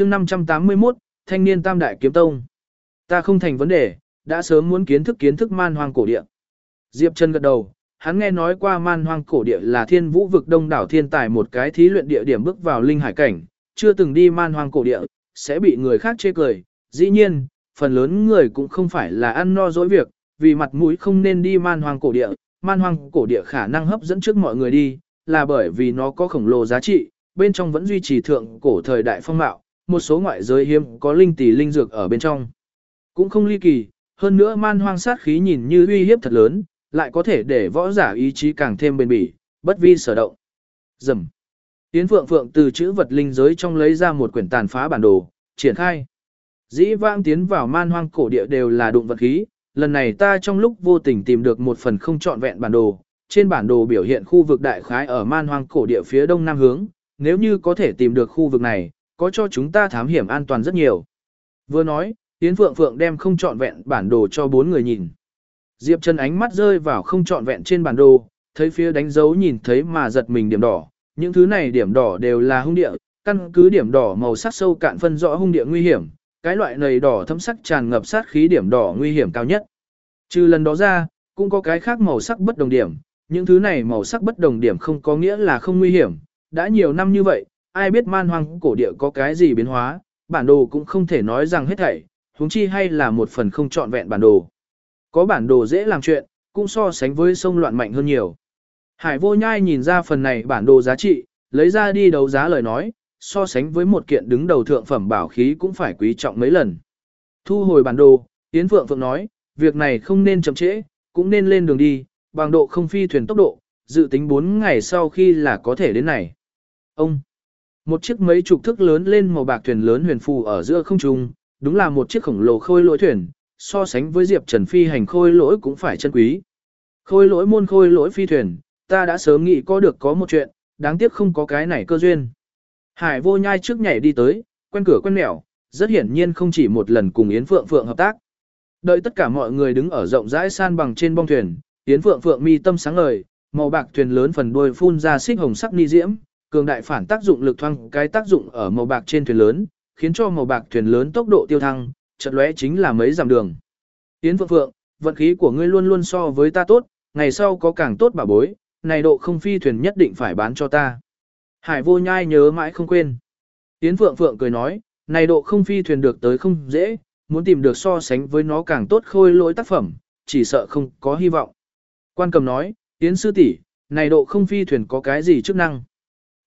chương 581, thanh niên tam đại kiếm tông. Ta không thành vấn đề, đã sớm muốn kiến thức kiến thức man hoang cổ địa. Diệp Trần gật đầu, hắn nghe nói qua man hoang cổ địa là thiên vũ vực đông đảo thiên tài một cái thí luyện địa điểm bước vào linh hải cảnh, chưa từng đi man hoang cổ địa, sẽ bị người khác chê cười. Dĩ nhiên, phần lớn người cũng không phải là ăn no dỗi việc, vì mặt mũi không nên đi man hoang cổ địa, man hoang cổ địa khả năng hấp dẫn trước mọi người đi, là bởi vì nó có khổng lồ giá trị, bên trong vẫn duy trì thượng cổ thời đại phong mạo, một số ngoại giới hiếm có linh tỷ linh dược ở bên trong. Cũng không ly kỳ, hơn nữa man hoang sát khí nhìn như uy hiếp thật lớn, lại có thể để võ giả ý chí càng thêm bền bỉ, bất vi sở động. Dầm. Tiến Phượng Phượng từ chữ vật linh giới trong lấy ra một quyển tàn phá bản đồ, triển khai. Dĩ vãng tiến vào man hoang cổ địa đều là đụng vật khí, lần này ta trong lúc vô tình tìm được một phần không trọn vẹn bản đồ. Trên bản đồ biểu hiện khu vực đại khái ở man hoang cổ địa phía đông nam hướng, nếu như có thể tìm được khu vực này, có cho chúng ta thám hiểm an toàn rất nhiều. Vừa nói, Yến Phượng Phượng đem không trọn vẹn bản đồ cho bốn người nhìn. Diệp Trần ánh mắt rơi vào không trọn vẹn trên bản đồ, thấy phía đánh dấu nhìn thấy mà giật mình điểm đỏ. Những thứ này điểm đỏ đều là hung địa, căn cứ điểm đỏ màu sắc sâu cạn phân rõ hung địa nguy hiểm. Cái loại này đỏ thấm sắc tràn ngập sát khí điểm đỏ nguy hiểm cao nhất. Trừ lần đó ra, cũng có cái khác màu sắc bất đồng điểm. Những thứ này màu sắc bất đồng điểm không có nghĩa là không nguy hiểm. Đã nhiều năm như vậy, ai biết man hoang cổ địa có cái gì biến hóa, bản đồ cũng không thể nói rằng hết thảy, huống chi hay là một phần không trọn vẹn bản đồ. Có bản đồ dễ làm chuyện, cũng so sánh với sông loạn mạnh hơn nhiều. Hải vô nhai nhìn ra phần này bản đồ giá trị, lấy ra đi đấu giá lời nói, so sánh với một kiện đứng đầu thượng phẩm bảo khí cũng phải quý trọng mấy lần. Thu hồi bản đồ, Yến Phượng Phượng nói, việc này không nên chậm trễ, cũng nên lên đường đi, bằng độ không phi thuyền tốc độ, dự tính 4 ngày sau khi là có thể đến này. Ông, một chiếc mấy chục thước lớn lên màu bạc thuyền lớn huyền phù ở giữa không trung, đúng là một chiếc khổng lồ khôi lỗi thuyền, so sánh với Diệp Trần phi hành khôi lỗi cũng phải chân quý. Khôi lỗi môn khôi lỗi phi thuyền, ta đã sớm nghĩ có được có một chuyện, đáng tiếc không có cái này cơ duyên. Hải vô nhai trước nhảy đi tới, quen cửa quen nẻo, rất hiển nhiên không chỉ một lần cùng Yến Phượng Phượng hợp tác. Đợi tất cả mọi người đứng ở rộng rãi san bằng trên bong thuyền, Yến Phượng Phượng mi tâm sáng ngời, màu bạc thuyền lớn phần đuôi phun ra xích hồng sắc ni diễm, cường đại phản tác dụng lực thoang cái tác dụng ở màu bạc trên thuyền lớn, khiến cho màu bạc thuyền lớn tốc độ tiêu thăng, chợt lóe chính là mấy dặm đường. tiến Phượng Phượng, vận khí của ngươi luôn luôn so với ta tốt, ngày sau có càng tốt bảo bối, này độ không phi thuyền nhất định phải bán cho ta. Hải vô nhai nhớ mãi không quên. tiến Phượng Phượng cười nói, này độ không phi thuyền được tới không dễ, muốn tìm được so sánh với nó càng tốt khôi lỗi tác phẩm, chỉ sợ không có hy vọng. Quan cầm nói, tiến sư tỷ, này độ không phi thuyền có cái gì chức năng?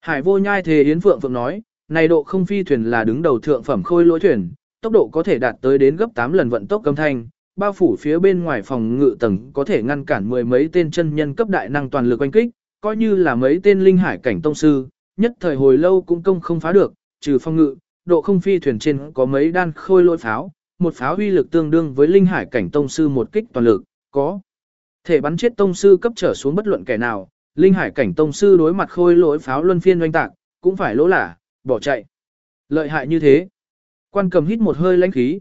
Hải vô nhai thề Yến Phượng Phượng nói, này độ không phi thuyền là đứng đầu thượng phẩm khôi lỗi thuyền, tốc độ có thể đạt tới đến gấp 8 lần vận tốc âm thanh, bao phủ phía bên ngoài phòng ngự tầng có thể ngăn cản mười mấy tên chân nhân cấp đại năng toàn lực oanh kích, coi như là mấy tên linh hải cảnh tông sư, nhất thời hồi lâu cũng công không phá được, trừ phòng ngự, độ không phi thuyền trên có mấy đan khôi lỗi pháo, một pháo uy lực tương đương với linh hải cảnh tông sư một kích toàn lực, có thể bắn chết tông sư cấp trở xuống bất luận kẻ nào, linh hải cảnh tông sư đối mặt khôi lỗi pháo luân phiên oanh tạc, cũng phải lỗ lả, bỏ chạy. Lợi hại như thế. Quan cầm hít một hơi lãnh khí.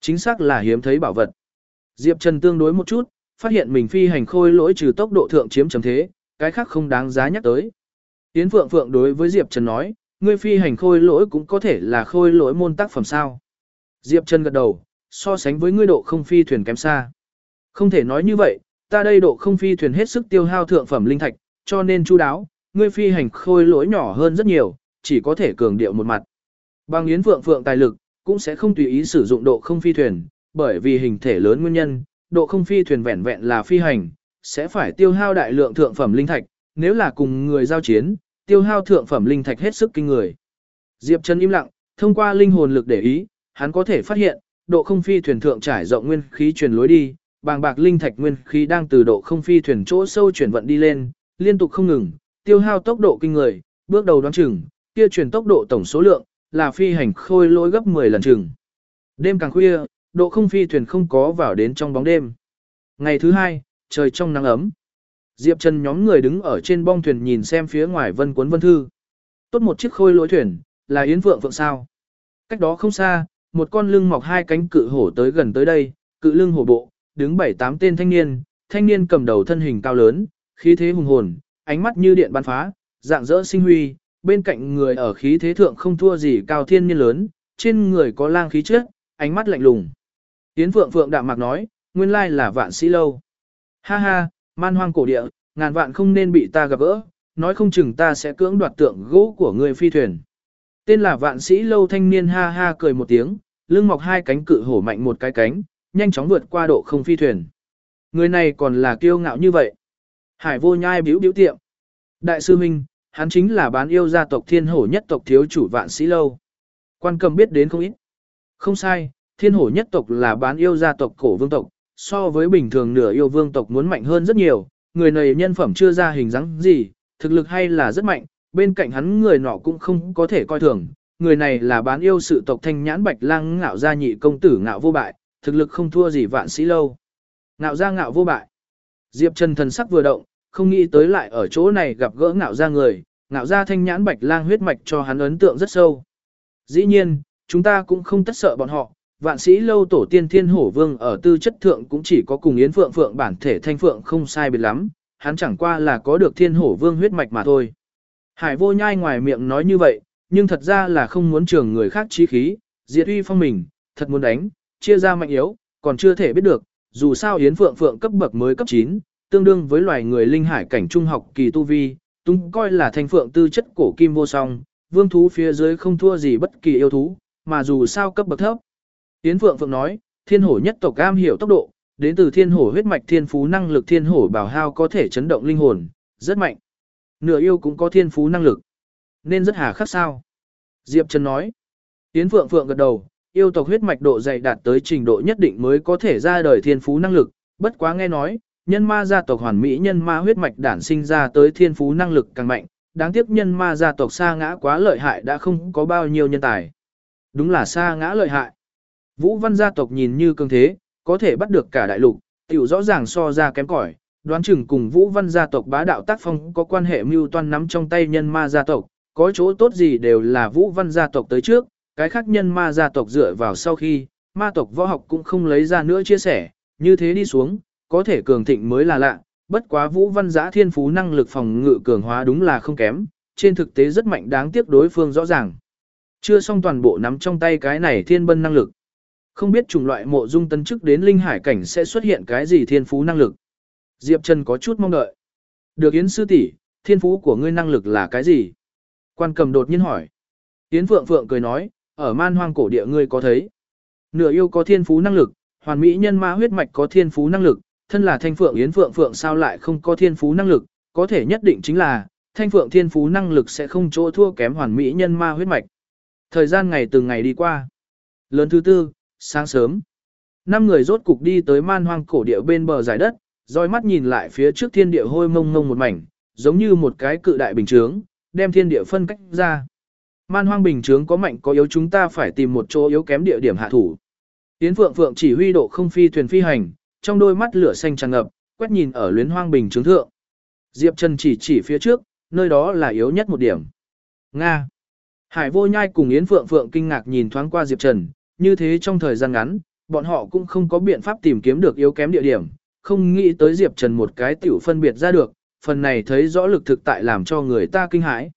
Chính xác là hiếm thấy bảo vật. Diệp Trần tương đối một chút, phát hiện mình phi hành khôi lỗi trừ tốc độ thượng chiếm chấm thế, cái khác không đáng giá nhắc tới. Yến Phượng Phượng đối với Diệp Trần nói, ngươi phi hành khôi lỗi cũng có thể là khôi lỗi môn tác phẩm sao. Diệp Trần gật đầu, so sánh với ngươi độ không phi thuyền kém xa. Không thể nói như vậy, ta đây độ không phi thuyền hết sức tiêu hao thượng phẩm linh thạch, cho nên chu đáo, ngươi phi hành khôi lỗi nhỏ hơn rất nhiều, chỉ có thể cường điệu một mặt. Bằng Yến Phượng Phượng tài lực, cũng sẽ không tùy ý sử dụng độ không phi thuyền, bởi vì hình thể lớn nguyên nhân, độ không phi thuyền vẹn vẹn là phi hành, sẽ phải tiêu hao đại lượng thượng phẩm linh thạch, nếu là cùng người giao chiến, tiêu hao thượng phẩm linh thạch hết sức kinh người. Diệp Trần im lặng, thông qua linh hồn lực để ý, hắn có thể phát hiện, độ không phi thuyền thượng trải rộng nguyên khí truyền lối đi, bàng bạc linh thạch nguyên khí đang từ độ không phi thuyền chỗ sâu chuyển vận đi lên, liên tục không ngừng, tiêu hao tốc độ kinh người, bước đầu đoán chừng, kia chuyển tốc độ tổng số lượng là phi hành khôi lỗi gấp 10 lần chừng. Đêm càng khuya, độ không phi thuyền không có vào đến trong bóng đêm. Ngày thứ hai, trời trong nắng ấm. Diệp Trần nhóm người đứng ở trên bong thuyền nhìn xem phía ngoài vân cuốn vân thư. Tốt một chiếc khôi lỗi thuyền, là Yến Phượng Phượng sao. Cách đó không xa, một con lưng mọc hai cánh cự hổ tới gần tới đây, cự lưng hổ bộ, đứng bảy tám tên thanh niên, thanh niên cầm đầu thân hình cao lớn, khí thế hùng hồn, ánh mắt như điện bắn phá, dạng dỡ sinh huy, bên cạnh người ở khí thế thượng không thua gì cao thiên niên lớn, trên người có lang khí trước, ánh mắt lạnh lùng. Yến Phượng Phượng đạm mạc nói, nguyên lai là vạn sĩ lâu. Ha ha, man hoang cổ địa, ngàn vạn không nên bị ta gặp gỡ, nói không chừng ta sẽ cưỡng đoạt tượng gỗ của người phi thuyền. Tên là vạn sĩ lâu thanh niên ha ha cười một tiếng, lưng mọc hai cánh cự hổ mạnh một cái cánh, nhanh chóng vượt qua độ không phi thuyền. Người này còn là kiêu ngạo như vậy. Hải vô nhai biểu biểu tiệm. Đại sư Minh, hắn chính là bán yêu gia tộc thiên hổ nhất tộc thiếu chủ vạn sĩ lâu. Quan cầm biết đến không ít. Không sai, thiên hổ nhất tộc là bán yêu gia tộc cổ vương tộc, so với bình thường nửa yêu vương tộc muốn mạnh hơn rất nhiều, người này nhân phẩm chưa ra hình dáng gì, thực lực hay là rất mạnh, bên cạnh hắn người nọ cũng không có thể coi thường, người này là bán yêu sự tộc thanh nhãn bạch lang ngạo gia nhị công tử ngạo vô bại, thực lực không thua gì vạn sĩ lâu. Ngạo gia ngạo vô bại. Diệp Trần thần sắc vừa động, không nghĩ tới lại ở chỗ này gặp gỡ ngạo gia người, ngạo gia thanh nhãn bạch lang huyết mạch cho hắn ấn tượng rất sâu. Dĩ nhiên, chúng ta cũng không tất sợ bọn họ, vạn sĩ lâu tổ tiên thiên hổ vương ở tư chất thượng cũng chỉ có cùng yến phượng phượng bản thể thanh phượng không sai biệt lắm, hắn chẳng qua là có được thiên hổ vương huyết mạch mà thôi. Hải vô nhai ngoài miệng nói như vậy, nhưng thật ra là không muốn trường người khác trí khí, diệt uy phong mình, thật muốn đánh, chia ra mạnh yếu, còn chưa thể biết được, dù sao Yến Phượng Phượng cấp bậc mới cấp 9, tương đương với loài người linh hải cảnh trung học kỳ tu vi, tung coi là thanh phượng tư chất cổ kim vô song, vương thú phía dưới không thua gì bất kỳ yêu thú, mà dù sao cấp bậc thấp. Yến Phượng Phượng nói, thiên hổ nhất tộc cam hiểu tốc độ, đến từ thiên hổ huyết mạch thiên phú năng lực thiên hổ bảo hao có thể chấn động linh hồn, rất mạnh. Nửa yêu cũng có thiên phú năng lực, nên rất hà khắc sao. Diệp Trần nói, Yến Phượng Phượng gật đầu, yêu tộc huyết mạch độ dày đạt tới trình độ nhất định mới có thể ra đời thiên phú năng lực, bất quá nghe nói, nhân ma gia tộc hoàn mỹ nhân ma huyết mạch đản sinh ra tới thiên phú năng lực càng mạnh, đáng tiếc nhân ma gia tộc xa ngã quá lợi hại đã không có bao nhiêu nhân tài. Đúng là xa ngã lợi hại. Vũ văn gia tộc nhìn như cường thế, có thể bắt được cả đại lục, tiểu rõ ràng so ra kém cỏi, đoán chừng cùng Vũ văn gia tộc bá đạo tác phong có quan hệ mưu toan nắm trong tay nhân ma gia tộc, có chỗ tốt gì đều là Vũ văn gia tộc tới trước, cái khác nhân ma gia tộc dựa vào sau khi, ma tộc võ học cũng không lấy ra nữa chia sẻ, như thế đi xuống, có thể cường thịnh mới là lạ, bất quá Vũ Văn Giã thiên phú năng lực phòng ngự cường hóa đúng là không kém, trên thực tế rất mạnh đáng tiếc đối phương rõ ràng. Chưa xong toàn bộ nắm trong tay cái này thiên bân năng lực. Không biết chủng loại mộ dung tấn chức đến linh hải cảnh sẽ xuất hiện cái gì thiên phú năng lực. Diệp Trần có chút mong đợi. Được Yến sư tỷ, thiên phú của ngươi năng lực là cái gì? Quan cầm đột nhiên hỏi. Yến Phượng Phượng cười nói, ở man hoang cổ địa ngươi có thấy. Nửa yêu có thiên phú năng lực, hoàn mỹ nhân ma huyết mạch có thiên phú năng lực, thân là thanh phượng yến phượng phượng sao lại không có thiên phú năng lực, có thể nhất định chính là, thanh phượng thiên phú năng lực sẽ không chỗ thua kém hoàn mỹ nhân ma huyết mạch. Thời gian ngày từng ngày đi qua. Lớn thứ tư, sáng sớm. Năm người rốt cục đi tới man hoang cổ địa bên bờ giải đất, dõi mắt nhìn lại phía trước thiên địa hôi mông mông một mảnh, giống như một cái cự đại bình chướng, đem thiên địa phân cách ra. Man hoang bình chướng có mạnh có yếu chúng ta phải tìm một chỗ yếu kém địa điểm hạ thủ. Yến Phượng Phượng chỉ huy độ không phi thuyền phi hành, trong đôi mắt lửa xanh tràn ngập, quét nhìn ở luyến hoang bình chướng thượng. Diệp Trần chỉ chỉ phía trước, nơi đó là yếu nhất một điểm. Nga. Hải vô nhai cùng Yến Phượng Phượng kinh ngạc nhìn thoáng qua Diệp Trần, như thế trong thời gian ngắn, bọn họ cũng không có biện pháp tìm kiếm được yếu kém địa điểm, không nghĩ tới Diệp Trần một cái tiểu phân biệt ra được, phần này thấy rõ lực thực tại làm cho người ta kinh hãi.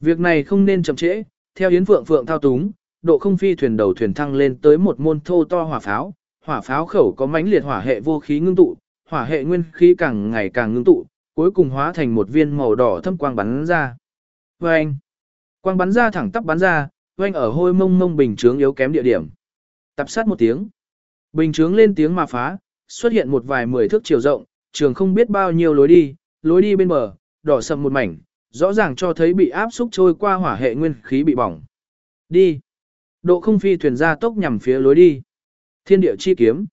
Việc này không nên chậm trễ, theo Yến Phượng Phượng thao túng, độ không phi thuyền đầu thuyền thăng lên tới một môn thô to hỏa pháo, hỏa pháo khẩu có mãnh liệt hỏa hệ vô khí ngưng tụ, hỏa hệ nguyên khí càng ngày càng ngưng tụ, cuối cùng hóa thành một viên màu đỏ thâm quang bắn ra. Oanh! Quang bắn ra thẳng tắp bắn ra, oanh ở hôi mông mông bình chướng yếu kém địa điểm. Tập sát một tiếng. Bình chướng lên tiếng mà phá, xuất hiện một vài mười thước chiều rộng, trường không biết bao nhiêu lối đi, lối đi bên bờ, đỏ sầm một mảnh, rõ ràng cho thấy bị áp xúc trôi qua hỏa hệ nguyên khí bị bỏng. Đi. Độ không phi thuyền ra tốc nhằm phía lối đi. Thiên địa chi kiếm.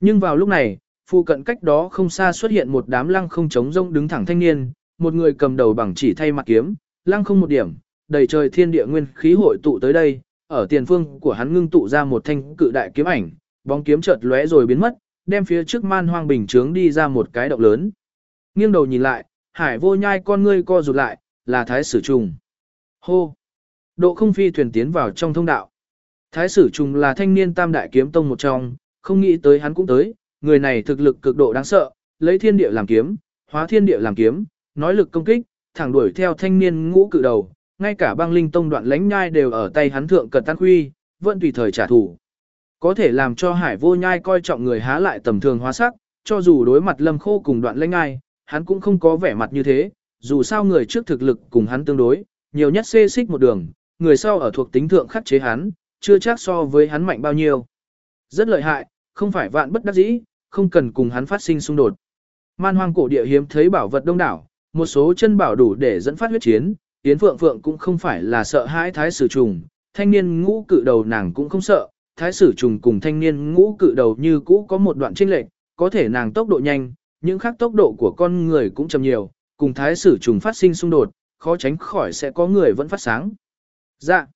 Nhưng vào lúc này, phụ cận cách đó không xa xuất hiện một đám lăng không chống rông đứng thẳng thanh niên, một người cầm đầu bằng chỉ thay mặt kiếm, lăng không một điểm, đầy trời thiên địa nguyên khí hội tụ tới đây, ở tiền phương của hắn ngưng tụ ra một thanh cự đại kiếm ảnh, bóng kiếm chợt lóe rồi biến mất, đem phía trước man hoang bình trướng đi ra một cái động lớn. Nghiêng đầu nhìn lại, hải vô nhai con ngươi co rụt lại, là thái sử trùng. Hô! Độ không phi thuyền tiến vào trong thông đạo. Thái sử trùng là thanh niên tam đại kiếm tông một trong, không nghĩ tới hắn cũng tới, người này thực lực cực độ đáng sợ, lấy thiên địa làm kiếm, hóa thiên địa làm kiếm, nói lực công kích, thẳng đuổi theo thanh niên ngũ cự đầu, ngay cả băng linh tông đoạn lãnh nhai đều ở tay hắn thượng cật tan huy, vẫn tùy thời trả thù. Có thể làm cho hải vô nhai coi trọng người há lại tầm thường hóa sắc, cho dù đối mặt lâm khô cùng đoạn lãnh nhai hắn cũng không có vẻ mặt như thế, dù sao người trước thực lực cùng hắn tương đối, nhiều nhất xê xích một đường, người sau ở thuộc tính thượng khắc chế hắn, chưa chắc so với hắn mạnh bao nhiêu. Rất lợi hại, không phải vạn bất đắc dĩ, không cần cùng hắn phát sinh xung đột. Man hoang cổ địa hiếm thấy bảo vật đông đảo, một số chân bảo đủ để dẫn phát huyết chiến, Yến Phượng Phượng cũng không phải là sợ hãi thái sử trùng, thanh niên ngũ cự đầu nàng cũng không sợ, thái sử trùng cùng thanh niên ngũ cự đầu như cũ có một đoạn chênh lệch, có thể nàng tốc độ nhanh, những khác tốc độ của con người cũng chậm nhiều, cùng thái sử trùng phát sinh xung đột, khó tránh khỏi sẽ có người vẫn phát sáng. Dạ.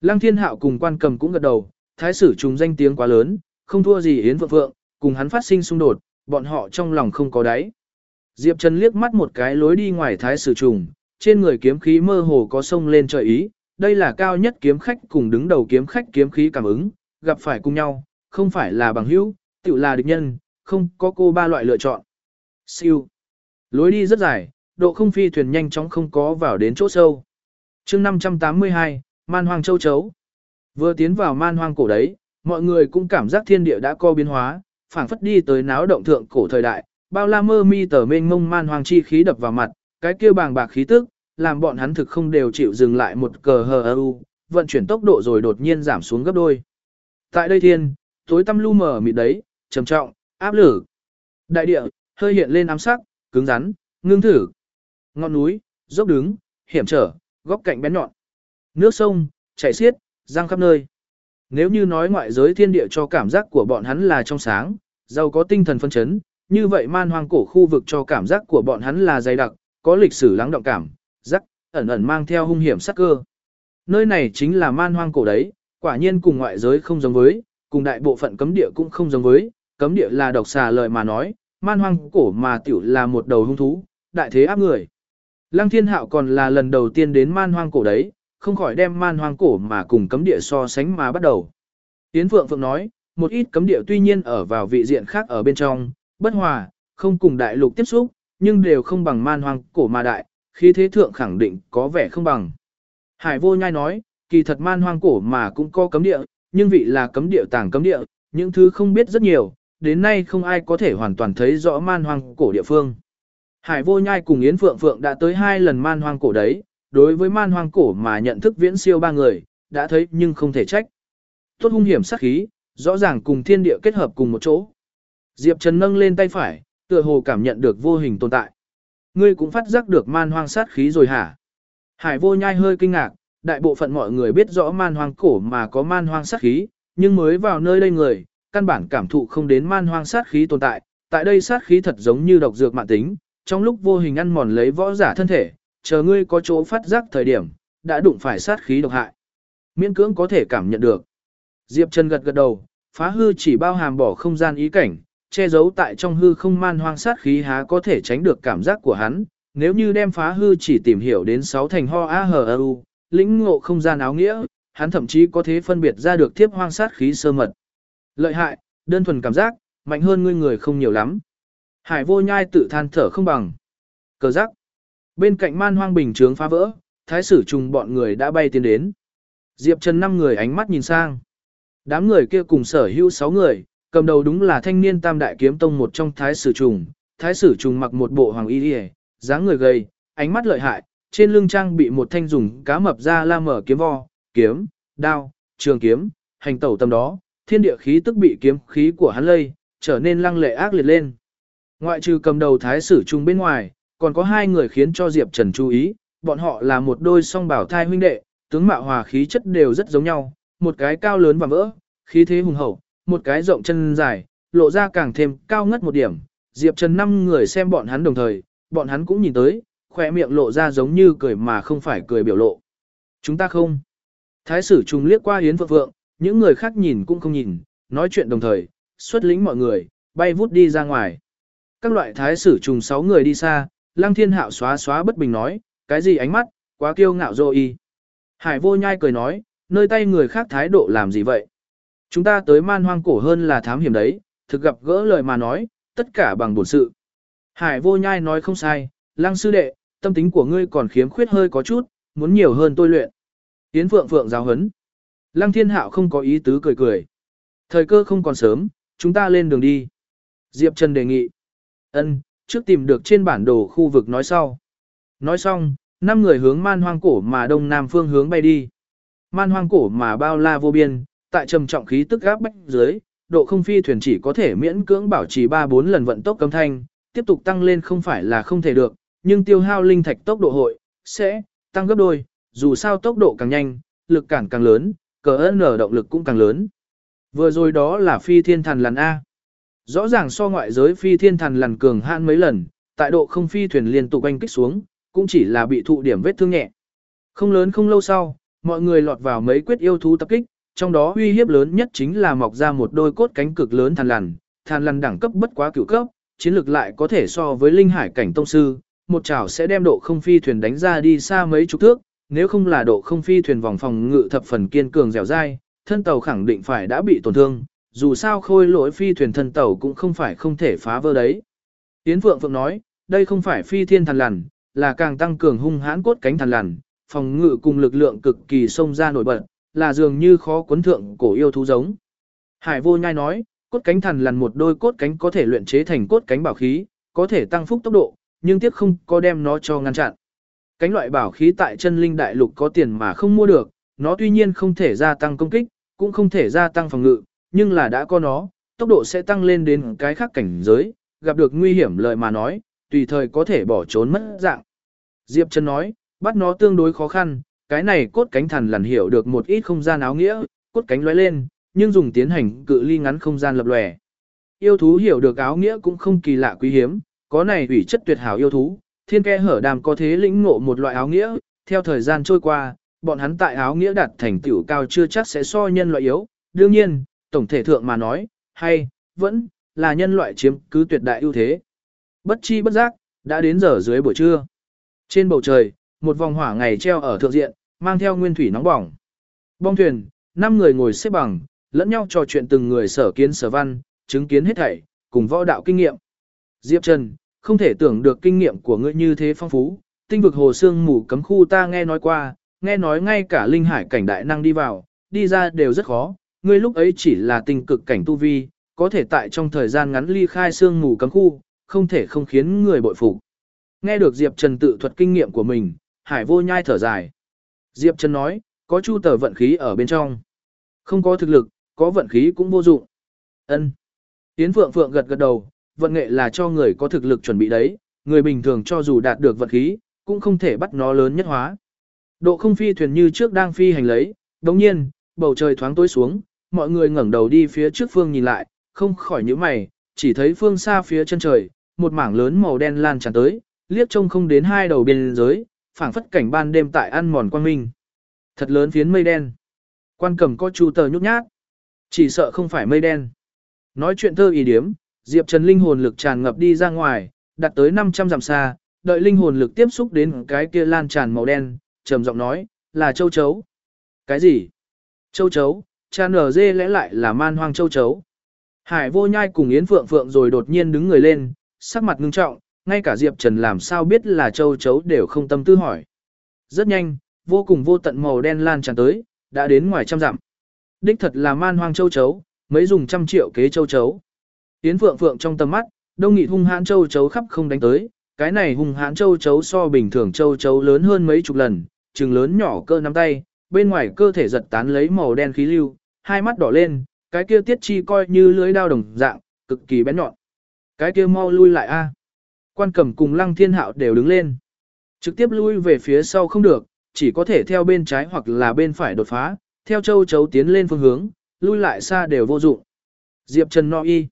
Lăng Thiên Hạo cùng quan cầm cũng gật đầu, thái sử trùng danh tiếng quá lớn, không thua gì Yến Phượng Phượng, cùng hắn phát sinh xung đột, bọn họ trong lòng không có đáy. Diệp Trần liếc mắt một cái lối đi ngoài thái sử trùng, trên người kiếm khí mơ hồ có sông lên trời ý, đây là cao nhất kiếm khách cùng đứng đầu kiếm khách kiếm khí cảm ứng, gặp phải cùng nhau, không phải là bằng hữu, tự là địch nhân, không có cô ba loại lựa chọn. Siêu. Lối đi rất dài, độ không phi thuyền nhanh chóng không có vào đến chỗ sâu. chương 582, Man Hoang Châu Chấu. Vừa tiến vào man hoang cổ đấy, mọi người cũng cảm giác thiên địa đã co biến hóa, phảng phất đi tới náo động thượng cổ thời đại, bao la mơ mi tờ mênh mông man hoang chi khí đập vào mặt, cái kia bàng bạc khí tức, làm bọn hắn thực không đều chịu dừng lại một cờ hờ u, vận chuyển tốc độ rồi đột nhiên giảm xuống gấp đôi. Tại đây thiên, tối tăm lu mờ mịt đấy, trầm trọng, áp lực. Đại địa, hơi hiện lên ám sắc, cứng rắn, ngưng thử. Ngọn núi, dốc đứng, hiểm trở, góc cạnh bén nhọn. Nước sông, chảy xiết, giang khắp nơi. Nếu như nói ngoại giới thiên địa cho cảm giác của bọn hắn là trong sáng, giàu có tinh thần phân chấn, như vậy man hoang cổ khu vực cho cảm giác của bọn hắn là dày đặc, có lịch sử lắng động cảm, rắc, ẩn ẩn mang theo hung hiểm sắc cơ. Nơi này chính là man hoang cổ đấy, quả nhiên cùng ngoại giới không giống với, cùng đại bộ phận cấm địa cũng không giống với, cấm địa là độc xà lời mà nói, man hoang cổ mà tiểu là một đầu hung thú, đại thế áp người. Lăng thiên hạo còn là lần đầu tiên đến man hoang cổ đấy, không khỏi đem man hoang cổ mà cùng cấm địa so sánh mà bắt đầu. Yến Phượng Phượng nói, một ít cấm địa tuy nhiên ở vào vị diện khác ở bên trong, bất hòa, không cùng đại lục tiếp xúc, nhưng đều không bằng man hoang cổ mà đại, khi thế thượng khẳng định có vẻ không bằng. Hải vô nhai nói, kỳ thật man hoang cổ mà cũng có cấm địa, nhưng vị là cấm địa tàng cấm địa, những thứ không biết rất nhiều, đến nay không ai có thể hoàn toàn thấy rõ man hoang cổ địa phương. Hải vô nhai cùng Yến Phượng Phượng đã tới hai lần man hoang cổ đấy, đối với man hoang cổ mà nhận thức viễn siêu ba người, đã thấy nhưng không thể trách. Tốt hung hiểm sát khí, rõ ràng cùng thiên địa kết hợp cùng một chỗ. Diệp Trần nâng lên tay phải, tựa hồ cảm nhận được vô hình tồn tại. Ngươi cũng phát giác được man hoang sát khí rồi hả? Hải vô nhai hơi kinh ngạc, đại bộ phận mọi người biết rõ man hoang cổ mà có man hoang sát khí, nhưng mới vào nơi đây người, căn bản cảm thụ không đến man hoang sát khí tồn tại. Tại đây sát khí thật giống như độc dược mạng tính, trong lúc vô hình ăn mòn lấy võ giả thân thể, chờ ngươi có chỗ phát giác thời điểm, đã đụng phải sát khí độc hại. Miễn cưỡng có thể cảm nhận được. Diệp Trần gật gật đầu, phá hư chỉ bao hàm bỏ không gian ý cảnh, che giấu tại trong hư không man hoang sát khí há có thể tránh được cảm giác của hắn. Nếu như đem phá hư chỉ tìm hiểu đến sáu thành ho a hờ u, lĩnh ngộ không gian áo nghĩa, hắn thậm chí có thể phân biệt ra được thiếp hoang sát khí sơ mật. Lợi hại, đơn thuần cảm giác, mạnh hơn ngươi người không nhiều lắm. Hải vô nhai tự than thở không bằng. Cờ giác. Bên cạnh man hoang bình trướng phá vỡ, thái sử trùng bọn người đã bay tiến đến. Diệp Trần năm người ánh mắt nhìn sang. Đám người kia cùng sở hữu sáu người, cầm đầu đúng là thanh niên tam đại kiếm tông một trong thái sử trùng. Thái sử trùng mặc một bộ hoàng y điề, dáng người gầy, ánh mắt lợi hại, trên lưng trang bị một thanh dùng cá mập ra la mở kiếm vo, kiếm, đao, trường kiếm, hành tẩu tâm đó, thiên địa khí tức bị kiếm khí của hắn lây, trở nên lăng lệ ác liệt lên. Ngoại trừ cầm đầu thái sử Trung bên ngoài, còn có hai người khiến cho Diệp Trần chú ý, bọn họ là một đôi song bảo thai huynh đệ, tướng mạo hòa khí chất đều rất giống nhau, một cái cao lớn và vỡ, khí thế hùng hậu, một cái rộng chân dài, lộ ra càng thêm cao ngất một điểm. Diệp Trần năm người xem bọn hắn đồng thời, bọn hắn cũng nhìn tới, khỏe miệng lộ ra giống như cười mà không phải cười biểu lộ. Chúng ta không. Thái sử trùng liếc qua Yến Phượng Phượng, những người khác nhìn cũng không nhìn, nói chuyện đồng thời, xuất lính mọi người, bay vút đi ra ngoài. Các loại thái sử trùng sáu người đi xa, Lăng Thiên Hạo xóa xóa bất bình nói, cái gì ánh mắt, quá kiêu ngạo dô y. Hải vô nhai cười nói, nơi tay người khác thái độ làm gì vậy? Chúng ta tới man hoang cổ hơn là thám hiểm đấy, thực gặp gỡ lời mà nói, tất cả bằng bổn sự. Hải vô nhai nói không sai, lăng sư đệ, tâm tính của ngươi còn khiếm khuyết hơi có chút, muốn nhiều hơn tôi luyện. Yến Phượng Phượng giáo huấn. Lăng thiên hạo không có ý tứ cười cười. Thời cơ không còn sớm, chúng ta lên đường đi. Diệp Trần đề nghị. Ân, trước tìm được trên bản đồ khu vực nói sau. Nói xong, năm người hướng man hoang cổ mà đông nam phương hướng bay đi. Man hoang cổ mà bao la vô biên, tại trầm trọng khí tức gáp bách dưới, độ không phi thuyền chỉ có thể miễn cưỡng bảo trì 3-4 lần vận tốc cấm thanh, tiếp tục tăng lên không phải là không thể được, nhưng tiêu hao linh thạch tốc độ hội, sẽ tăng gấp đôi, dù sao tốc độ càng nhanh, lực cản càng lớn, cờ nở động lực cũng càng lớn. Vừa rồi đó là phi thiên thần lằn A. Rõ ràng so ngoại giới phi thiên thần lằn cường hạn mấy lần, tại độ không phi thuyền liên tục anh kích xuống, cũng chỉ là bị thụ điểm vết thương nhẹ. Không lớn không lâu sau, mọi người lọt vào mấy quyết yêu thú tập kích, trong đó uy hiếp lớn nhất chính là mọc ra một đôi cốt cánh cực lớn thần lằn, thần lằn đẳng cấp bất quá cửu cấp, chiến lược lại có thể so với linh hải cảnh tông sư, một chảo sẽ đem độ không phi thuyền đánh ra đi xa mấy chục thước, nếu không là độ không phi thuyền vòng phòng ngự thập phần kiên cường dẻo dai, thân tàu khẳng định phải đã bị tổn thương, dù sao khôi lỗi phi thuyền thân tàu cũng không phải không thể phá vỡ đấy. Tiến Phượng Phượng nói, đây không phải phi thiên thần lằn, là càng tăng cường hung hãn cốt cánh thần lằn, phòng ngự cùng lực lượng cực kỳ xông ra nổi bật, là dường như khó cuốn thượng cổ yêu thú giống. Hải vô nhai nói, cốt cánh thần lằn một đôi cốt cánh có thể luyện chế thành cốt cánh bảo khí, có thể tăng phúc tốc độ, nhưng tiếc không có đem nó cho ngăn chặn. Cánh loại bảo khí tại chân linh đại lục có tiền mà không mua được, nó tuy nhiên không thể gia tăng công kích, cũng không thể gia tăng phòng ngự, nhưng là đã có nó, tốc độ sẽ tăng lên đến cái khác cảnh giới, gặp được nguy hiểm lời mà nói, tùy thời có thể bỏ trốn mất dạng. Diệp Trần nói, bắt nó tương đối khó khăn, cái này cốt cánh thần lằn hiểu được một ít không gian áo nghĩa, cốt cánh lóe lên, nhưng dùng tiến hành cự ly ngắn không gian lập lòe. Yêu thú hiểu được áo nghĩa cũng không kỳ lạ quý hiếm, có này ủy chất tuyệt hảo yêu thú, thiên ke hở đàm có thế lĩnh ngộ một loại áo nghĩa, theo thời gian trôi qua, bọn hắn tại áo nghĩa đạt thành tiểu cao chưa chắc sẽ so nhân loại yếu, đương nhiên, tổng thể thượng mà nói, hay, vẫn, là nhân loại chiếm cứ tuyệt đại ưu thế. Bất chi bất giác, đã đến giờ dưới buổi trưa. Trên bầu trời, một vòng hỏa ngày treo ở thượng diện, mang theo nguyên thủy nóng bỏng. Bong thuyền, năm người ngồi xếp bằng, lẫn nhau trò chuyện từng người sở kiến sở văn, chứng kiến hết thảy, cùng võ đạo kinh nghiệm. Diệp Trần, không thể tưởng được kinh nghiệm của ngươi như thế phong phú, tinh vực hồ xương mù cấm khu ta nghe nói qua, nghe nói ngay cả linh hải cảnh đại năng đi vào, đi ra đều rất khó, ngươi lúc ấy chỉ là tinh cực cảnh tu vi, có thể tại trong thời gian ngắn ly khai xương mù cấm khu, không thể không khiến người bội phục. Nghe được Diệp Trần tự thuật kinh nghiệm của mình, Hải vô nhai thở dài. Diệp Trần nói, có chu tờ vận khí ở bên trong. Không có thực lực, có vận khí cũng vô dụng. Ân. Yến Phượng Phượng gật gật đầu, vận nghệ là cho người có thực lực chuẩn bị đấy, người bình thường cho dù đạt được vật khí, cũng không thể bắt nó lớn nhất hóa. Độ không phi thuyền như trước đang phi hành lấy, đồng nhiên, bầu trời thoáng tối xuống, mọi người ngẩng đầu đi phía trước phương nhìn lại, không khỏi nhíu mày, chỉ thấy phương xa phía chân trời, một mảng lớn màu đen lan tràn tới, liếc trông không đến hai đầu biên giới, phảng phất cảnh ban đêm tại ăn mòn quang minh. Thật lớn phiến mây đen. Quan cầm có chu tờ nhút nhát. Chỉ sợ không phải mây đen. Nói chuyện thơ ý điếm, Diệp Trần linh hồn lực tràn ngập đi ra ngoài, đặt tới 500 dặm xa, đợi linh hồn lực tiếp xúc đến cái kia lan tràn màu đen, trầm giọng nói, là châu chấu. Cái gì? Châu chấu, cha nở dê lẽ lại là man hoang châu chấu. Hải vô nhai cùng Yến Phượng Phượng rồi đột nhiên đứng người lên, sắc mặt ngưng trọng, ngay cả Diệp Trần làm sao biết là châu chấu đều không tâm tư hỏi. Rất nhanh, vô cùng vô tận màu đen lan tràn tới, đã đến ngoài trăm dặm. Đích thật là man hoang châu chấu, mấy dùng trăm triệu kế châu chấu. Yến Phượng Phượng trong tầm mắt, đông nghị hung hãn châu chấu khắp không đánh tới, cái này hung hãn châu chấu so bình thường châu chấu lớn hơn mấy chục lần, trừng lớn nhỏ cơ nắm tay, bên ngoài cơ thể giật tán lấy màu đen khí lưu, hai mắt đỏ lên, cái kia tiết chi coi như lưới đao đồng dạng, cực kỳ bén nhọn. Cái kia mau lui lại a. Quan cẩm cùng lăng thiên hạo đều đứng lên. Trực tiếp lui về phía sau không được, chỉ có thể theo bên trái hoặc là bên phải đột phá, theo châu chấu tiến lên phương hướng, lui lại xa đều vô dụng. Diệp Trần no y.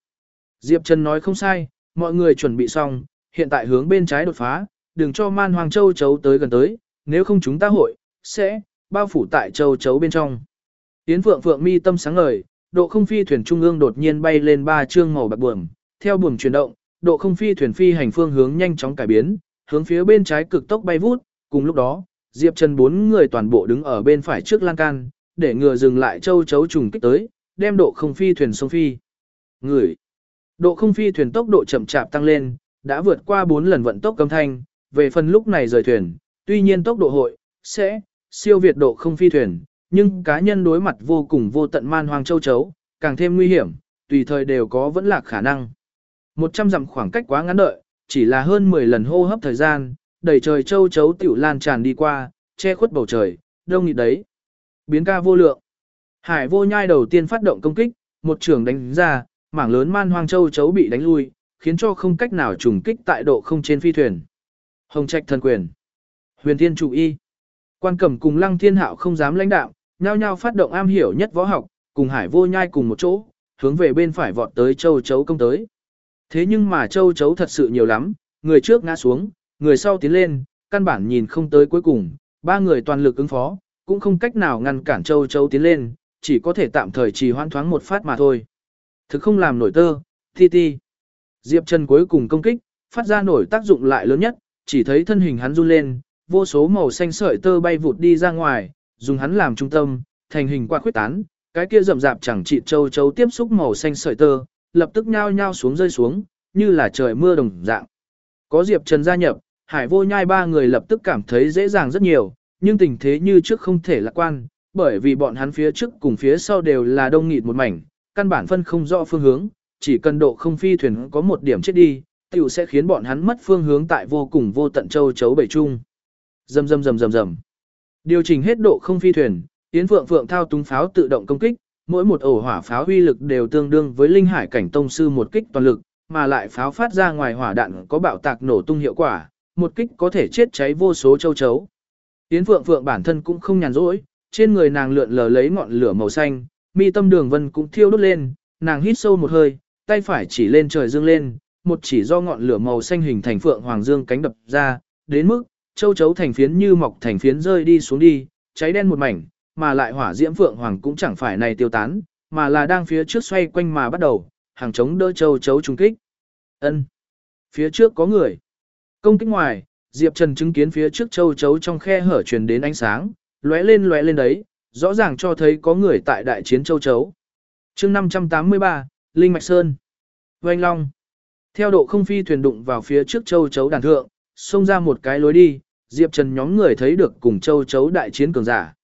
Diệp Trần nói không sai, mọi người chuẩn bị xong, hiện tại hướng bên trái đột phá, đừng cho man hoàng châu chấu tới gần tới, nếu không chúng ta hội, sẽ, bao phủ tại châu chấu bên trong. Tiến phượng phượng mi tâm sáng ngời, độ không phi thuyền trung ương đột nhiên bay lên ba chương màu bạc buồm, theo buồm chuyển động, độ không phi thuyền phi hành phương hướng nhanh chóng cải biến, hướng phía bên trái cực tốc bay vút, cùng lúc đó, Diệp Trần bốn người toàn bộ đứng ở bên phải trước lan can, để ngừa dừng lại châu chấu trùng kích tới, đem độ không phi thuyền sông phi. Người, độ không phi thuyền tốc độ chậm chạp tăng lên, đã vượt qua 4 lần vận tốc âm thanh, về phần lúc này rời thuyền, tuy nhiên tốc độ hội, sẽ, siêu việt độ không phi thuyền, nhưng cá nhân đối mặt vô cùng vô tận man hoang châu chấu, càng thêm nguy hiểm, tùy thời đều có vẫn lạc khả năng. 100 dặm khoảng cách quá ngắn đợi, chỉ là hơn 10 lần hô hấp thời gian, đầy trời châu chấu tiểu lan tràn đi qua, che khuất bầu trời, đông nghịt đấy. Biến ca vô lượng. Hải vô nhai đầu tiên phát động công kích, một trường đánh ra, mảng lớn man hoang châu chấu bị đánh lui, khiến cho không cách nào trùng kích tại độ không trên phi thuyền. Hồng trạch thần quyền. Huyền thiên chủ y. Quan cẩm cùng lăng thiên hạo không dám lãnh đạo, nhao nhao phát động am hiểu nhất võ học, cùng hải vô nhai cùng một chỗ, hướng về bên phải vọt tới châu chấu công tới. Thế nhưng mà châu chấu thật sự nhiều lắm, người trước ngã xuống, người sau tiến lên, căn bản nhìn không tới cuối cùng, ba người toàn lực ứng phó, cũng không cách nào ngăn cản châu chấu tiến lên, chỉ có thể tạm thời trì hoãn thoáng một phát mà thôi. Thực không làm nổi tơ, ti ti. Diệp Trần cuối cùng công kích, phát ra nổi tác dụng lại lớn nhất, chỉ thấy thân hình hắn run lên, vô số màu xanh sợi tơ bay vụt đi ra ngoài, dùng hắn làm trung tâm, thành hình quạt khuyết tán, cái kia rậm rạp chẳng trị châu chấu tiếp xúc màu xanh sợi tơ, lập tức nhao nhao xuống rơi xuống, như là trời mưa đồng dạng. Có Diệp Trần gia nhập, Hải Vô Nhai ba người lập tức cảm thấy dễ dàng rất nhiều, nhưng tình thế như trước không thể lạc quan, bởi vì bọn hắn phía trước cùng phía sau đều là đông nghịt một mảnh, căn bản phân không rõ phương hướng, chỉ cần độ không phi thuyền có một điểm chết đi, tiểu sẽ khiến bọn hắn mất phương hướng tại vô cùng vô tận châu chấu bảy trung. Rầm rầm rầm rầm rầm. Điều chỉnh hết độ không phi thuyền, Yến Phượng Phượng thao túng pháo tự động công kích, mỗi một ổ hỏa pháo uy lực đều tương đương với linh hải cảnh tông sư một kích toàn lực, mà lại pháo phát ra ngoài hỏa đạn có bạo tạc nổ tung hiệu quả, một kích có thể chết cháy vô số châu chấu. Yến Phượng Phượng bản thân cũng không nhàn rỗi, trên người nàng lượn lờ lấy ngọn lửa màu xanh, mi tâm đường vân cũng thiêu đốt lên, nàng hít sâu một hơi, tay phải chỉ lên trời dương lên, một chỉ do ngọn lửa màu xanh hình thành phượng hoàng dương cánh đập ra, đến mức châu chấu thành phiến như mọc thành phiến rơi đi xuống đi, cháy đen một mảnh, mà lại hỏa diễm phượng hoàng cũng chẳng phải này tiêu tán, mà là đang phía trước xoay quanh mà bắt đầu, hàng chống đỡ châu chấu trùng kích. Ân, Phía trước có người. Công kích ngoài, Diệp Trần chứng kiến phía trước châu chấu trong khe hở truyền đến ánh sáng, lóe lên lóe lên đấy, rõ ràng cho thấy có người tại đại chiến châu chấu. chương 583, Linh Mạch Sơn. Oanh Long. Theo độ không phi thuyền đụng vào phía trước châu chấu đàn thượng, xông ra một cái lối đi, Diệp Trần nhóm người thấy được cùng châu chấu đại chiến cường giả.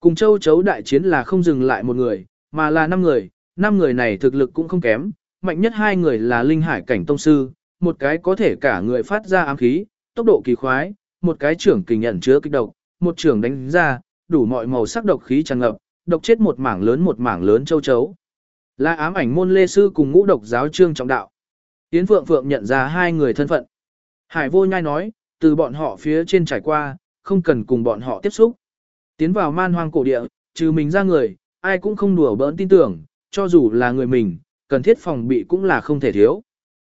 Cùng châu chấu đại chiến là không dừng lại một người, mà là năm người, năm người này thực lực cũng không kém, mạnh nhất hai người là linh hải cảnh tông sư, một cái có thể cả người phát ra ám khí, tốc độ kỳ khoái, một cái trưởng kình nhận chứa kích độc, một trưởng đánh ra, đủ mọi màu sắc độc khí tràn ngập, độc chết một mảng lớn một mảng lớn châu chấu. Là ám ảnh môn lê sư cùng ngũ độc giáo trương trọng đạo. Yến Phượng Phượng nhận ra hai người thân phận. Hải vô nhai nói, từ bọn họ phía trên trải qua, không cần cùng bọn họ tiếp xúc. Tiến vào man hoang cổ địa, trừ mình ra người, ai cũng không đùa bỡn tin tưởng, cho dù là người mình, cần thiết phòng bị cũng là không thể thiếu.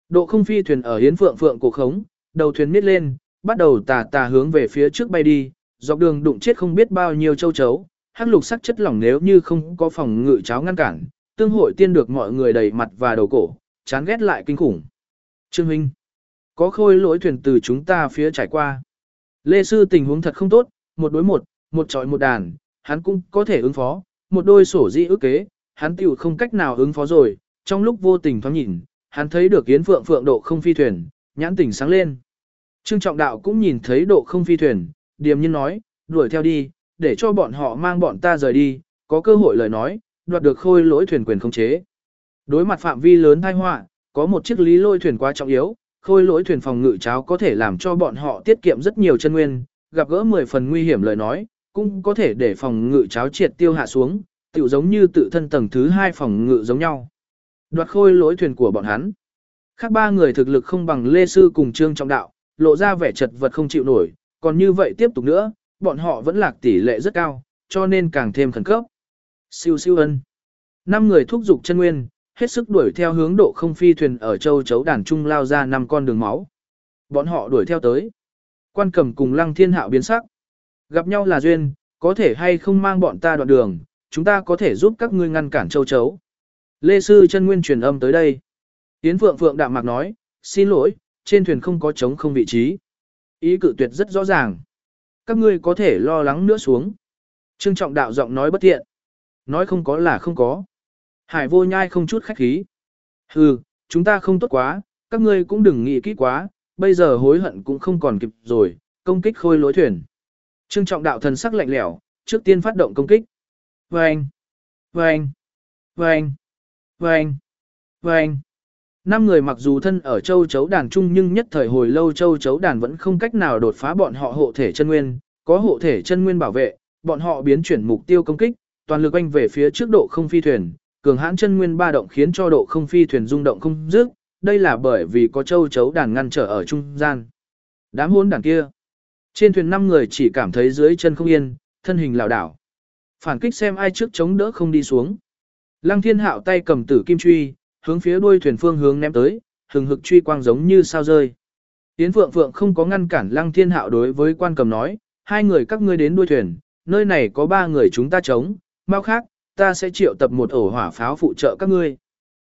Độ không phi thuyền ở Yến Phượng Phượng cổ khống, đầu thuyền miết lên, bắt đầu tà tà hướng về phía trước bay đi, dọc đường đụng chết không biết bao nhiêu châu chấu, hắc lục sắc chất lỏng nếu như không có phòng ngự cháo ngăn cản, tương hội tiên được mọi người đầy mặt và đầu cổ, chán ghét lại kinh khủng. Trương Huynh, có khôi lỗi thuyền từ chúng ta phía trải qua. Lê Sư tình huống thật không tốt, một đối một, một trọi một đàn, hắn cũng có thể ứng phó, một đôi sổ di ước kế, hắn tiểu không cách nào ứng phó rồi, trong lúc vô tình thoáng nhìn, hắn thấy được Yến Phượng Phượng độ không phi thuyền, nhãn tỉnh sáng lên. Trương Trọng Đạo cũng nhìn thấy độ không phi thuyền, điềm nhiên nói, đuổi theo đi, để cho bọn họ mang bọn ta rời đi, có cơ hội lời nói, đoạt được khôi lỗi thuyền quyền không chế. Đối mặt phạm vi lớn tai họa, có một chiếc lý lôi thuyền quá trọng yếu, khôi lỗi thuyền phòng ngự cháo có thể làm cho bọn họ tiết kiệm rất nhiều chân nguyên, gặp gỡ 10 phần nguy hiểm lời nói, cũng có thể để phòng ngự cháo triệt tiêu hạ xuống, tựu giống như tự thân tầng thứ hai phòng ngự giống nhau. Đoạt khôi lỗi thuyền của bọn hắn. Khác ba người thực lực không bằng Lê Sư cùng Trương Trọng Đạo, lộ ra vẻ chật vật không chịu nổi, còn như vậy tiếp tục nữa, bọn họ vẫn lạc tỷ lệ rất cao, cho nên càng thêm khẩn cấp. Siêu siêu ân. Năm người thúc giục chân nguyên, hết sức đuổi theo hướng độ không phi thuyền ở châu chấu đàn trung lao ra năm con đường máu. Bọn họ đuổi theo tới. Quan cầm cùng lăng thiên hạo biến sắc. Gặp nhau là duyên, có thể hay không mang bọn ta đoạn đường, chúng ta có thể giúp các ngươi ngăn cản châu chấu. Lê Sư chân nguyên truyền âm tới đây. yến Phượng Phượng đạm mạc nói, xin lỗi, trên thuyền không có trống không vị trí. Ý cự tuyệt rất rõ ràng. Các ngươi có thể lo lắng nữa xuống. Trương Trọng Đạo giọng nói bất thiện. Nói không có là không có. Hải vô nhai không chút khách khí. Hừ, chúng ta không tốt quá, các ngươi cũng đừng nghĩ kỹ quá, bây giờ hối hận cũng không còn kịp rồi, công kích khôi lối thuyền. Trương trọng đạo thần sắc lạnh lẽo, trước tiên phát động công kích. Vâng! Vâng! Vâng! Vâng! Vâng! Năm người mặc dù thân ở châu chấu đàn chung nhưng nhất thời hồi lâu châu chấu đàn vẫn không cách nào đột phá bọn họ hộ thể chân nguyên, có hộ thể chân nguyên bảo vệ, bọn họ biến chuyển mục tiêu công kích, toàn lực anh về phía trước độ không phi thuyền, cường hãn chân nguyên ba động khiến cho độ không phi thuyền rung động không dứt, đây là bởi vì có châu chấu đàn ngăn trở ở trung gian. Đám hôn đàn kia. Trên thuyền năm người chỉ cảm thấy dưới chân không yên, thân hình lảo đảo. Phản kích xem ai trước chống đỡ không đi xuống. Lăng thiên hạo tay cầm tử kim truy, hướng phía đuôi thuyền phương hướng ném tới, hừng hực truy quang giống như sao rơi. Yến Phượng Phượng không có ngăn cản Lăng Thiên Hạo đối với quan cầm nói, hai người các ngươi đến đuôi thuyền, nơi này có ba người chúng ta chống, mau khác, ta sẽ triệu tập một ổ hỏa pháo phụ trợ các ngươi.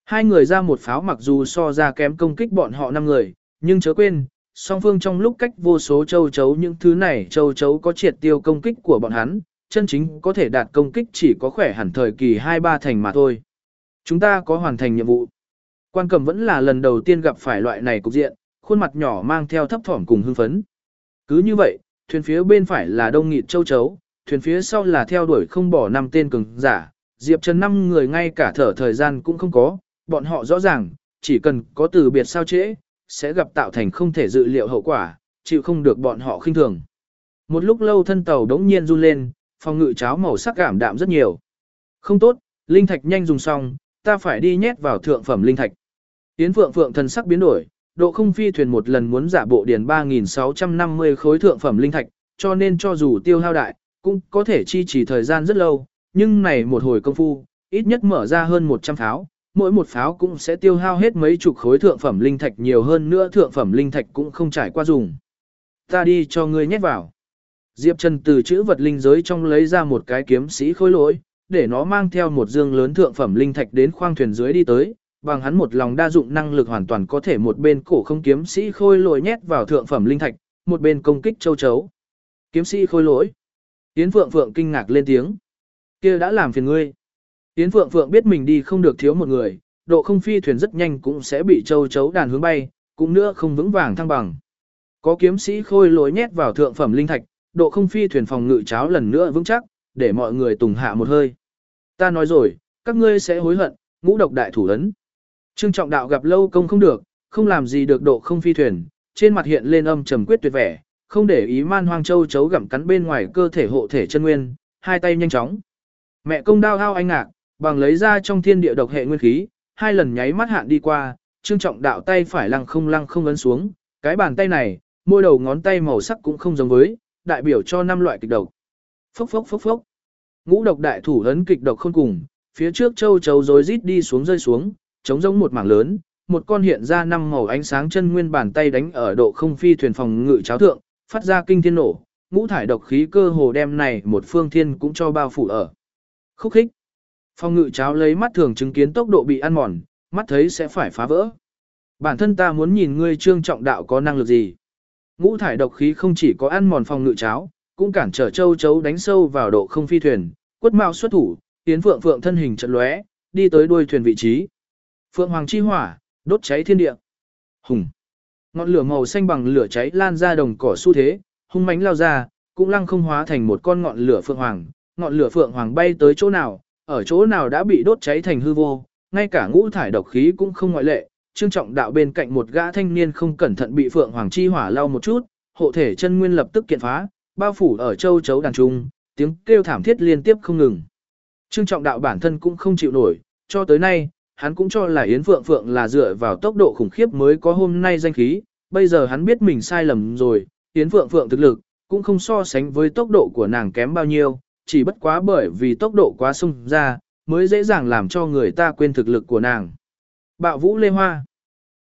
Hai người ra một pháo mặc dù so ra kém công kích bọn họ năm người, nhưng chớ quên, song phương trong lúc cách vô số châu chấu những thứ này châu chấu có triệt tiêu công kích của bọn hắn, chân chính có thể đạt công kích chỉ có khỏe hẳn thời kỳ 2-3 thành mà thôi. Chúng ta có hoàn thành nhiệm vụ. Quan cầm vẫn là lần đầu tiên gặp phải loại này cục diện, khuôn mặt nhỏ mang theo thấp thỏm cùng hưng phấn. Cứ như vậy, thuyền phía bên phải là đông nghịt châu chấu, thuyền phía sau là theo đuổi không bỏ năm tên cường giả, Diệp Trần năm người ngay cả thở thời gian cũng không có, bọn họ rõ ràng, chỉ cần có từ biệt sao trễ, sẽ gặp tạo thành không thể dự liệu hậu quả, chịu không được bọn họ khinh thường. Một lúc lâu thân tàu đống nhiên run lên, phòng ngự cháo màu sắc cảm đạm rất nhiều. Không tốt, linh thạch nhanh dùng xong, ta phải đi nhét vào thượng phẩm linh thạch. Tiến Phượng Phượng thần sắc biến đổi, độ không phi thuyền một lần muốn giả bộ điền 3.650 khối thượng phẩm linh thạch, cho nên cho dù tiêu hao đại, cũng có thể chi trì thời gian rất lâu, nhưng này một hồi công phu, ít nhất mở ra hơn 100 pháo, mỗi một pháo cũng sẽ tiêu hao hết mấy chục khối thượng phẩm linh thạch nhiều hơn nữa thượng phẩm linh thạch cũng không trải qua dùng. Ta đi cho ngươi nhét vào. Diệp Trần từ chữ vật linh giới trong lấy ra một cái kiếm sĩ khối lỗi, để nó mang theo một dương lớn thượng phẩm linh thạch đến khoang thuyền dưới đi tới, bằng hắn một lòng đa dụng năng lực hoàn toàn có thể một bên cổ không kiếm sĩ khôi lỗi nhét vào thượng phẩm linh thạch, một bên công kích châu chấu. Kiếm sĩ khôi lỗi. Yến Phượng Phượng kinh ngạc lên tiếng. kia đã làm phiền ngươi. Yến Phượng Phượng biết mình đi không được thiếu một người, độ không phi thuyền rất nhanh cũng sẽ bị châu chấu đàn hướng bay, cũng nữa không vững vàng thăng bằng. Có kiếm sĩ khôi lỗi nhét vào thượng phẩm linh thạch, độ không phi thuyền phòng ngự cháo lần nữa vững chắc, để mọi người tùng hạ một hơi. Ta nói rồi, các ngươi sẽ hối hận, ngũ độc đại thủ ấn. Trương trọng đạo gặp lâu công không được, không làm gì được độ không phi thuyền, trên mặt hiện lên âm trầm quyết tuyệt vẻ, không để ý man hoang châu chấu gặm cắn bên ngoài cơ thể hộ thể chân nguyên, hai tay nhanh chóng. Mẹ công đao hao anh ngạc, bằng lấy ra trong thiên địa độc hệ nguyên khí, hai lần nháy mắt hạn đi qua, trương trọng đạo tay phải lăng không lăng không ấn xuống, cái bàn tay này, môi đầu ngón tay màu sắc cũng không giống với, đại biểu cho năm loại kịch độc. Phốc phốc phốc phốc. Ngũ độc đại thủ ấn kịch độc không cùng, phía trước châu chấu rối rít đi xuống rơi xuống, chống giống một mảng lớn, một con hiện ra năm màu ánh sáng chân nguyên bàn tay đánh ở độ không phi thuyền phòng ngự cháo thượng, phát ra kinh thiên nổ, ngũ thải độc khí cơ hồ đem này một phương thiên cũng cho bao phủ ở. Khúc khích. Phòng ngự cháo lấy mắt thường chứng kiến tốc độ bị ăn mòn, mắt thấy sẽ phải phá vỡ. Bản thân ta muốn nhìn ngươi trương trọng đạo có năng lực gì. Ngũ thải độc khí không chỉ có ăn mòn phòng ngự cháo, cũng cản trở châu chấu đánh sâu vào độ không phi thuyền, quất mạo xuất thủ, tiến phượng phượng thân hình trận lóe, đi tới đuôi thuyền vị trí. Phượng hoàng chi hỏa, đốt cháy thiên địa. Hùng. Ngọn lửa màu xanh bằng lửa cháy lan ra đồng cỏ xu thế, hung mãnh lao ra, cũng lăng không hóa thành một con ngọn lửa phượng hoàng. Ngọn lửa phượng hoàng bay tới chỗ nào, ở chỗ nào đã bị đốt cháy thành hư vô, ngay cả ngũ thải độc khí cũng không ngoại lệ. Trương trọng đạo bên cạnh một gã thanh niên không cẩn thận bị phượng hoàng chi hỏa lao một chút, hộ thể chân nguyên lập tức kiện phá, bao phủ ở châu chấu đàn trung, tiếng kêu thảm thiết liên tiếp không ngừng. Trương trọng đạo bản thân cũng không chịu nổi, cho tới nay, hắn cũng cho là Yến Phượng Phượng là dựa vào tốc độ khủng khiếp mới có hôm nay danh khí, bây giờ hắn biết mình sai lầm rồi, Yến Phượng Phượng thực lực, cũng không so sánh với tốc độ của nàng kém bao nhiêu, chỉ bất quá bởi vì tốc độ quá sung ra, mới dễ dàng làm cho người ta quên thực lực của nàng. Bạo Vũ Lê Hoa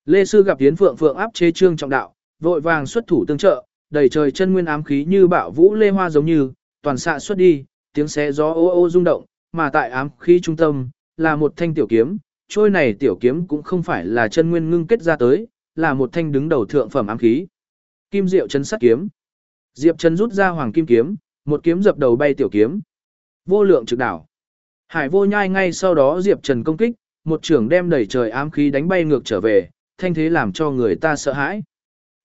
Lê Sư gặp Yến Phượng Phượng áp chế trương trọng đạo, vội vàng xuất thủ tương trợ, đầy trời chân nguyên ám khí như bạo vũ lê hoa giống như, toàn xạ xuất đi, tiếng xé gió ô ô rung động, mà tại ám khí trung tâm, là một thanh tiểu kiếm, trôi này tiểu kiếm cũng không phải là chân nguyên ngưng kết ra tới, là một thanh đứng đầu thượng phẩm ám khí. Kim diệu chân sắt kiếm. Diệp chân rút ra hoàng kim kiếm, một kiếm dập đầu bay tiểu kiếm. Vô lượng trực đảo. Hải vô nhai ngay sau đó Diệp Trần công kích, một trưởng đem đẩy trời ám khí đánh bay ngược trở về, thanh thế làm cho người ta sợ hãi.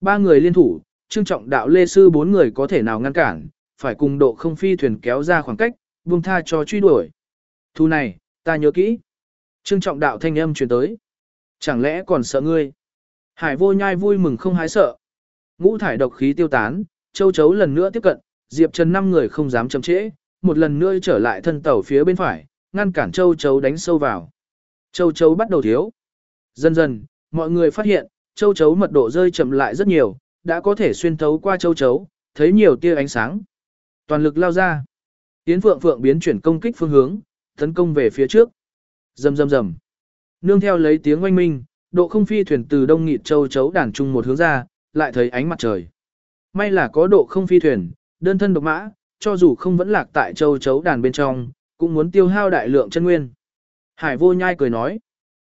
Ba người liên thủ, trương trọng đạo lê sư bốn người có thể nào ngăn cản, phải cùng độ không phi thuyền kéo ra khoảng cách, buông tha cho truy đuổi. Thu này, ta nhớ kỹ. Trương trọng đạo thanh âm truyền tới. Chẳng lẽ còn sợ ngươi? Hải vô nhai vui mừng không hái sợ. Ngũ thải độc khí tiêu tán, châu chấu lần nữa tiếp cận, Diệp Trần năm người không dám chậm trễ, một lần nữa trở lại thân tàu phía bên phải, ngăn cản châu chấu đánh sâu vào. Châu chấu bắt đầu thiếu. Dần dần, mọi người phát hiện, châu chấu mật độ rơi chậm lại rất nhiều, đã có thể xuyên thấu qua châu chấu, thấy nhiều tia ánh sáng. Toàn lực lao ra. Tiến Phượng Phượng biến chuyển công kích phương hướng, tấn công về phía trước. Rầm rầm rầm. Nương theo lấy tiếng oanh minh, độ không phi thuyền từ đông nghịt châu chấu đàn trung một hướng ra, lại thấy ánh mặt trời. May là có độ không phi thuyền, đơn thân độc mã, cho dù không vẫn lạc tại châu chấu đàn bên trong, cũng muốn tiêu hao đại lượng chân nguyên. Hải vô nhai cười nói.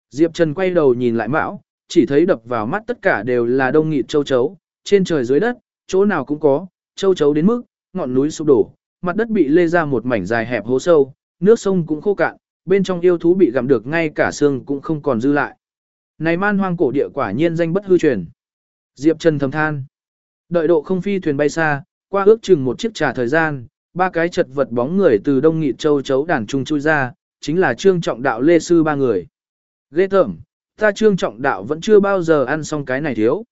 Diệp Trần quay đầu nhìn lại mão, chỉ thấy đập vào mắt tất cả đều là đông nghịt châu chấu, trên trời dưới đất, chỗ nào cũng có, châu chấu đến mức, ngọn núi sụp đổ, mặt đất bị lê ra một mảnh dài hẹp hố sâu, nước sông cũng khô cạn, bên trong yêu thú bị gặm được ngay cả xương cũng không còn dư lại. Này man hoang cổ địa quả nhiên danh bất hư truyền. Diệp Trần thầm than. Đợi độ không phi thuyền bay xa, qua ước chừng một chiếc trà thời gian, ba cái chật vật bóng người từ đông nghị châu chấu đàn trung chui ra, chính là trương trọng đạo lê sư ba người. Ghê tởm, ta trương trọng đạo vẫn chưa bao giờ ăn xong cái này thiếu.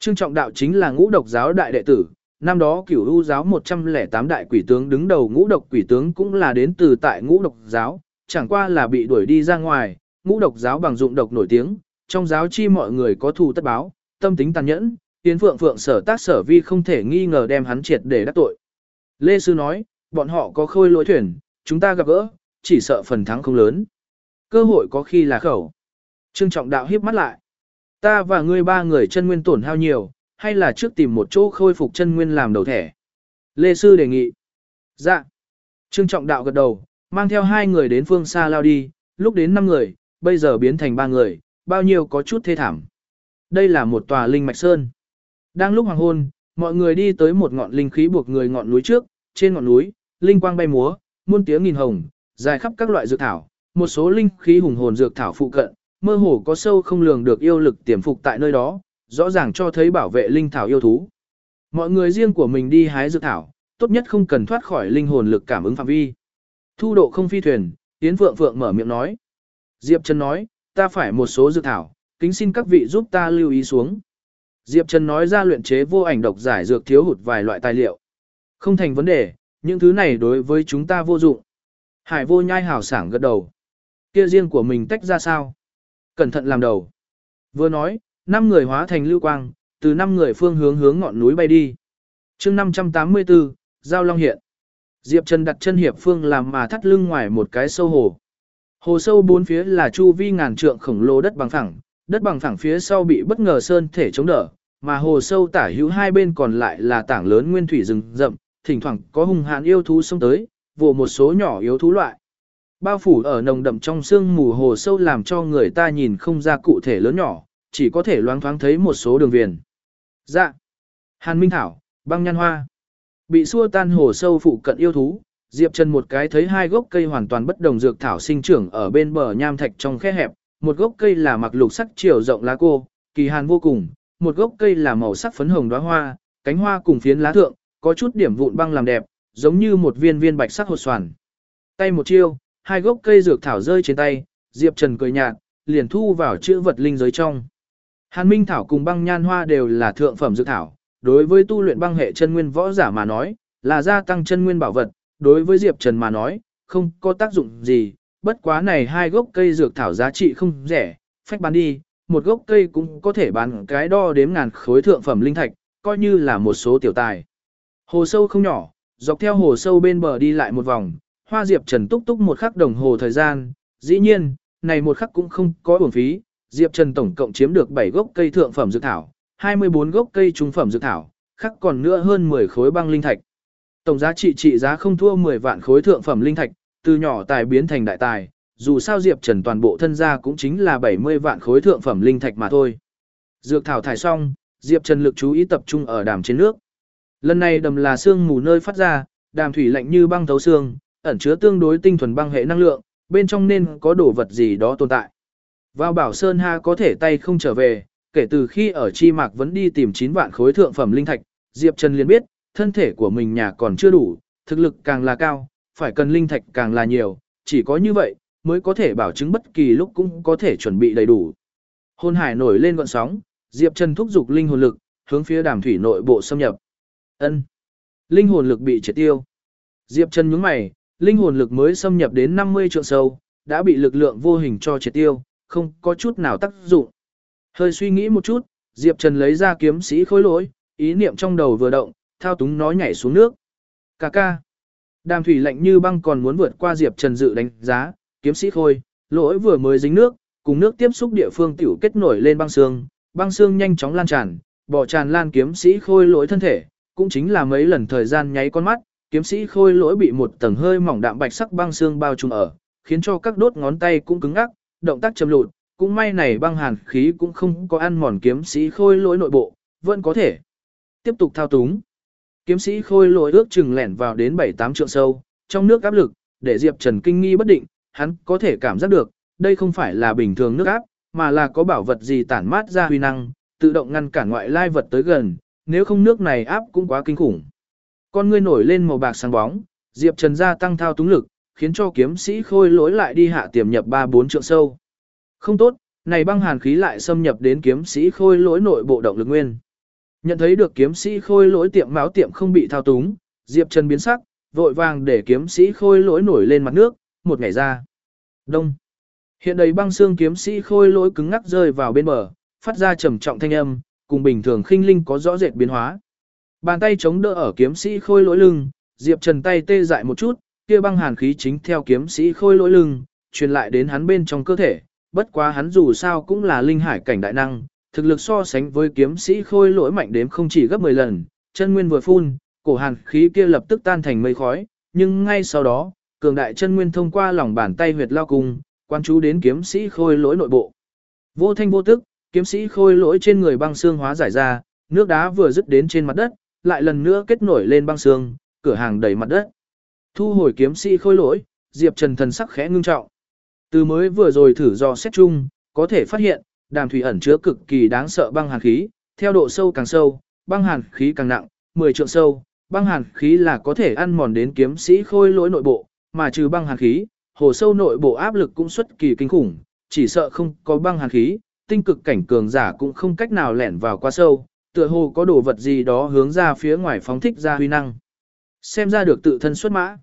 Trương trọng đạo chính là ngũ độc giáo đại đệ tử, năm đó cửu u giáo 108 đại quỷ tướng đứng đầu ngũ độc quỷ tướng cũng là đến từ tại ngũ độc giáo, chẳng qua là bị đuổi đi ra ngoài, ngũ độc giáo bằng dụng độc nổi tiếng, trong giáo chi mọi người có thù tất báo, tâm tính tàn nhẫn, tiến phượng phượng sở tác sở vi không thể nghi ngờ đem hắn triệt để đắc tội. Lê Sư nói, bọn họ có khôi lỗi thuyền, chúng ta gặp gỡ, chỉ sợ phần thắng không lớn. Cơ hội có khi là khẩu. Trương Trọng Đạo hiếp mắt lại. Ta và ngươi ba người chân nguyên tổn hao nhiều, hay là trước tìm một chỗ khôi phục chân nguyên làm đầu thẻ. Lê Sư đề nghị. Dạ. Trương Trọng Đạo gật đầu, mang theo hai người đến phương xa lao đi, lúc đến năm người, bây giờ biến thành ba người, bao nhiêu có chút thê thảm. Đây là một tòa linh mạch sơn. Đang lúc hoàng hôn, mọi người đi tới một ngọn linh khí buộc người ngọn núi trước, trên ngọn núi, linh quang bay múa, muôn tiếng nghìn hồng, dài khắp các loại dược thảo, một số linh khí hùng hồn dược thảo phụ cận, mơ hồ có sâu không lường được yêu lực tiềm phục tại nơi đó, rõ ràng cho thấy bảo vệ linh thảo yêu thú. Mọi người riêng của mình đi hái dược thảo, tốt nhất không cần thoát khỏi linh hồn lực cảm ứng phạm vi. Thu độ không phi thuyền, Yến Phượng Phượng mở miệng nói. Diệp Trần nói, ta phải một số dược thảo, kính xin các vị giúp ta lưu ý xuống. Diệp Trần nói ra luyện chế vô ảnh độc giải dược thiếu hụt vài loại tài liệu. Không thành vấn đề, những thứ này đối với chúng ta vô dụng. Hải vô nhai hảo sảng gật đầu. Kia riêng của mình tách ra sao? Cẩn thận làm đầu. Vừa nói, năm người hóa thành lưu quang, từ năm người phương hướng hướng ngọn núi bay đi. chương 584, Giao Long hiện. Diệp Trần đặt chân hiệp phương làm mà thắt lưng ngoài một cái sâu hồ. Hồ sâu bốn phía là chu vi ngàn trượng khổng lồ đất bằng phẳng, đất bằng phẳng phía sau bị bất ngờ sơn thể chống đỡ, mà hồ sâu tả hữu hai bên còn lại là tảng lớn nguyên thủy rừng rậm, thỉnh thoảng có hung hãn yêu thú xông tới, vụ một số nhỏ yếu thú loại. Bao phủ ở nồng đậm trong sương mù hồ sâu làm cho người ta nhìn không ra cụ thể lớn nhỏ, chỉ có thể loáng thoáng thấy một số đường viền. Dạ. Hàn Minh Thảo, băng nhan hoa. Bị xua tan hồ sâu phụ cận yêu thú, Diệp Trần một cái thấy hai gốc cây hoàn toàn bất đồng dược thảo sinh trưởng ở bên bờ nham thạch trong khe hẹp, một gốc cây là mặc lục sắc chiều rộng lá cô, kỳ hàn vô cùng, một gốc cây là màu sắc phấn hồng đóa hoa, cánh hoa cùng phiến lá thượng, có chút điểm vụn băng làm đẹp, giống như một viên viên bạch sắc hột xoàn. Tay một chiêu, hai gốc cây dược thảo rơi trên tay, Diệp Trần cười nhạt, liền thu vào chữ vật linh giới trong. Hàn Minh thảo cùng băng nhan hoa đều là thượng phẩm dược thảo, đối với tu luyện băng hệ chân nguyên võ giả mà nói, là gia tăng chân nguyên bảo vật, đối với Diệp Trần mà nói, không có tác dụng gì, bất quá này hai gốc cây dược thảo giá trị không rẻ, phách bán đi, một gốc cây cũng có thể bán cái đo đếm ngàn khối thượng phẩm linh thạch, coi như là một số tiểu tài. Hồ sâu không nhỏ, dọc theo hồ sâu bên bờ đi lại một vòng, hoa Diệp Trần túc túc một khắc đồng hồ thời gian, dĩ nhiên, này một khắc cũng không có uổng phí, Diệp Trần tổng cộng chiếm được 7 gốc cây thượng phẩm dược thảo, 24 gốc cây trung phẩm dược thảo, khắc còn nữa hơn 10 khối băng linh thạch. Tổng giá trị trị giá không thua 10 vạn khối thượng phẩm linh thạch, từ nhỏ tài biến thành đại tài, dù sao Diệp Trần toàn bộ thân gia cũng chính là 70 vạn khối thượng phẩm linh thạch mà thôi. Dược thảo thải xong, Diệp Trần lực chú ý tập trung ở đàm trên nước. Lần này đầm là xương mù nơi phát ra, đàm thủy lạnh như băng thấu xương, ẩn chứa tương đối tinh thuần băng hệ năng lượng, bên trong nên có đồ vật gì đó tồn tại. Vào bảo Sơn Ha có thể tay không trở về, kể từ khi ở Chi Mạc vẫn đi tìm 9 vạn khối thượng phẩm linh thạch, Diệp Trần liền biết, thân thể của mình nhà còn chưa đủ, thực lực càng là cao, phải cần linh thạch càng là nhiều, chỉ có như vậy, mới có thể bảo chứng bất kỳ lúc cũng có thể chuẩn bị đầy đủ. Hôn hải nổi lên gọn sóng, Diệp Trần thúc giục linh hồn lực, hướng phía đàm thủy nội bộ xâm nhập. Ân, Linh hồn lực bị triệt tiêu. Diệp Trần nhướng mày, linh hồn lực mới xâm nhập đến 50 trượng sâu, đã bị lực lượng vô hình cho triệt tiêu, không có chút nào tác dụng. Hơi suy nghĩ một chút, Diệp Trần lấy ra kiếm sĩ khối lỗi, ý niệm trong đầu vừa động, thao túng nó nhảy xuống nước. Cà ca. Đàm thủy lạnh như băng còn muốn vượt qua Diệp Trần dự đánh giá, kiếm sĩ khôi, lỗi vừa mới dính nước, cùng nước tiếp xúc địa phương tiểu kết nổi lên băng xương, băng xương nhanh chóng lan tràn, bỏ tràn lan kiếm sĩ khôi lỗi thân thể, cũng chính là mấy lần thời gian nháy con mắt, kiếm sĩ khôi lỗi bị một tầng hơi mỏng đạm bạch sắc băng xương bao trùm ở, khiến cho các đốt ngón tay cũng cứng ngắc, động tác chậm lụt, cũng may này băng hàn khí cũng không có ăn mòn kiếm sĩ khôi lỗi nội bộ, vẫn có thể tiếp tục thao túng. Kiếm sĩ khôi lỗi ước chừng lẻn vào đến 7-8 trượng sâu, trong nước áp lực, để Diệp Trần kinh nghi bất định, hắn có thể cảm giác được, đây không phải là bình thường nước áp, mà là có bảo vật gì tản mát ra huy năng, tự động ngăn cản ngoại lai vật tới gần, nếu không nước này áp cũng quá kinh khủng. Con ngươi nổi lên màu bạc sáng bóng, Diệp Trần gia tăng thao túng lực, khiến cho kiếm sĩ khôi lỗi lại đi hạ tiềm nhập 3-4 trượng sâu. Không tốt, này băng hàn khí lại xâm nhập đến kiếm sĩ khôi lỗi nội bộ động lực nguyên. Nhận thấy được kiếm sĩ khôi lỗi tiệm máu tiệm không bị thao túng, Diệp Trần biến sắc, vội vàng để kiếm sĩ khôi lỗi nổi lên mặt nước, một ngày ra. Đông. Hiện đầy băng xương kiếm sĩ khôi lỗi cứng ngắc rơi vào bên bờ, phát ra trầm trọng thanh âm, cùng bình thường khinh linh có rõ rệt biến hóa. Bàn tay chống đỡ ở kiếm sĩ khôi lỗi lưng, Diệp Trần tay tê dại một chút, kia băng hàn khí chính theo kiếm sĩ khôi lỗi lưng, truyền lại đến hắn bên trong cơ thể, bất quá hắn dù sao cũng là linh hải cảnh đại năng, thực lực so sánh với kiếm sĩ khôi lỗi mạnh đến không chỉ gấp 10 lần, chân nguyên vừa phun, cổ hàn khí kia lập tức tan thành mây khói, nhưng ngay sau đó, cường đại chân nguyên thông qua lòng bàn tay huyệt lao cùng quan chú đến kiếm sĩ khôi lỗi nội bộ. Vô thanh vô tức, kiếm sĩ khôi lỗi trên người băng xương hóa giải ra, nước đá vừa dứt đến trên mặt đất, lại lần nữa kết nổi lên băng xương, cửa hàng đầy mặt đất. Thu hồi kiếm sĩ khôi lỗi, Diệp Trần thần sắc khẽ ngưng trọng. Từ mới vừa rồi thử do xét chung, có thể phát hiện, đàm thủy ẩn chứa cực kỳ đáng sợ băng hàn khí, theo độ sâu càng sâu, băng hàn khí càng nặng, 10 trượng sâu, băng hàn khí là có thể ăn mòn đến kiếm sĩ khôi lỗi nội bộ, mà trừ băng hàn khí, hồ sâu nội bộ áp lực cũng xuất kỳ kinh khủng, chỉ sợ không có băng hàn khí, tinh cực cảnh cường giả cũng không cách nào lẻn vào quá sâu, tựa hồ có đồ vật gì đó hướng ra phía ngoài phóng thích ra huy năng. Xem ra được tự thân xuất mã.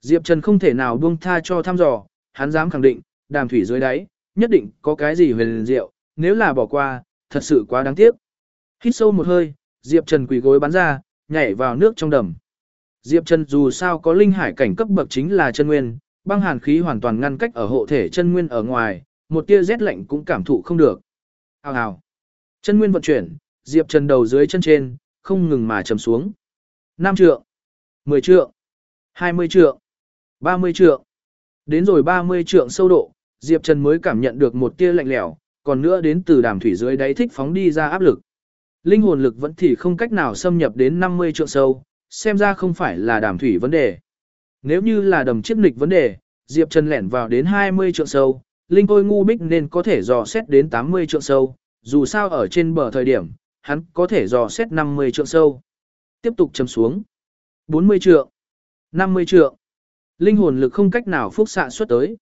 Diệp Trần không thể nào buông tha cho thăm dò, hắn dám khẳng định, đàm thủy dưới đáy, nhất định có cái gì huyền diệu, nếu là bỏ qua, thật sự quá đáng tiếc. Hít sâu một hơi, Diệp Trần quỳ gối bắn ra, nhảy vào nước trong đầm. Diệp Trần dù sao có linh hải cảnh cấp bậc chính là chân nguyên, băng hàn khí hoàn toàn ngăn cách ở hộ thể chân nguyên ở ngoài, một tia rét lạnh cũng cảm thụ không được. Hào hào. Chân nguyên vận chuyển, Diệp Trần đầu dưới chân trên, không ngừng mà trầm xuống. 5 trượng, 10 trượng, 20 trượng, 30 trượng. Đến rồi 30 trượng sâu độ, Diệp Trần mới cảm nhận được một tia lạnh lẽo, còn nữa đến từ đàm thủy dưới đáy thích phóng đi ra áp lực. Linh hồn lực vẫn thì không cách nào xâm nhập đến 50 trượng sâu, xem ra không phải là đàm thủy vấn đề. Nếu như là đầm chiếc nịch vấn đề, Diệp Trần lẻn vào đến 20 trượng sâu, linh Côi ngu bích nên có thể dò xét đến 80 trượng sâu, dù sao ở trên bờ thời điểm, hắn có thể dò xét 50 trượng sâu. Tiếp tục chấm xuống. 40 trượng, 50 trượng. Linh hồn lực không cách nào phúc xạ xuất tới.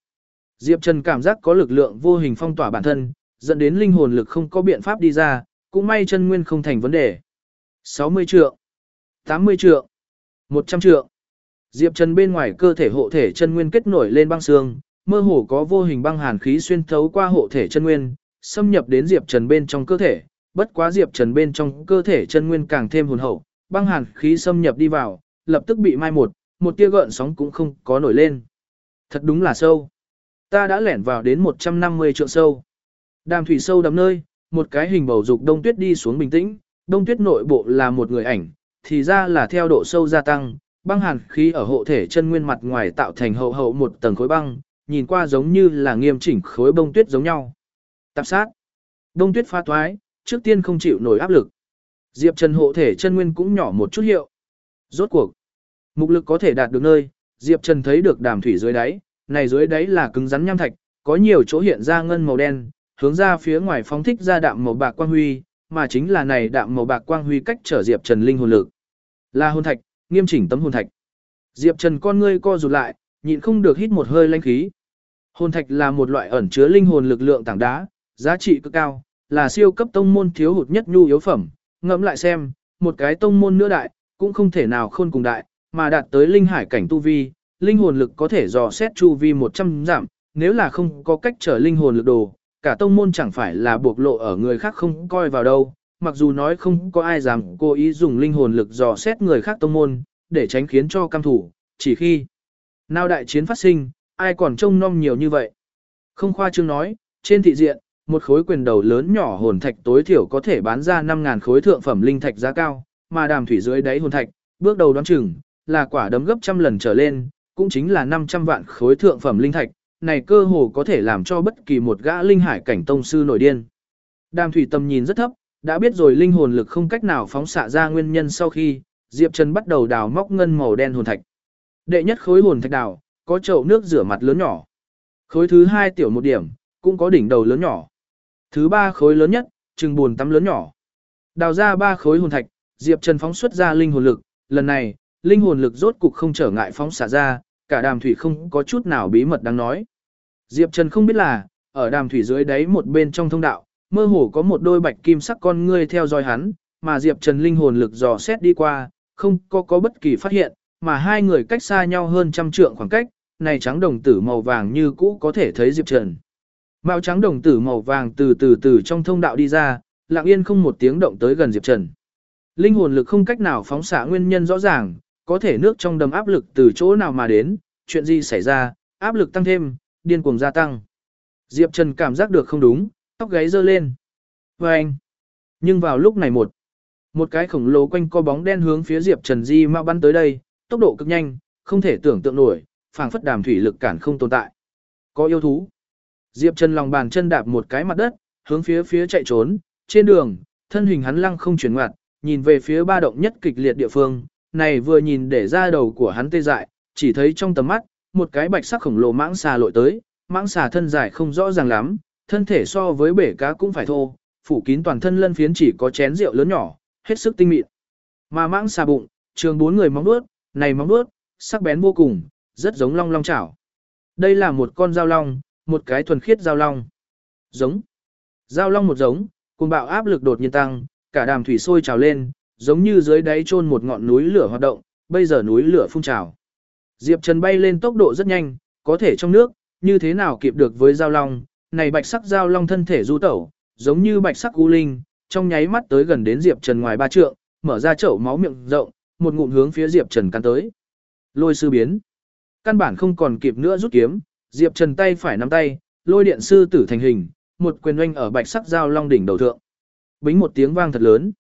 Diệp Trần cảm giác có lực lượng vô hình phong tỏa bản thân, dẫn đến linh hồn lực không có biện pháp đi ra, cũng may chân nguyên không thành vấn đề. 60 trượng, 80 trượng, 100 trượng. Diệp Trần bên ngoài cơ thể hộ thể chân nguyên kết nổi lên băng xương, mơ hồ có vô hình băng hàn khí xuyên thấu qua hộ thể chân nguyên, xâm nhập đến Diệp Trần bên trong cơ thể, bất quá Diệp Trần bên trong cơ thể chân nguyên càng thêm hồn hậu, băng hàn khí xâm nhập đi vào, lập tức bị mai một, một tia gợn sóng cũng không có nổi lên. Thật đúng là sâu. Ta đã lẻn vào đến 150 trượng sâu. Đàm thủy sâu đầm nơi, một cái hình bầu dục đông tuyết đi xuống bình tĩnh, đông tuyết nội bộ là một người ảnh, thì ra là theo độ sâu gia tăng, băng hàn khí ở hộ thể chân nguyên mặt ngoài tạo thành hậu hậu một tầng khối băng, nhìn qua giống như là nghiêm chỉnh khối bông tuyết giống nhau. Tạp sát. Đông tuyết pha thoái, trước tiên không chịu nổi áp lực. Diệp Trần hộ thể chân nguyên cũng nhỏ một chút hiệu. Rốt cuộc, mục lực có thể đạt được nơi, Diệp Trần thấy được đàm thủy dưới đáy, này dưới đáy là cứng rắn nham thạch, có nhiều chỗ hiện ra ngân màu đen, hướng ra phía ngoài phóng thích ra đạm màu bạc quang huy, mà chính là này đạm màu bạc quang huy cách trở Diệp Trần linh hồn lực. Là hồn thạch, nghiêm chỉnh tấm hồn thạch. Diệp Trần con ngươi co rụt lại, nhịn không được hít một hơi lãnh khí. Hồn thạch là một loại ẩn chứa linh hồn lực lượng tảng đá, giá trị cực cao, là siêu cấp tông môn thiếu hụt nhất nhu yếu phẩm. Ngẫm lại xem, một cái tông môn nữa đại, cũng không thể nào khôn cùng đại, mà đạt tới linh hải cảnh tu vi, linh hồn lực có thể dò xét chu vi 100 giảm, nếu là không có cách trở linh hồn lực đồ, cả tông môn chẳng phải là buộc lộ ở người khác không coi vào đâu, mặc dù nói không có ai dám cố ý dùng linh hồn lực dò xét người khác tông môn, để tránh khiến cho cam thủ, chỉ khi nào đại chiến phát sinh, ai còn trông nom nhiều như vậy. Không khoa trương nói, trên thị diện, một khối quyền đầu lớn nhỏ hồn thạch tối thiểu có thể bán ra 5.000 khối thượng phẩm linh thạch giá cao, mà đàm thủy dưới đáy hồn thạch, bước đầu đoán chừng, là quả đấm gấp trăm lần trở lên, cũng chính là 500 vạn khối thượng phẩm linh thạch, này cơ hồ có thể làm cho bất kỳ một gã linh hải cảnh tông sư nổi điên. Đàm thủy tầm nhìn rất thấp, đã biết rồi linh hồn lực không cách nào phóng xạ ra nguyên nhân sau khi, Diệp Trần bắt đầu đào móc ngân màu đen hồn thạch. Đệ nhất khối hồn thạch đào, có chậu nước rửa mặt lớn nhỏ. Khối thứ hai tiểu một điểm, cũng có đỉnh đầu lớn nhỏ. Thứ ba khối lớn nhất, chừng buồn tắm lớn nhỏ. Đào ra ba khối hồn thạch, Diệp Trần phóng xuất ra linh hồn lực, lần này, linh hồn lực rốt cục không trở ngại phóng xả ra, cả đàm thủy không có chút nào bí mật đáng nói. Diệp Trần không biết là, ở đàm thủy dưới đáy một bên trong thông đạo, mơ hồ có một đôi bạch kim sắc con ngươi theo dõi hắn, mà Diệp Trần linh hồn lực dò xét đi qua, không có có bất kỳ phát hiện, mà hai người cách xa nhau hơn trăm trượng khoảng cách, này trắng đồng tử màu vàng như cũ có thể thấy Diệp Trần. Mạo trắng đồng tử màu vàng từ từ từ trong thông đạo đi ra, lặng yên không một tiếng động tới gần Diệp Trần. Linh hồn lực không cách nào phóng xạ nguyên nhân rõ ràng, có thể nước trong đầm áp lực từ chỗ nào mà đến, chuyện gì xảy ra, áp lực tăng thêm, điên cuồng gia tăng. Diệp Trần cảm giác được không đúng, tóc gáy dơ lên. Và anh. Nhưng vào lúc này một, một cái khổng lồ quanh co bóng đen hướng phía Diệp Trần Di mau bắn tới đây, tốc độ cực nhanh, không thể tưởng tượng nổi, phảng phất đàm thủy lực cản không tồn tại. Có yêu thú. Diệp Trần lòng bàn chân đạp một cái mặt đất, hướng phía phía chạy trốn, trên đường, thân hình hắn lăng không chuyển ngoặt, nhìn về phía ba động nhất kịch liệt địa phương, này vừa nhìn để ra đầu của hắn tê dại, chỉ thấy trong tầm mắt, một cái bạch sắc khổng lồ mãng xà lội tới, mãng xà thân dài không rõ ràng lắm, thân thể so với bể cá cũng phải thô, phủ kín toàn thân lân phiến chỉ có chén rượu lớn nhỏ, hết sức tinh mịn. Mà mãng xà bụng, trường bốn người móng vuốt, này móng vuốt, sắc bén vô cùng, rất giống long long chảo. Đây là một con dao long, một cái thuần khiết giao long. Giống. giao long một giống, cùng bạo áp lực đột nhiên tăng, cả đàm thủy sôi trào lên, giống như dưới đáy chôn một ngọn núi lửa hoạt động, bây giờ núi lửa phun trào. Diệp Trần bay lên tốc độ rất nhanh, có thể trong nước, như thế nào kịp được với giao long, này bạch sắc giao long thân thể du tẩu, giống như bạch sắc u linh, trong nháy mắt tới gần đến Diệp Trần ngoài ba trượng, mở ra chậu máu miệng rộng, một ngụm hướng phía Diệp Trần cắn tới. Lôi sư biến. Căn bản không còn kịp nữa rút kiếm, Diệp Trần tay phải nắm tay, lôi điện sư tử thành hình, một quyền oanh ở bạch sắc dao long đỉnh đầu thượng. Bính một tiếng vang thật lớn.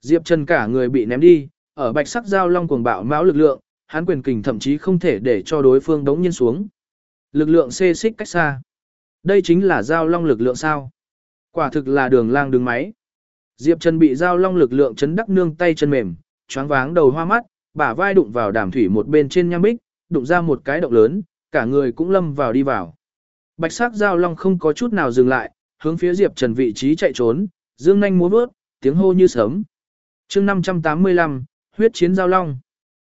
Diệp Trần cả người bị ném đi, ở bạch sắc dao long cuồng bạo máu lực lượng, hắn quyền kình thậm chí không thể để cho đối phương đống nhiên xuống. Lực lượng xê xích cách xa. Đây chính là dao long lực lượng sao? Quả thực là đường lang đứng máy. Diệp Trần bị dao long lực lượng chấn đắc nương tay chân mềm, choáng váng đầu hoa mắt, bả vai đụng vào đàm thủy một bên trên nham bích, đụng ra một cái động lớn, cả người cũng lâm vào đi vào. Bạch sắc giao long không có chút nào dừng lại, hướng phía Diệp Trần vị trí chạy trốn, dương nhanh múa bước, tiếng hô như sớm. chương 585, huyết chiến giao long.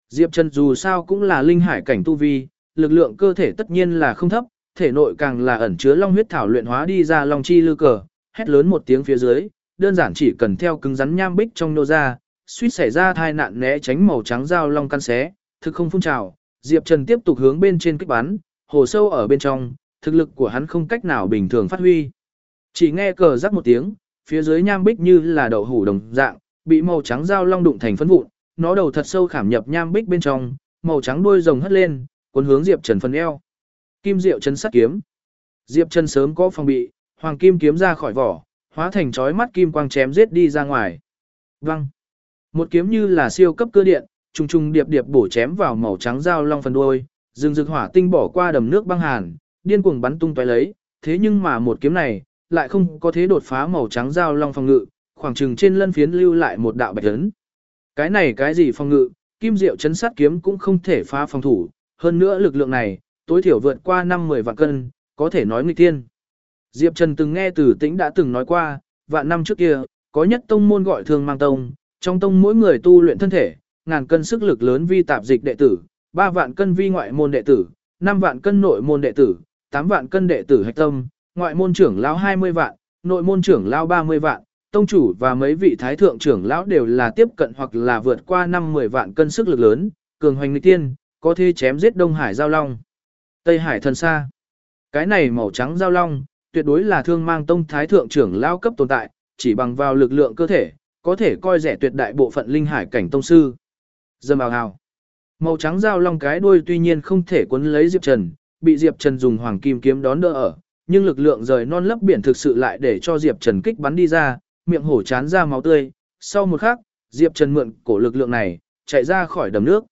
Diệp Trần dù sao cũng là linh hải cảnh tu vi, lực lượng cơ thể tất nhiên là không thấp, thể nội càng là ẩn chứa long huyết thảo luyện hóa đi ra long chi lư cờ, hét lớn một tiếng phía dưới, đơn giản chỉ cần theo cứng rắn nham bích trong nô ra, suýt xảy ra thai nạn né tránh màu trắng dao long căn xé, thực không phun trào, Diệp Trần tiếp tục hướng bên trên kích bắn, hồ sâu ở bên trong, thực lực của hắn không cách nào bình thường phát huy. Chỉ nghe cờ rắc một tiếng, phía dưới nham bích như là đậu hủ đồng dạng, bị màu trắng dao long đụng thành phấn vụn, nó đầu thật sâu khảm nhập nham bích bên trong, màu trắng đuôi rồng hất lên, cuốn hướng Diệp Trần phần eo. Kim Diệu chân sắt kiếm. Diệp Trần sớm có phòng bị, hoàng kim kiếm ra khỏi vỏ, hóa thành chói mắt kim quang chém giết đi ra ngoài. Văng. Một kiếm như là siêu cấp cơ điện, trùng trùng điệp điệp bổ chém vào màu trắng dao long phần đuôi, rừng rực hỏa tinh bỏ qua đầm nước băng hàn, điên cuồng bắn tung tóe lấy, thế nhưng mà một kiếm này lại không có thế đột phá màu trắng dao long phòng ngự, khoảng chừng trên lân phiến lưu lại một đạo bạch ấn. Cái này cái gì phòng ngự, kim diệu chấn sát kiếm cũng không thể phá phòng thủ, hơn nữa lực lượng này, tối thiểu vượt qua 5-10 vạn cân, có thể nói nghịch tiên Diệp Trần từng nghe từ tĩnh đã từng nói qua, vạn năm trước kia, có nhất tông môn gọi thường mang tông, trong tông mỗi người tu luyện thân thể, ngàn cân sức lực lớn vi tạp dịch đệ tử, ba vạn cân vi ngoại môn đệ tử, 5 vạn cân nội môn đệ tử, 8 vạn cân đệ tử hạch tâm, ngoại môn trưởng lão 20 vạn, nội môn trưởng lão 30 vạn, tông chủ và mấy vị thái thượng trưởng lão đều là tiếp cận hoặc là vượt qua 5-10 vạn cân sức lực lớn, cường hoành nghịch tiên, có thể chém giết Đông Hải giao long. Tây Hải thần xa. Cái này màu trắng giao long, tuyệt đối là thương mang tông thái thượng trưởng lão cấp tồn tại, chỉ bằng vào lực lượng cơ thể, có thể coi rẻ tuyệt đại bộ phận linh hải cảnh tông sư. Dâm ào hào. Màu trắng giao long cái đuôi tuy nhiên không thể cuốn lấy Diệp Trần, bị Diệp Trần dùng hoàng kim kiếm đón đỡ ở, nhưng lực lượng rời non lấp biển thực sự lại để cho Diệp Trần kích bắn đi ra, miệng hổ chán ra máu tươi. Sau một khắc, Diệp Trần mượn cổ lực lượng này, chạy ra khỏi đầm nước.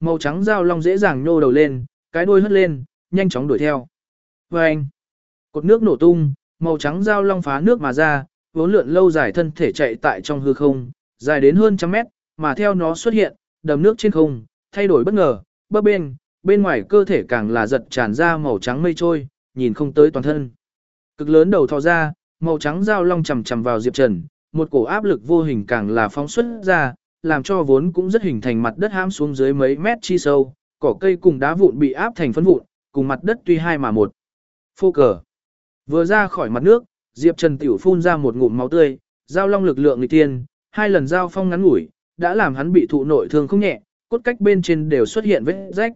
Màu trắng giao long dễ dàng nhô đầu lên, cái đuôi hất lên, nhanh chóng đuổi theo. Và anh, cột nước nổ tung, màu trắng giao long phá nước mà ra, vốn lượn lâu dài thân thể chạy tại trong hư không, dài đến hơn trăm mét, mà theo nó xuất hiện, đầm nước trên không, thay đổi bất ngờ, bấp bên, bên ngoài cơ thể càng là giật tràn ra màu trắng mây trôi, nhìn không tới toàn thân. Cực lớn đầu thò ra, màu trắng dao long chầm chầm vào Diệp Trần, một cổ áp lực vô hình càng là phóng xuất ra, làm cho vốn cũng rất hình thành mặt đất hãm xuống dưới mấy mét chi sâu, cỏ cây cùng đá vụn bị áp thành phấn vụn, cùng mặt đất tuy hai mà một. Phô cờ. Vừa ra khỏi mặt nước, Diệp Trần tiểu phun ra một ngụm máu tươi, giao long lực lượng nghịch tiên, hai lần giao phong ngắn ngủi, đã làm hắn bị thụ nội thương không nhẹ, cốt cách bên trên đều xuất hiện vết rách.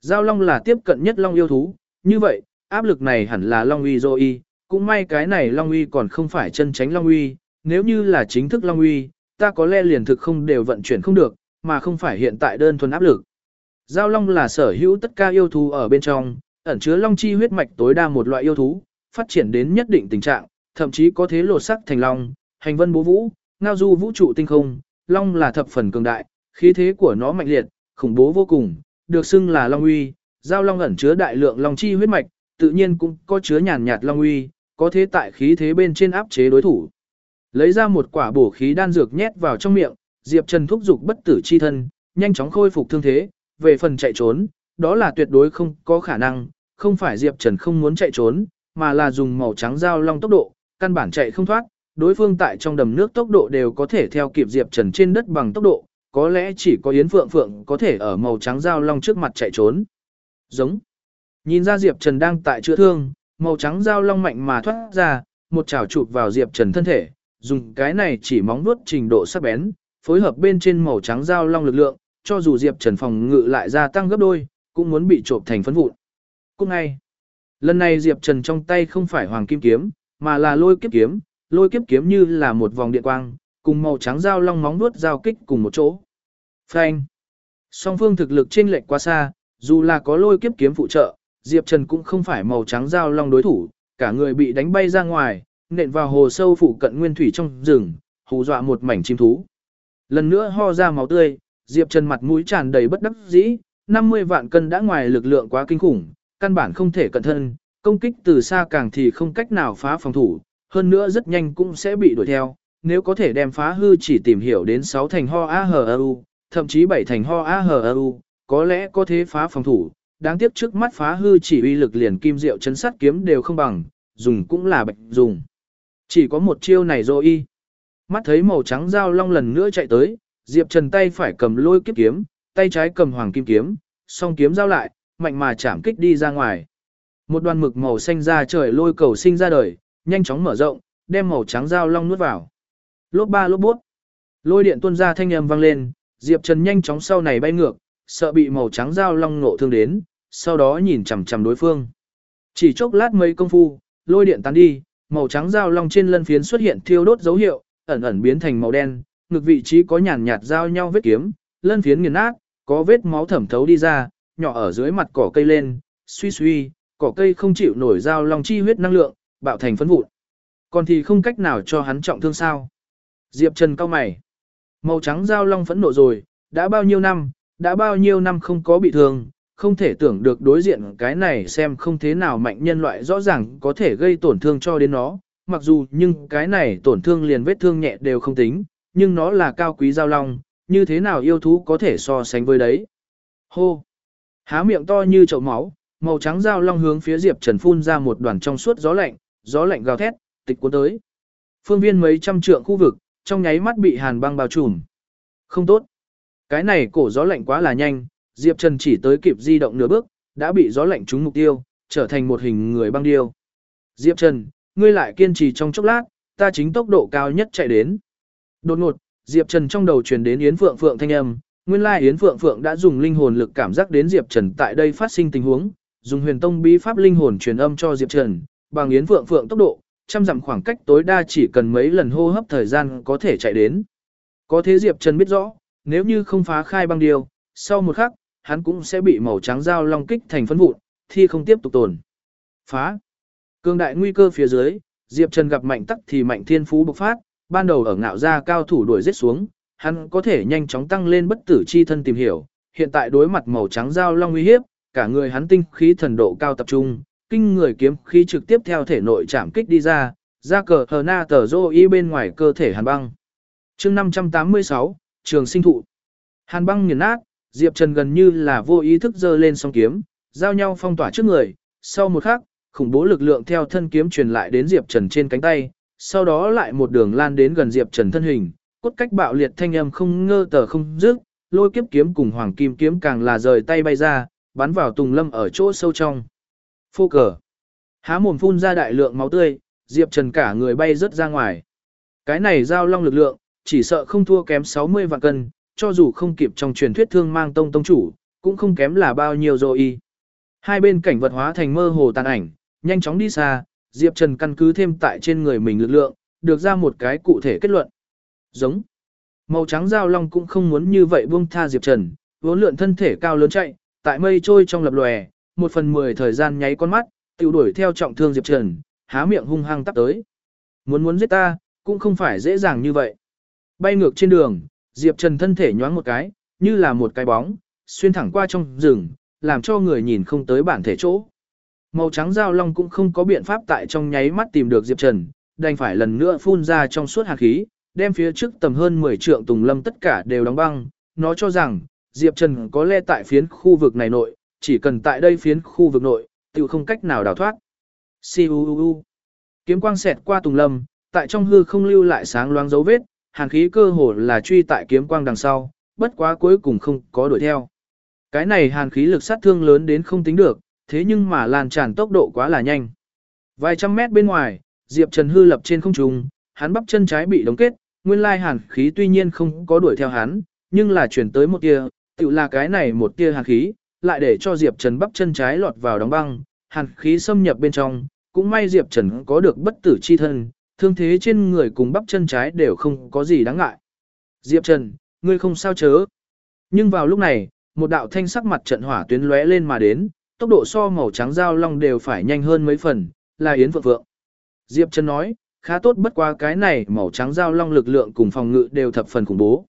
Giao long là tiếp cận nhất long yêu thú, như vậy, áp lực này hẳn là long uy dô y, cũng may cái này long uy còn không phải chân tránh long uy, nếu như là chính thức long uy, ta có lẽ liền thực không đều vận chuyển không được, mà không phải hiện tại đơn thuần áp lực. Giao long là sở hữu tất cả yêu thú ở bên trong, ẩn chứa long chi huyết mạch tối đa một loại yêu thú, phát triển đến nhất định tình trạng, thậm chí có thế lột sắc thành long, hành vân bố vũ, ngao du vũ trụ tinh không, long là thập phần cường đại, khí thế của nó mạnh liệt, khủng bố vô cùng, được xưng là long uy, giao long ẩn chứa đại lượng long chi huyết mạch, tự nhiên cũng có chứa nhàn nhạt long uy, có thế tại khí thế bên trên áp chế đối thủ. Lấy ra một quả bổ khí đan dược nhét vào trong miệng, Diệp Trần thúc giục bất tử chi thân, nhanh chóng khôi phục thương thế, về phần chạy trốn, đó là tuyệt đối không có khả năng, không phải Diệp Trần không muốn chạy trốn, mà là dùng màu trắng dao long tốc độ, căn bản chạy không thoát, đối phương tại trong đầm nước tốc độ đều có thể theo kịp Diệp Trần trên đất bằng tốc độ, có lẽ chỉ có Yến Phượng Phượng có thể ở màu trắng dao long trước mặt chạy trốn. Giống. Nhìn ra Diệp Trần đang tại chữa thương, màu trắng dao long mạnh mà thoát ra, một chảo chụp vào Diệp Trần thân thể, dùng cái này chỉ móng vuốt trình độ sắc bén, phối hợp bên trên màu trắng dao long lực lượng, cho dù Diệp Trần phòng ngự lại gia tăng gấp đôi, cũng muốn bị trộm thành phấn vụn. Cũng ngay, lần này Diệp Trần trong tay không phải hoàng kim kiếm, mà là lôi kiếp kiếm, lôi kiếp kiếm như là một vòng điện quang, cùng màu trắng dao long móng vuốt giao kích cùng một chỗ. Phanh. Song phương thực lực chênh lệch quá xa, dù là có lôi kiếp kiếm phụ trợ, Diệp Trần cũng không phải màu trắng dao long đối thủ, cả người bị đánh bay ra ngoài, nện vào hồ sâu phụ cận nguyên thủy trong rừng, hù dọa một mảnh chim thú. Lần nữa ho ra máu tươi, Diệp Trần mặt mũi tràn đầy bất đắc dĩ, 50 vạn cân đã ngoài lực lượng quá kinh khủng, căn bản không thể cẩn thân, công kích từ xa càng thì không cách nào phá phòng thủ, hơn nữa rất nhanh cũng sẽ bị đuổi theo, nếu có thể đem phá hư chỉ tìm hiểu đến 6 thành ho a hờ u, thậm chí 7 thành ho a hờ u, có lẽ có thế phá phòng thủ, đáng tiếc trước mắt phá hư chỉ uy lực liền kim diệu chấn sát kiếm đều không bằng, dùng cũng là bệnh dùng. Chỉ có một chiêu này rồi y. Mắt thấy màu trắng dao long lần nữa chạy tới, Diệp Trần tay phải cầm lôi kiếp kiếm, tay trái cầm hoàng kim kiếm, song kiếm giao lại, mạnh mà chạm kích đi ra ngoài. Một đoàn mực màu xanh ra trời lôi cầu sinh ra đời, nhanh chóng mở rộng, đem màu trắng dao long nuốt vào. Lốp ba lốp bút. Lôi điện tuôn ra thanh âm vang lên, Diệp Trần nhanh chóng sau này bay ngược, sợ bị màu trắng dao long nộ thương đến, sau đó nhìn chằm chằm đối phương. Chỉ chốc lát mấy công phu, lôi điện tán đi, màu trắng dao long trên lân phiến xuất hiện thiêu đốt dấu hiệu, ẩn ẩn biến thành màu đen, ngực vị trí có nhàn nhạt giao nhau vết kiếm, lân phiến nghiền nát, có vết máu thẩm thấu đi ra, nhỏ ở dưới mặt cỏ cây lên, suy suy, cỏ cây không chịu nổi dao long chi huyết năng lượng, bạo thành phấn vụn. Còn thì không cách nào cho hắn trọng thương sao? Diệp Trần cao mày. Màu trắng dao long phẫn nộ rồi, đã bao nhiêu năm, đã bao nhiêu năm không có bị thương, không thể tưởng được đối diện cái này xem không thế nào mạnh nhân loại rõ ràng có thể gây tổn thương cho đến nó, mặc dù nhưng cái này tổn thương liền vết thương nhẹ đều không tính, nhưng nó là cao quý giao long, như thế nào yêu thú có thể so sánh với đấy. Hô! Há miệng to như chậu máu, màu trắng giao long hướng phía Diệp Trần phun ra một đoàn trong suốt gió lạnh, gió lạnh gào thét, tịch cuốn tới. Phương viên mấy trăm trượng khu vực, trong nháy mắt bị hàn băng bao trùm. Không tốt. Cái này cổ gió lạnh quá là nhanh, Diệp Trần chỉ tới kịp di động nửa bước, đã bị gió lạnh trúng mục tiêu, trở thành một hình người băng điêu. Diệp Trần, ngươi lại kiên trì trong chốc lát, ta chính tốc độ cao nhất chạy đến. Đột ngột, Diệp Trần trong đầu truyền đến Yến Phượng Phượng thanh âm, nguyên lai Yến Phượng Phượng đã dùng linh hồn lực cảm giác đến Diệp Trần tại đây phát sinh tình huống, dùng huyền tông bí pháp linh hồn truyền âm cho Diệp Trần, bằng Yến Phượng Phượng tốc độ, trăm dặm khoảng cách tối đa chỉ cần mấy lần hô hấp thời gian có thể chạy đến. Có thế Diệp Trần biết rõ, nếu như không phá khai băng điều, sau một khắc, hắn cũng sẽ bị màu trắng dao long kích thành phân vụn, thì không tiếp tục tồn. Phá. Cương đại nguy cơ phía dưới, Diệp Trần gặp mạnh tắc thì mạnh thiên phú bộc phát, ban đầu ở ngạo gia cao thủ đuổi giết xuống, hắn có thể nhanh chóng tăng lên bất tử chi thân tìm hiểu, hiện tại đối mặt màu trắng dao long uy hiếp, cả người hắn tinh khí thần độ cao tập trung, kinh người kiếm khí trực tiếp theo thể nội chạm kích đi ra, ra cờ hờ na tờ rô y bên ngoài cơ thể hàn băng. chương 586, trường sinh thụ. Hàn băng nghiền nát, Diệp Trần gần như là vô ý thức giơ lên song kiếm, giao nhau phong tỏa trước người, sau một khắc, khủng bố lực lượng theo thân kiếm truyền lại đến Diệp Trần trên cánh tay, sau đó lại một đường lan đến gần Diệp Trần thân hình, cốt cách bạo liệt thanh âm không ngơ tờ không dứt, lôi kiếp kiếm cùng hoàng kim kiếm càng là rời tay bay ra, bắn vào Tùng Lâm ở chỗ sâu trong. Phô cờ. Há mồm phun ra đại lượng máu tươi, Diệp Trần cả người bay rớt ra ngoài. Cái này giao long lực lượng, chỉ sợ không thua kém 60 vạn cân, cho dù không kịp trong truyền thuyết thương mang tông tông chủ, cũng không kém là bao nhiêu rồi Hai bên cảnh vật hóa thành mơ hồ tàn ảnh, nhanh chóng đi xa, Diệp Trần căn cứ thêm tại trên người mình lực lượng, được ra một cái cụ thể kết luận. Giống. Màu trắng giao long cũng không muốn như vậy buông tha Diệp Trần, vốn lượn thân thể cao lớn chạy, tại mây trôi trong lập lòe, một phần mười thời gian nháy con mắt, tiểu đuổi theo trọng thương Diệp Trần, há miệng hung hăng tắp tới. Muốn muốn giết ta, cũng không phải dễ dàng như vậy. Bay ngược trên đường, Diệp Trần thân thể nhoáng một cái, như là một cái bóng, xuyên thẳng qua trong rừng, làm cho người nhìn không tới bản thể chỗ. Màu trắng dao long cũng không có biện pháp tại trong nháy mắt tìm được Diệp Trần, đành phải lần nữa phun ra trong suốt hạt khí, đem phía trước tầm hơn 10 trượng tùng lâm tất cả đều đóng băng. Nó cho rằng, Diệp Trần có lẽ tại phiến khu vực này nội, chỉ cần tại đây phiến khu vực nội, tự không cách nào đào thoát. Siu Kiếm quang xẹt qua tùng lâm, tại trong hư không lưu lại sáng loáng dấu vết, hàn khí cơ hồ là truy tại kiếm quang đằng sau, bất quá cuối cùng không có đuổi theo. Cái này hàn khí lực sát thương lớn đến không tính được, thế nhưng mà lan tràn tốc độ quá là nhanh. Vài trăm mét bên ngoài, Diệp Trần hư lập trên không trung, hắn bắp chân trái bị đóng kết, nguyên lai hàn khí tuy nhiên không có đuổi theo hắn, nhưng là chuyển tới một tia, tự là cái này một tia hàn khí, lại để cho Diệp Trần bắp chân trái lọt vào đóng băng, hàn khí xâm nhập bên trong, cũng may Diệp Trần có được bất tử chi thân, thương thế trên người cùng bắp chân trái đều không có gì đáng ngại. Diệp Trần, ngươi không sao chớ. Nhưng vào lúc này, một đạo thanh sắc mặt trận hỏa tuyến lóe lên mà đến, tốc độ so màu trắng dao long đều phải nhanh hơn mấy phần, là Yến Phượng Phượng. Diệp Trần nói, khá tốt bất qua cái này màu trắng dao long lực lượng cùng phòng ngự đều thập phần khủng bố.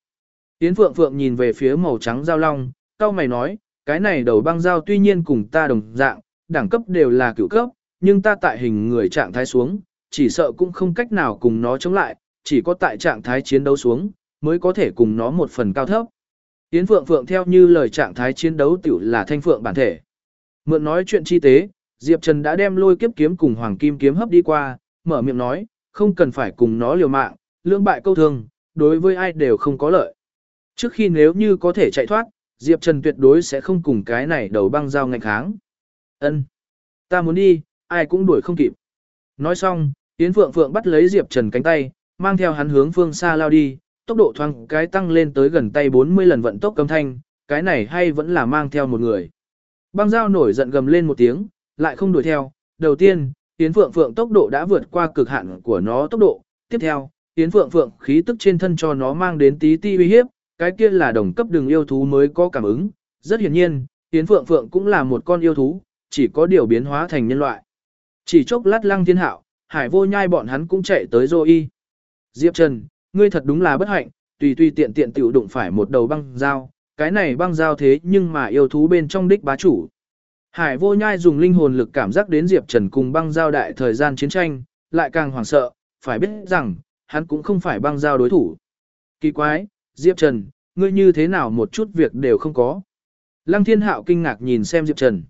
Yến Phượng Phượng nhìn về phía màu trắng dao long, cao mày nói, cái này đầu băng dao tuy nhiên cùng ta đồng dạng, đẳng cấp đều là cựu cấp, nhưng ta tại hình người trạng thái xuống, chỉ sợ cũng không cách nào cùng nó chống lại, chỉ có tại trạng thái chiến đấu xuống, mới có thể cùng nó một phần cao thấp. Yến Phượng Phượng theo như lời trạng thái chiến đấu tiểu là thanh phượng bản thể. Mượn nói chuyện chi tế, Diệp Trần đã đem lôi kiếp kiếm cùng hoàng kim kiếm hấp đi qua, mở miệng nói, không cần phải cùng nó liều mạng, lưỡng bại câu thương, đối với ai đều không có lợi. Trước khi nếu như có thể chạy thoát, Diệp Trần tuyệt đối sẽ không cùng cái này đầu băng giao ngạch kháng. Ân, Ta muốn đi, ai cũng đuổi không kịp. Nói xong, Yến Phượng Phượng bắt lấy Diệp Trần cánh tay, mang theo hắn hướng phương xa lao đi, tốc độ thoang cái tăng lên tới gần tay 40 lần vận tốc cấm thanh, cái này hay vẫn là mang theo một người. Băng dao nổi giận gầm lên một tiếng, lại không đuổi theo. Đầu tiên, Yến Phượng Phượng tốc độ đã vượt qua cực hạn của nó tốc độ. Tiếp theo, Yến Phượng Phượng khí tức trên thân cho nó mang đến tí ti uy hiếp, cái kia là đồng cấp đường yêu thú mới có cảm ứng. Rất hiển nhiên, Yến Phượng Phượng cũng là một con yêu thú, chỉ có điều biến hóa thành nhân loại. Chỉ chốc lát lăng thiên hạo, hải vô nhai bọn hắn cũng chạy tới dô y. Diệp Trần, ngươi thật đúng là bất hạnh, tùy tùy tiện tiện tiểu đụng phải một đầu băng dao, cái này băng giao thế nhưng mà yêu thú bên trong đích bá chủ. Hải vô nhai dùng linh hồn lực cảm giác đến Diệp Trần cùng băng giao đại thời gian chiến tranh, lại càng hoảng sợ, phải biết rằng, hắn cũng không phải băng giao đối thủ. Kỳ quái, Diệp Trần, ngươi như thế nào một chút việc đều không có. Lăng thiên hạo kinh ngạc nhìn xem Diệp Trần.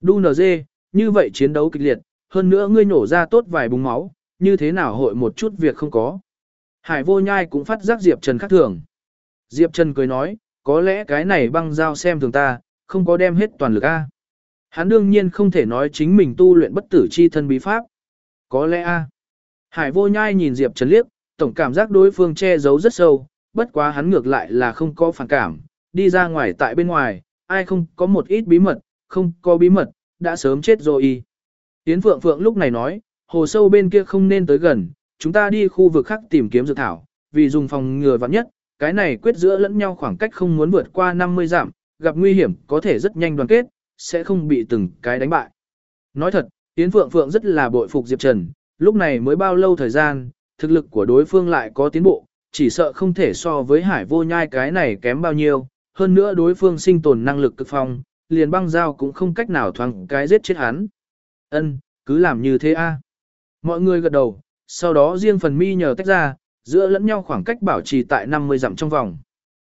Đu nờ dê, như vậy chiến đấu kịch liệt, hơn nữa ngươi nổ ra tốt vài búng máu, như thế nào hội một chút việc không có. Hải vô nhai cũng phát giác Diệp Trần khác thường. Diệp Trần cười nói, có lẽ cái này băng dao xem thường ta, không có đem hết toàn lực a. Hắn đương nhiên không thể nói chính mình tu luyện bất tử chi thân bí pháp. Có lẽ a. Hải vô nhai nhìn Diệp Trần liếc, tổng cảm giác đối phương che giấu rất sâu, bất quá hắn ngược lại là không có phản cảm, đi ra ngoài tại bên ngoài, ai không có một ít bí mật, không có bí mật, đã sớm chết rồi y. Yến Phượng Phượng lúc này nói, hồ sâu bên kia không nên tới gần, chúng ta đi khu vực khác tìm kiếm dược thảo, vì dùng phòng ngừa vạn nhất, cái này quyết giữa lẫn nhau khoảng cách không muốn vượt qua 50 giảm, gặp nguy hiểm có thể rất nhanh đoàn kết, sẽ không bị từng cái đánh bại. Nói thật, Yến Phượng Phượng rất là bội phục Diệp Trần, lúc này mới bao lâu thời gian, thực lực của đối phương lại có tiến bộ, chỉ sợ không thể so với hải vô nhai cái này kém bao nhiêu, hơn nữa đối phương sinh tồn năng lực cực phong, liền băng dao cũng không cách nào thoáng cái giết chết hắn. Ân, cứ làm như thế a. Mọi người gật đầu, sau đó riêng phần mi nhờ tách ra, giữa lẫn nhau khoảng cách bảo trì tại 50 dặm trong vòng.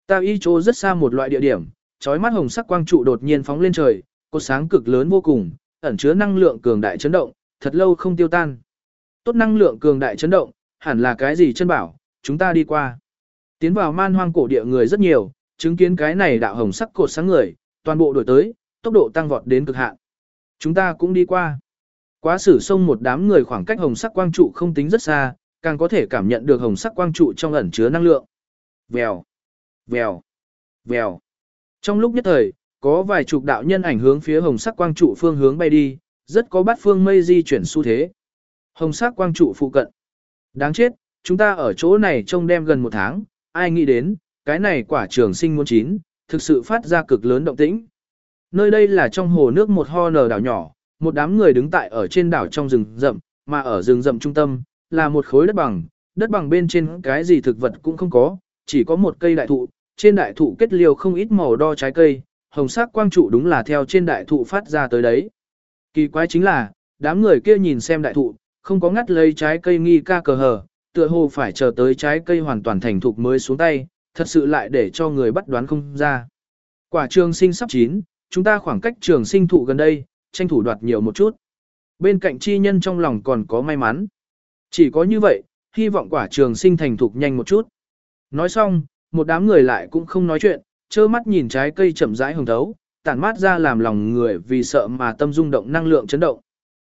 Ta y chỗ rất xa một loại địa điểm, chói mắt hồng sắc quang trụ đột nhiên phóng lên trời, cột sáng cực lớn vô cùng, ẩn chứa năng lượng cường đại chấn động, thật lâu không tiêu tan. Tốt năng lượng cường đại chấn động, hẳn là cái gì chân bảo, chúng ta đi qua. Tiến vào man hoang cổ địa người rất nhiều, chứng kiến cái này đạo hồng sắc cột sáng người, toàn bộ đổi tới, tốc độ tăng vọt đến cực hạn. Chúng ta cũng đi qua. Quá sử sông một đám người khoảng cách hồng sắc quang trụ không tính rất xa, càng có thể cảm nhận được hồng sắc quang trụ trong ẩn chứa năng lượng. Vèo, vèo, vèo. Trong lúc nhất thời, có vài chục đạo nhân ảnh hướng phía hồng sắc quang trụ phương hướng bay đi, rất có bát phương mây di chuyển xu thế. Hồng sắc quang trụ phụ cận. Đáng chết, chúng ta ở chỗ này trông đem gần một tháng, ai nghĩ đến, cái này quả trường sinh muốn chín, thực sự phát ra cực lớn động tĩnh. Nơi đây là trong hồ nước một ho nở đảo nhỏ, một đám người đứng tại ở trên đảo trong rừng rậm, mà ở rừng rậm trung tâm, là một khối đất bằng, đất bằng bên trên cái gì thực vật cũng không có, chỉ có một cây đại thụ, trên đại thụ kết liều không ít màu đo trái cây, hồng sắc quang trụ đúng là theo trên đại thụ phát ra tới đấy. Kỳ quái chính là, đám người kia nhìn xem đại thụ, không có ngắt lấy trái cây nghi ca cờ hờ, tựa hồ phải chờ tới trái cây hoàn toàn thành thục mới xuống tay, thật sự lại để cho người bắt đoán không ra. Quả trường sinh sắp chín, chúng ta khoảng cách trường sinh thụ gần đây, tranh thủ đoạt nhiều một chút. Bên cạnh chi nhân trong lòng còn có may mắn. Chỉ có như vậy, hy vọng quả trường sinh thành thục nhanh một chút. Nói xong, một đám người lại cũng không nói chuyện, trơ mắt nhìn trái cây chậm rãi hồng thấu, tản mát ra làm lòng người vì sợ mà tâm rung động năng lượng chấn động.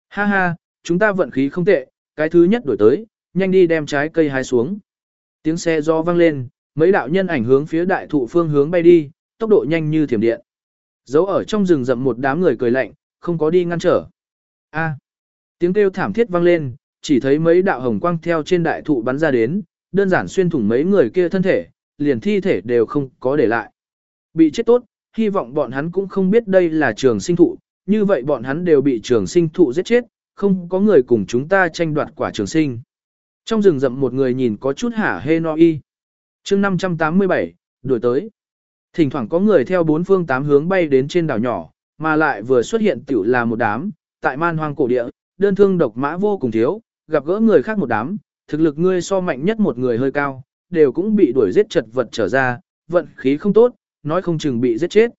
Ha ha, chúng ta vận khí không tệ, cái thứ nhất đổi tới, nhanh đi đem trái cây hái xuống. Tiếng xe do vang lên, mấy đạo nhân ảnh hướng phía đại thụ phương hướng bay đi, tốc độ nhanh như thiểm điện. Giấu ở trong rừng rậm một đám người cười lạnh, không có đi ngăn trở. A. tiếng kêu thảm thiết vang lên, chỉ thấy mấy đạo hồng quang theo trên đại thụ bắn ra đến, đơn giản xuyên thủng mấy người kia thân thể, liền thi thể đều không có để lại. Bị chết tốt, hy vọng bọn hắn cũng không biết đây là trường sinh thụ, như vậy bọn hắn đều bị trường sinh thụ giết chết, không có người cùng chúng ta tranh đoạt quả trường sinh. Trong rừng rậm một người nhìn có chút hả hê no y. chương 587, đuổi tới. Thỉnh thoảng có người theo bốn phương tám hướng bay đến trên đảo nhỏ, mà lại vừa xuất hiện tiểu là một đám, tại man hoang cổ địa, đơn thương độc mã vô cùng thiếu, gặp gỡ người khác một đám, thực lực ngươi so mạnh nhất một người hơi cao, đều cũng bị đuổi giết chật vật trở ra, vận khí không tốt, nói không chừng bị giết chết.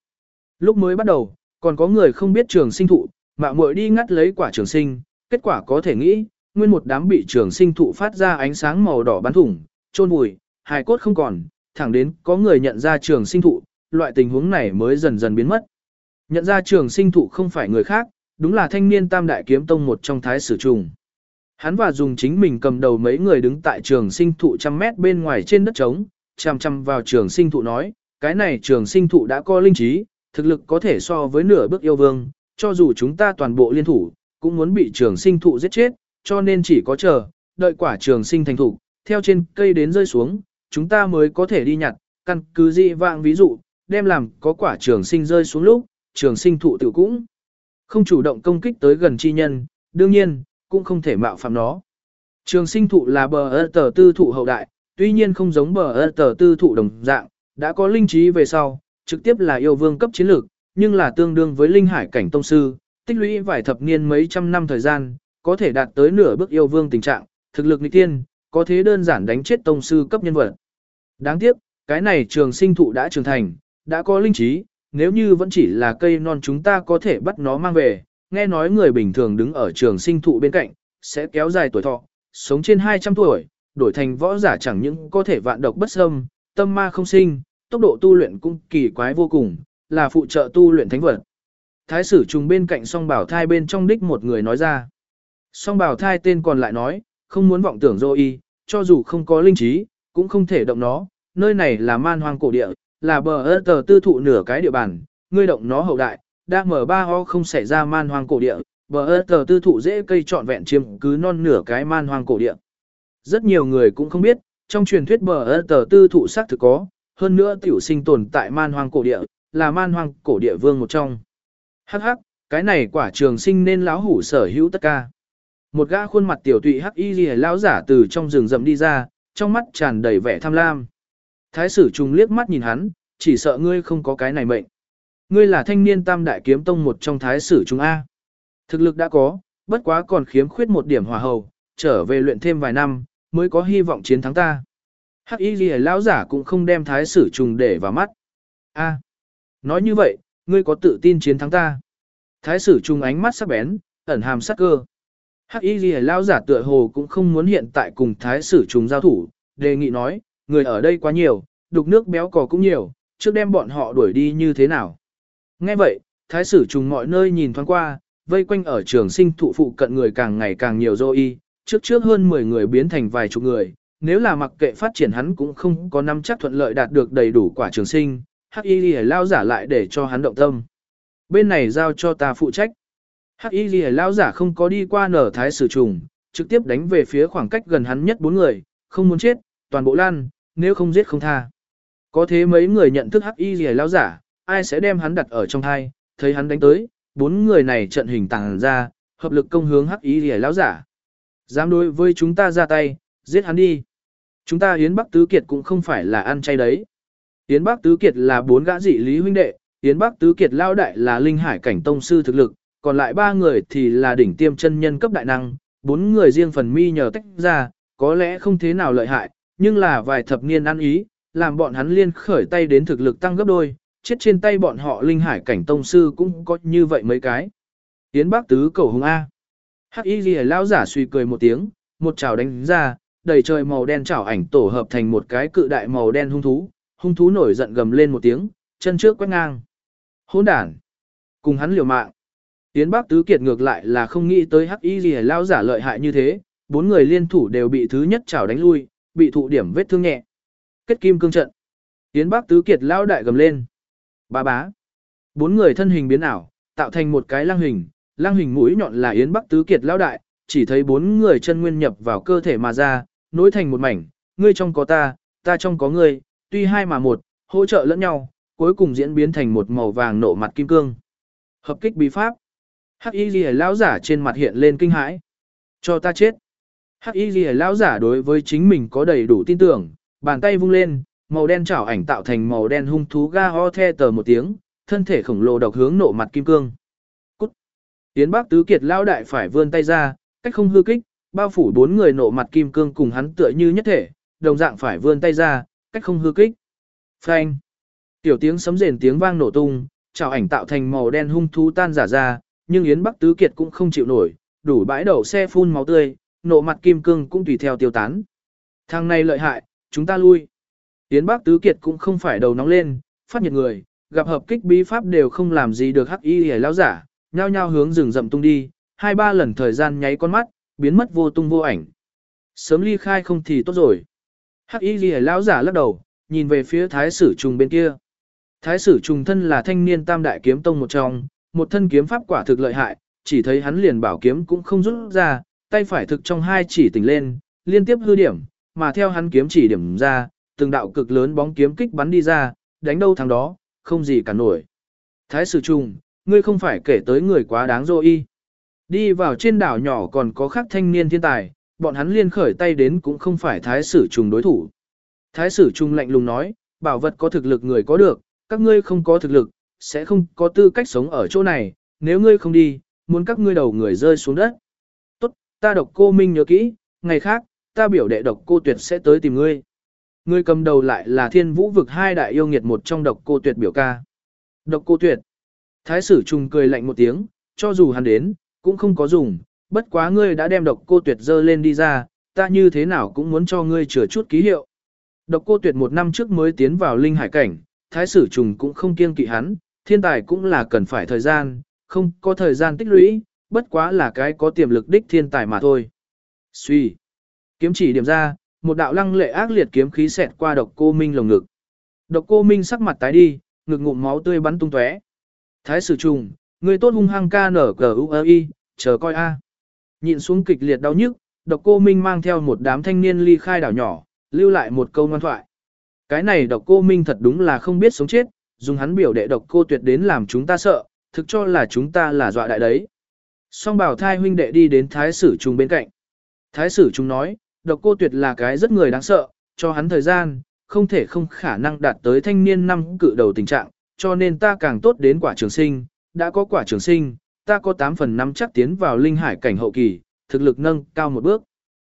Lúc mới bắt đầu, còn có người không biết trường sinh thụ, mạo muội đi ngắt lấy quả trường sinh, kết quả có thể nghĩ, nguyên một đám bị trường sinh thụ phát ra ánh sáng màu đỏ bắn thủng, trôn vùi, hài cốt không còn, thẳng đến có người nhận ra trường sinh thụ, loại tình huống này mới dần dần biến mất. Nhận ra trường sinh thụ không phải người khác, đúng là thanh niên tam đại kiếm tông một trong thái sử trùng. Hắn và dùng chính mình cầm đầu mấy người đứng tại trường sinh thụ trăm mét bên ngoài trên đất trống, chằm chằm vào trường sinh thụ nói, cái này trường sinh thụ đã có linh trí, thực lực có thể so với nửa bước yêu vương, cho dù chúng ta toàn bộ liên thủ, cũng muốn bị trường sinh thụ giết chết, cho nên chỉ có chờ, đợi quả trường sinh thành thụ, theo trên cây đến rơi xuống, chúng ta mới có thể đi nhặt, căn cứ dị vạng ví dụ, đem làm có quả trường sinh rơi xuống lúc, trường sinh thụ tự cũng không chủ động công kích tới gần chi nhân, đương nhiên, cũng không thể mạo phạm nó. Trường sinh thụ là bờ ơ tờ tư thụ hậu đại, tuy nhiên không giống bờ ơ tờ tư thụ đồng dạng, đã có linh trí về sau, trực tiếp là yêu vương cấp chiến lược, nhưng là tương đương với linh hải cảnh tông sư, tích lũy vài thập niên mấy trăm năm thời gian, có thể đạt tới nửa bước yêu vương tình trạng, thực lực nghịch tiên, có thế đơn giản đánh chết tông sư cấp nhân vật. Đáng tiếc, cái này trường sinh thụ đã trưởng thành, đã có linh trí, nếu như vẫn chỉ là cây non chúng ta có thể bắt nó mang về, nghe nói người bình thường đứng ở trường sinh thụ bên cạnh, sẽ kéo dài tuổi thọ, sống trên 200 tuổi, đổi thành võ giả chẳng những có thể vạn độc bất xâm, tâm ma không sinh, tốc độ tu luyện cũng kỳ quái vô cùng, là phụ trợ tu luyện thánh vật. Thái sử trùng bên cạnh song bảo thai bên trong đích một người nói ra. Song bảo thai tên còn lại nói, không muốn vọng tưởng dô y, cho dù không có linh trí, cũng không thể động nó, nơi này là man hoang cổ địa, là bờ ơ tờ tư thụ nửa cái địa bàn, ngươi động nó hậu đại, đã mở ba ho không xảy ra man hoang cổ địa, bờ ơ tờ tư thụ dễ cây trọn vẹn chiếm cứ non nửa cái man hoang cổ địa. Rất nhiều người cũng không biết, trong truyền thuyết bờ ơ tờ tư thụ xác thực có, hơn nữa tiểu sinh tồn tại man hoang cổ địa, là man hoang cổ địa vương một trong. Hắc hắc, cái này quả trường sinh nên láo hủ sở hữu tất cả. Một gã khuôn mặt tiểu tụy hắc y lìa lão giả từ trong rừng rậm đi ra, trong mắt tràn đầy vẻ tham lam. Thái sử trùng liếc mắt nhìn hắn, chỉ sợ ngươi không có cái này mệnh. Ngươi là thanh niên tam đại kiếm tông một trong thái sử trùng A. Thực lực đã có, bất quá còn khiếm khuyết một điểm hòa hầu, trở về luyện thêm vài năm, mới có hy vọng chiến thắng ta. Hắc y lìa lão giả cũng không đem thái sử trùng để vào mắt. A. Nói như vậy, ngươi có tự tin chiến thắng ta. Thái sử trùng ánh mắt sắc bén, ẩn hàm sắc cơ. Hắc y Lìa lao giả tựa hồ cũng không muốn hiện tại cùng thái sử trùng giao thủ, đề nghị nói, người ở đây quá nhiều, đục nước béo cò cũng nhiều, trước đem bọn họ đuổi đi như thế nào. Nghe vậy, thái sử trùng mọi nơi nhìn thoáng qua, vây quanh ở trường sinh thụ phụ cận người càng ngày càng nhiều dô y, trước trước hơn 10 người biến thành vài chục người, nếu là mặc kệ phát triển hắn cũng không có nắm chắc thuận lợi đạt được đầy đủ quả trường sinh, hắc y lìa lao giả lại để cho hắn động tâm. Bên này giao cho ta phụ trách. Hắc y Lìa lão giả không có đi qua nở thái sử trùng, trực tiếp đánh về phía khoảng cách gần hắn nhất bốn người, không muốn chết, toàn bộ lan, nếu không giết không tha. Có thế mấy người nhận thức hắc y Lìa lão giả, ai sẽ đem hắn đặt ở trong thai, thấy hắn đánh tới, bốn người này trận hình tàng ra, hợp lực công hướng hắc y Lìa lão giả. Dám đối với chúng ta ra tay, giết hắn đi. Chúng ta Yến Bắc Tứ Kiệt cũng không phải là ăn chay đấy. Yến Bắc Tứ Kiệt là bốn gã dị lý huynh đệ, Yến Bắc Tứ Kiệt lao đại là linh hải cảnh tông sư thực lực, còn lại ba người thì là đỉnh tiêm chân nhân cấp đại năng, bốn người riêng phần mi nhờ tách ra, có lẽ không thế nào lợi hại, nhưng là vài thập niên ăn ý, làm bọn hắn liên khởi tay đến thực lực tăng gấp đôi, chết trên tay bọn họ linh hải cảnh tông sư cũng có như vậy mấy cái. tiến Bắc Tứ cầu hùng A. Hắc Y Ghi lao giả suy cười một tiếng, một chảo đánh ra, đầy trời màu đen chảo ảnh tổ hợp thành một cái cự đại màu đen hung thú, hung thú nổi giận gầm lên một tiếng, chân trước quét ngang. Hỗn đản, cùng hắn liều mạng. Tiến Bác Tứ Kiệt ngược lại là không nghĩ tới Hắc Y gì lao giả lợi hại như thế, bốn người liên thủ đều bị thứ nhất chảo đánh lui, bị thụ điểm vết thương nhẹ. Kết kim cương trận. Tiến Bác Tứ Kiệt lao đại gầm lên. Ba bá. Bốn người thân hình biến ảo, tạo thành một cái lăng hình, lăng hình mũi nhọn là Yến Bắc Tứ Kiệt lao đại, chỉ thấy bốn người chân nguyên nhập vào cơ thể mà ra, nối thành một mảnh, ngươi trong có ta, ta trong có ngươi, tuy hai mà một, hỗ trợ lẫn nhau, cuối cùng diễn biến thành một màu vàng nộ mặt kim cương. Hợp kích bí pháp. Hắc Y Liễu lão giả trên mặt hiện lên kinh hãi. Cho ta chết. Hắc Y Liễu lão giả đối với chính mình có đầy đủ tin tưởng, bàn tay vung lên, màu đen chảo ảnh tạo thành màu đen hung thú ga ho the tờ một tiếng, thân thể khổng lồ độc hướng nộ mặt kim cương. Cút. Tiến Bắc Tứ Kiệt lão đại phải vươn tay ra, cách không hư kích, bao phủ bốn người nộ mặt kim cương cùng hắn tựa như nhất thể, đồng dạng phải vươn tay ra, cách không hư kích. Phanh. Tiểu tiếng sấm rền tiếng vang nổ tung, chảo ảnh tạo thành màu đen hung thú tan giả ra, nhưng Yến Bắc Tứ Kiệt cũng không chịu nổi, đủ bãi đậu xe phun máu tươi, nộ mặt kim cương cũng tùy theo tiêu tán. Thằng này lợi hại, chúng ta lui. Yến Bắc Tứ Kiệt cũng không phải đầu nóng lên, phát nhiệt người, gặp hợp kích bí pháp đều không làm gì được hắc y hề lao giả, nhao nhao hướng rừng rậm tung đi, hai ba lần thời gian nháy con mắt, biến mất vô tung vô ảnh. Sớm ly khai không thì tốt rồi. Hắc y hề lao giả lắc đầu, nhìn về phía thái sử trùng bên kia. Thái sử trùng thân là thanh niên tam đại kiếm tông một trong, một thân kiếm pháp quả thực lợi hại, chỉ thấy hắn liền bảo kiếm cũng không rút ra, tay phải thực trong hai chỉ tỉnh lên, liên tiếp hư điểm, mà theo hắn kiếm chỉ điểm ra, từng đạo cực lớn bóng kiếm kích bắn đi ra, đánh đâu thằng đó, không gì cả nổi. Thái sử trùng, ngươi không phải kể tới người quá đáng dô y. Đi vào trên đảo nhỏ còn có khác thanh niên thiên tài, bọn hắn liên khởi tay đến cũng không phải thái sử trùng đối thủ. Thái sử trùng lạnh lùng nói, bảo vật có thực lực người có được, các ngươi không có thực lực, sẽ không có tư cách sống ở chỗ này, nếu ngươi không đi, muốn các ngươi đầu người rơi xuống đất. Tốt, ta độc cô Minh nhớ kỹ, ngày khác, ta biểu đệ độc cô tuyệt sẽ tới tìm ngươi. Ngươi cầm đầu lại là thiên vũ vực hai đại yêu nghiệt một trong độc cô tuyệt biểu ca. Độc cô tuyệt. Thái sử trùng cười lạnh một tiếng, cho dù hắn đến, cũng không có dùng, bất quá ngươi đã đem độc cô tuyệt dơ lên đi ra, ta như thế nào cũng muốn cho ngươi chừa chút ký hiệu. Độc cô tuyệt một năm trước mới tiến vào linh hải cảnh, thái sử trùng cũng không kiêng kỵ hắn, thiên tài cũng là cần phải thời gian, không có thời gian tích lũy, bất quá là cái có tiềm lực đích thiên tài mà thôi. Suy. Kiếm chỉ điểm ra, một đạo lăng lệ ác liệt kiếm khí xẹt qua độc cô Minh lồng ngực. Độc cô Minh sắc mặt tái đi, ngực ngụm máu tươi bắn tung tóe. Thái sử trùng, người tốt hung hăng ca nở cờ u i, chờ coi a. Nhịn xuống kịch liệt đau nhức, độc cô Minh mang theo một đám thanh niên ly khai đảo nhỏ, lưu lại một câu ngoan thoại. Cái này độc cô Minh thật đúng là không biết sống chết, dùng hắn biểu đệ độc cô tuyệt đến làm chúng ta sợ, thực cho là chúng ta là dọa đại đấy. Song bảo thai huynh đệ đi đến thái sử trùng bên cạnh. Thái sử trùng nói, độc cô tuyệt là cái rất người đáng sợ, cho hắn thời gian, không thể không khả năng đạt tới thanh niên năm cự đầu tình trạng, cho nên ta càng tốt đến quả trường sinh, đã có quả trường sinh, ta có 8 phần 5 chắc tiến vào linh hải cảnh hậu kỳ, thực lực nâng cao một bước.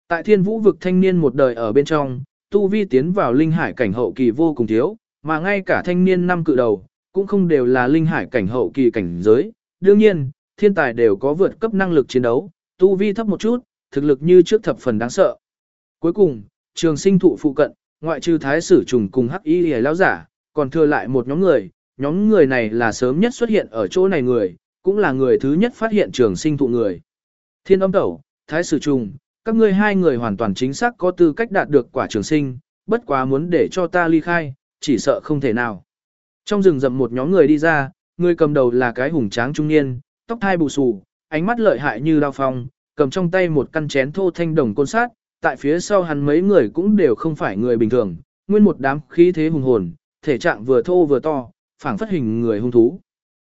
Tại thiên vũ vực thanh niên một đời ở bên trong, tu vi tiến vào linh hải cảnh hậu kỳ vô cùng thiếu, mà ngay cả thanh niên năm cự đầu, cũng không đều là linh hải cảnh hậu kỳ cảnh giới. Đương nhiên, thiên tài đều có vượt cấp năng lực chiến đấu, tu vi thấp một chút, thực lực như trước thập phần đáng sợ. Cuối cùng, trường sinh thụ phụ cận, ngoại trừ thái sử trùng cùng hắc y hề lão giả, còn thừa lại một nhóm người, nhóm người này là sớm nhất xuất hiện ở chỗ này người, cũng là người thứ nhất phát hiện trường sinh thụ người. Thiên âm tẩu, thái sử trùng, các ngươi hai người hoàn toàn chính xác có tư cách đạt được quả trường sinh, bất quá muốn để cho ta ly khai, chỉ sợ không thể nào. Trong rừng rậm một nhóm người đi ra, người cầm đầu là cái hùng tráng trung niên, tóc thai bù xù, ánh mắt lợi hại như đao phong, cầm trong tay một căn chén thô thanh đồng côn sát, tại phía sau hắn mấy người cũng đều không phải người bình thường, nguyên một đám khí thế hùng hồn, thể trạng vừa thô vừa to, phảng phất hình người hung thú.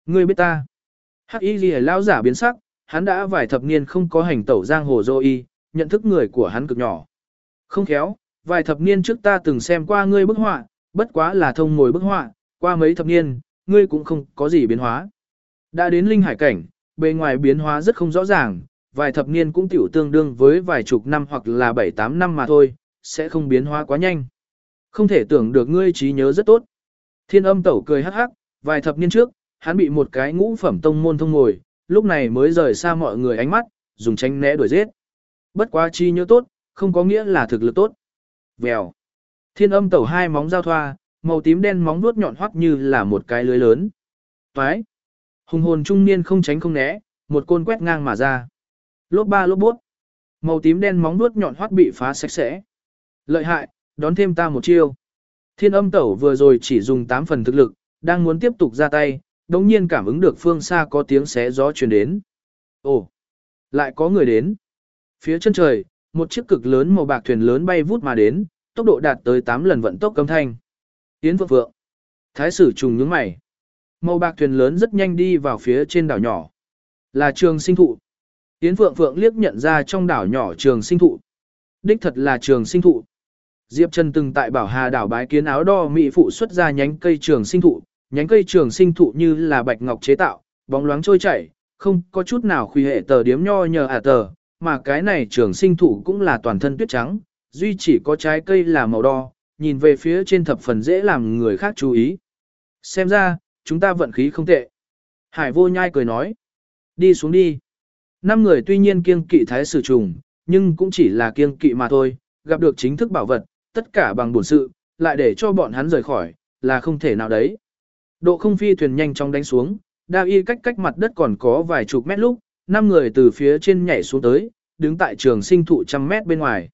Ngươi biết ta? Hắc Y Liễu lão giả biến sắc, hắn đã vài thập niên không có hành tẩu giang hồ dô y, nhận thức người của hắn cực nhỏ. Không khéo, vài thập niên trước ta từng xem qua ngươi bức họa, bất quá là thông ngồi bức họa, qua mấy thập niên, ngươi cũng không có gì biến hóa. Đã đến linh hải cảnh, bề ngoài biến hóa rất không rõ ràng, vài thập niên cũng tiểu tương đương với vài chục năm hoặc là bảy tám năm mà thôi, sẽ không biến hóa quá nhanh. Không thể tưởng được ngươi trí nhớ rất tốt. Thiên âm tẩu cười hắc hắc, vài thập niên trước, hắn bị một cái ngũ phẩm tông môn thông ngồi, lúc này mới rời xa mọi người ánh mắt, dùng tránh né đuổi giết. Bất quá chi nhớ tốt, không có nghĩa là thực lực tốt. Vèo. Thiên âm tẩu hai móng giao thoa, màu tím đen móng vuốt nhọn hoắt như là một cái lưới lớn. Toái. Hùng hồn trung niên không tránh không né, một côn quét ngang mà ra. Lốp ba lốp bút. Màu tím đen móng vuốt nhọn hoắt bị phá sạch sẽ. Lợi hại, đón thêm ta một chiêu. Thiên âm tẩu vừa rồi chỉ dùng 8 phần thực lực, đang muốn tiếp tục ra tay, đồng nhiên cảm ứng được phương xa có tiếng xé gió truyền đến. Ồ, lại có người đến. Phía chân trời, một chiếc cực lớn màu bạc thuyền lớn bay vút mà đến, tốc độ đạt tới 8 lần vận tốc âm thanh. Yến Phượng Phượng. Thái sử trùng nhướng mày. Màu bạc thuyền lớn rất nhanh đi vào phía trên đảo nhỏ. Là trường sinh thụ. Yến Phượng Phượng liếc nhận ra trong đảo nhỏ trường sinh thụ. Đích thật là trường sinh thụ. Diệp Trần từng tại Bảo Hà đảo bái kiến áo đo mỹ phụ xuất ra nhánh cây trường sinh thụ, nhánh cây trường sinh thụ như là bạch ngọc chế tạo, bóng loáng trôi chảy, không có chút nào khuy hệ tờ điếm nho nhờ à tờ, mà cái này trường sinh thụ cũng là toàn thân tuyết trắng, duy chỉ có trái cây là màu đo, nhìn về phía trên thập phần dễ làm người khác chú ý. Xem ra, chúng ta vận khí không tệ. Hải vô nhai cười nói. Đi xuống đi. Năm người tuy nhiên kiêng kỵ thái sử trùng, nhưng cũng chỉ là kiêng kỵ mà thôi, gặp được chính thức bảo vật, tất cả bằng bổn sự, lại để cho bọn hắn rời khỏi, là không thể nào đấy. Độ không phi thuyền nhanh chóng đánh xuống, đa y cách cách mặt đất còn có vài chục mét lúc, năm người từ phía trên nhảy xuống tới, đứng tại trường sinh thụ trăm mét bên ngoài.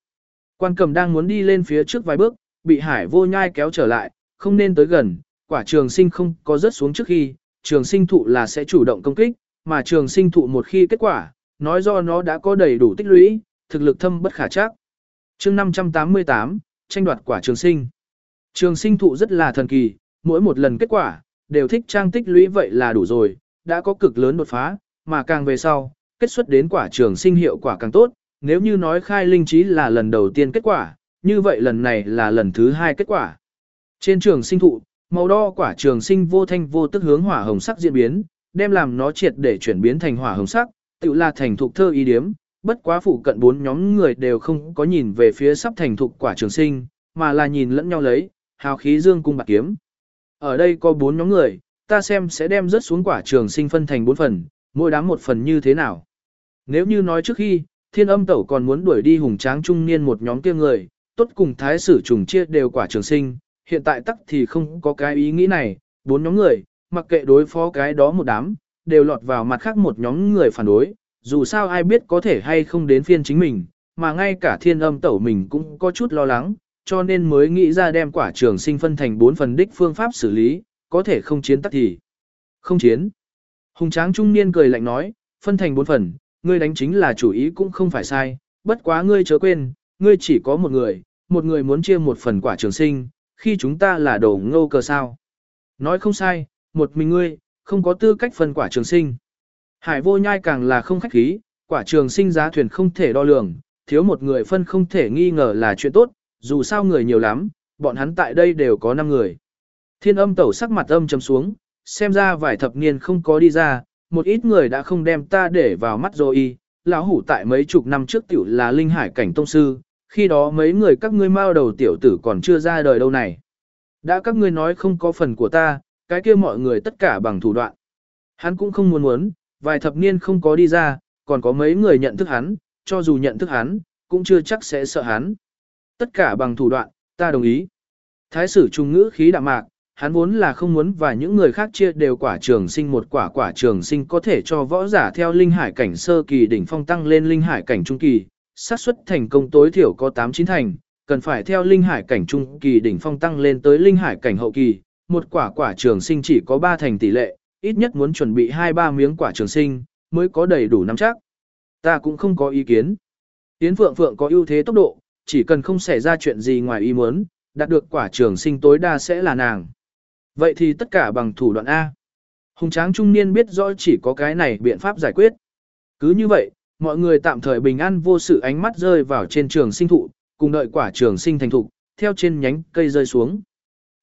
Quan cầm đang muốn đi lên phía trước vài bước, bị hải vô nhai kéo trở lại, không nên tới gần, quả trường sinh không có rớt xuống trước khi, trường sinh thụ là sẽ chủ động công kích, mà trường sinh thụ một khi kết quả, nói do nó đã có đầy đủ tích lũy, thực lực thâm bất khả chắc. chương 588, tranh đoạt quả trường sinh. Trường sinh thụ rất là thần kỳ, mỗi một lần kết quả, đều thích trang tích lũy vậy là đủ rồi, đã có cực lớn đột phá, mà càng về sau, kết xuất đến quả trường sinh hiệu quả càng tốt, nếu như nói khai linh trí là lần đầu tiên kết quả, như vậy lần này là lần thứ hai kết quả. Trên trường sinh thụ, màu đo quả trường sinh vô thanh vô tức hướng hỏa hồng sắc diễn biến, đem làm nó triệt để chuyển biến thành hỏa hồng sắc, tự là thành thục thơ ý điếm, bất quá phụ cận bốn nhóm người đều không có nhìn về phía sắp thành thục quả trường sinh, mà là nhìn lẫn nhau lấy, hào khí dương cung bạc kiếm. Ở đây có bốn nhóm người, ta xem sẽ đem rớt xuống quả trường sinh phân thành bốn phần, mỗi đám một phần như thế nào. Nếu như nói trước khi, thiên âm tẩu còn muốn đuổi đi hùng tráng trung niên một nhóm kia người, tốt cùng thái sử trùng chia đều quả trường sinh, hiện tại tắc thì không có cái ý nghĩ này, bốn nhóm người, mặc kệ đối phó cái đó một đám, đều lọt vào mặt khác một nhóm người phản đối, dù sao ai biết có thể hay không đến phiên chính mình, mà ngay cả thiên âm tẩu mình cũng có chút lo lắng, cho nên mới nghĩ ra đem quả trường sinh phân thành bốn phần đích phương pháp xử lý, có thể không chiến tắc thì không chiến. Hùng tráng trung niên cười lạnh nói, phân thành bốn phần, ngươi đánh chính là chủ ý cũng không phải sai, bất quá ngươi chớ quên, ngươi chỉ có một người, một người muốn chia một phần quả trường sinh, khi chúng ta là đồ ngô cờ sao. Nói không sai, một mình ngươi, không có tư cách phân quả trường sinh. Hải vô nhai càng là không khách khí, quả trường sinh giá thuyền không thể đo lường, thiếu một người phân không thể nghi ngờ là chuyện tốt, dù sao người nhiều lắm, bọn hắn tại đây đều có 5 người. Thiên âm tẩu sắc mặt âm trầm xuống, xem ra vài thập niên không có đi ra, một ít người đã không đem ta để vào mắt rồi lão hủ tại mấy chục năm trước tiểu là linh hải cảnh tông sư, khi đó mấy người các ngươi mao đầu tiểu tử còn chưa ra đời đâu này. Đã các ngươi nói không có phần của ta, cái kia mọi người tất cả bằng thủ đoạn. Hắn cũng không muốn muốn, vài thập niên không có đi ra, còn có mấy người nhận thức hắn, cho dù nhận thức hắn, cũng chưa chắc sẽ sợ hắn. Tất cả bằng thủ đoạn, ta đồng ý. Thái sử trung ngữ khí đạm mạc, hắn vốn là không muốn và những người khác chia đều quả trường sinh một quả quả trường sinh có thể cho võ giả theo linh hải cảnh sơ kỳ đỉnh phong tăng lên linh hải cảnh trung kỳ, xác suất thành công tối thiểu có 8-9 thành, cần phải theo linh hải cảnh trung kỳ đỉnh phong tăng lên tới linh hải cảnh hậu kỳ, một quả quả trường sinh chỉ có 3 thành tỷ lệ, ít nhất muốn chuẩn bị 2-3 miếng quả trường sinh, mới có đầy đủ nắm chắc. Ta cũng không có ý kiến. Tiến Phượng Phượng có ưu thế tốc độ, chỉ cần không xảy ra chuyện gì ngoài ý muốn, đạt được quả trường sinh tối đa sẽ là nàng. Vậy thì tất cả bằng thủ đoạn A. Hùng tráng trung niên biết rõ chỉ có cái này biện pháp giải quyết. Cứ như vậy, mọi người tạm thời bình an vô sự ánh mắt rơi vào trên trường sinh thụ, cùng đợi quả trường sinh thành thụ theo trên nhánh cây rơi xuống.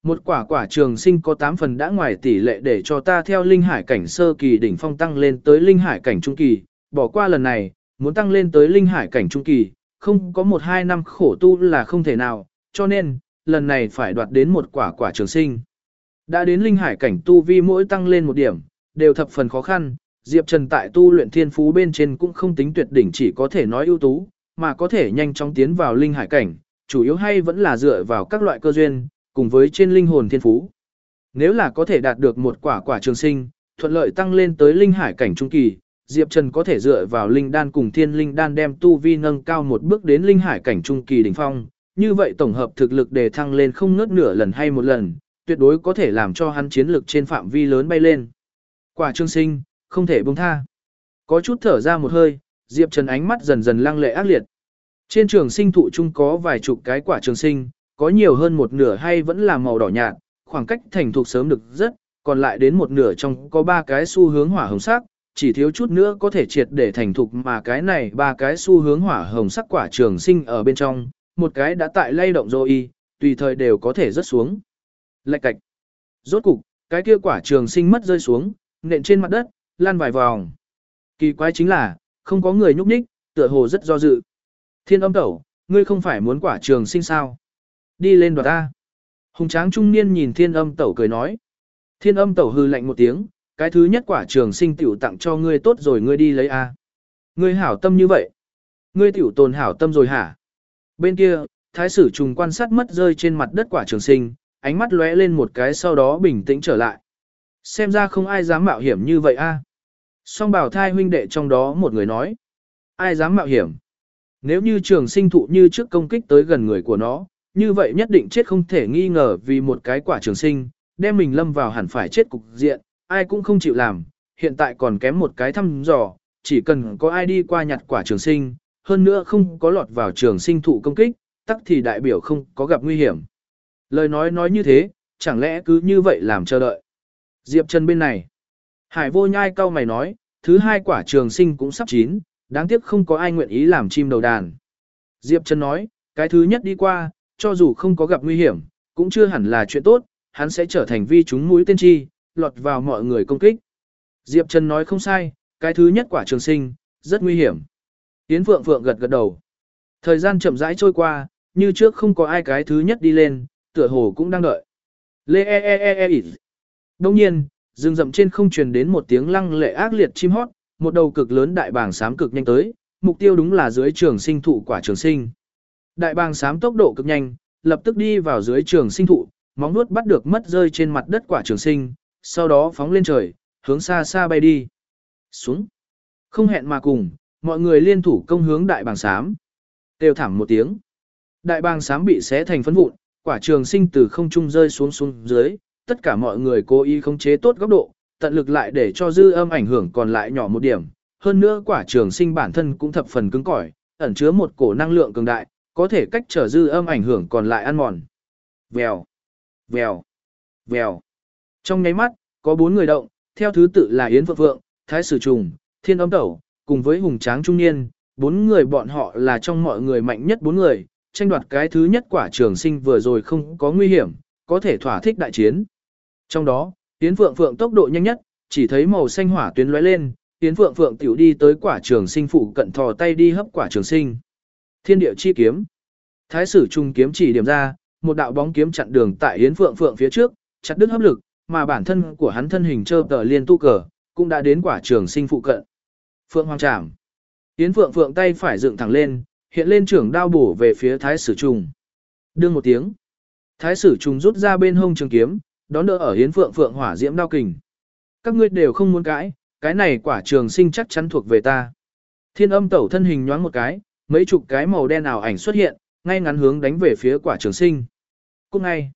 Một quả quả trường sinh có 8 phần đã ngoài tỷ lệ để cho ta theo linh hải cảnh sơ kỳ đỉnh phong tăng lên tới linh hải cảnh trung kỳ, bỏ qua lần này, muốn tăng lên tới linh hải cảnh trung kỳ, không có một hai năm khổ tu là không thể nào, cho nên, lần này phải đoạt đến một quả quả trường sinh. Đã đến linh hải cảnh tu vi mỗi tăng lên một điểm, đều thập phần khó khăn, Diệp Trần tại tu luyện thiên phú bên trên cũng không tính tuyệt đỉnh chỉ có thể nói ưu tú, mà có thể nhanh chóng tiến vào linh hải cảnh, chủ yếu hay vẫn là dựa vào các loại cơ duyên, cùng với trên linh hồn thiên phú. Nếu là có thể đạt được một quả quả trường sinh, thuận lợi tăng lên tới linh hải cảnh trung kỳ, Diệp Trần có thể dựa vào linh đan cùng thiên linh đan đem tu vi nâng cao một bước đến linh hải cảnh trung kỳ đỉnh phong, như vậy tổng hợp thực lực đề thăng lên không ngớt nửa lần hay một lần, tuyệt đối có thể làm cho hắn chiến lực trên phạm vi lớn bay lên. Quả trương sinh, không thể buông tha. Có chút thở ra một hơi, Diệp Trần ánh mắt dần dần lăng lệ ác liệt. Trên trường sinh thụ chung có vài chục cái quả trường sinh, có nhiều hơn một nửa hay vẫn là màu đỏ nhạt, khoảng cách thành thục sớm được rất, còn lại đến một nửa trong có ba cái xu hướng hỏa hồng sắc, chỉ thiếu chút nữa có thể triệt để thành thục mà cái này ba cái xu hướng hỏa hồng sắc quả trường sinh ở bên trong, một cái đã tại lay động rồi tùy thời đều có thể rớt xuống. Lạch cạch. Rốt cục, cái kia quả trường sinh mất rơi xuống, nện trên mặt đất, lan vài vòng. Kỳ quái chính là, không có người nhúc nhích, tựa hồ rất do dự. Thiên âm tẩu, ngươi không phải muốn quả trường sinh sao? Đi lên đoạt ta. Hùng tráng trung niên nhìn thiên âm tẩu cười nói. Thiên âm tẩu hư lạnh một tiếng, cái thứ nhất quả trường sinh tiểu tặng cho ngươi tốt rồi ngươi đi lấy a. Ngươi hảo tâm như vậy. Ngươi tiểu tồn hảo tâm rồi hả? Bên kia, thái sử trùng quan sát mất rơi trên mặt đất quả trường sinh, ánh mắt lóe lên một cái sau đó bình tĩnh trở lại. Xem ra không ai dám mạo hiểm như vậy a. Song bảo thai huynh đệ trong đó một người nói. Ai dám mạo hiểm? Nếu như trường sinh thụ như trước công kích tới gần người của nó, như vậy nhất định chết không thể nghi ngờ vì một cái quả trường sinh, đem mình lâm vào hẳn phải chết cục diện, ai cũng không chịu làm, hiện tại còn kém một cái thăm dò, chỉ cần có ai đi qua nhặt quả trường sinh, hơn nữa không có lọt vào trường sinh thụ công kích, tắc thì đại biểu không có gặp nguy hiểm. Lời nói nói như thế, chẳng lẽ cứ như vậy làm chờ đợi. Diệp Trần bên này. Hải vô nhai cau mày nói, thứ hai quả trường sinh cũng sắp chín, đáng tiếc không có ai nguyện ý làm chim đầu đàn. Diệp Trần nói, cái thứ nhất đi qua, cho dù không có gặp nguy hiểm, cũng chưa hẳn là chuyện tốt, hắn sẽ trở thành vi chúng mũi tên chi, lọt vào mọi người công kích. Diệp Trần nói không sai, cái thứ nhất quả trường sinh, rất nguy hiểm. Yến Phượng Phượng gật gật đầu. Thời gian chậm rãi trôi qua, như trước không có ai cái thứ nhất đi lên, tựa hồ cũng đang đợi. Lê e, e e e e. Đông nhiên, rừng rậm trên không truyền đến một tiếng lăng lệ ác liệt chim hót, một đầu cực lớn đại bàng sám cực nhanh tới, mục tiêu đúng là dưới trường sinh thụ quả trường sinh. Đại bàng sám tốc độ cực nhanh, lập tức đi vào dưới trường sinh thụ, móng nuốt bắt được mất rơi trên mặt đất quả trường sinh, sau đó phóng lên trời, hướng xa xa bay đi. Xuống. Không hẹn mà cùng, mọi người liên thủ công hướng đại bàng sám. Têu thảm một tiếng. Đại bàng sám bị xé thành phấn vụn, quả trường sinh từ không trung rơi xuống xuống dưới, tất cả mọi người cố ý khống chế tốt góc độ, tận lực lại để cho dư âm ảnh hưởng còn lại nhỏ một điểm. Hơn nữa quả trường sinh bản thân cũng thập phần cứng cỏi, ẩn chứa một cổ năng lượng cường đại, có thể cách trở dư âm ảnh hưởng còn lại ăn mòn. Vèo, vèo, vèo. Trong nháy mắt, có bốn người động, theo thứ tự là Yến Phượng Phượng, Thái Sử Trùng, Thiên Âm Tẩu, cùng với Hùng Tráng Trung Niên, bốn người bọn họ là trong mọi người mạnh nhất bốn người, tranh đoạt cái thứ nhất quả trường sinh vừa rồi không có nguy hiểm, có thể thỏa thích đại chiến. Trong đó, Yến Phượng Phượng tốc độ nhanh nhất, chỉ thấy màu xanh hỏa tuyến lóe lên, Yến Phượng Phượng tiểu đi tới quả trường sinh phụ cận thò tay đi hấp quả trường sinh. Thiên địa chi kiếm. Thái sử trung kiếm chỉ điểm ra, một đạo bóng kiếm chặn đường tại Yến Phượng Phượng phía trước, chặt đứt hấp lực, mà bản thân của hắn thân hình chơ tờ liên tu cờ, cũng đã đến quả trường sinh phụ cận. Phượng Hoàng Trảm. Yến Phượng Phượng tay phải dựng thẳng lên, hiện lên trưởng đao bổ về phía Thái Sử Trùng. Đương một tiếng. Thái Sử Trùng rút ra bên hông trường kiếm, đón đỡ ở hiến Phượng Phượng hỏa diễm đao kình. Các ngươi đều không muốn cãi, cái này quả trường sinh chắc chắn thuộc về ta. Thiên âm tẩu thân hình nhoáng một cái, mấy chục cái màu đen ảo ảnh xuất hiện, ngay ngắn hướng đánh về phía quả trường sinh. Cũng ngay,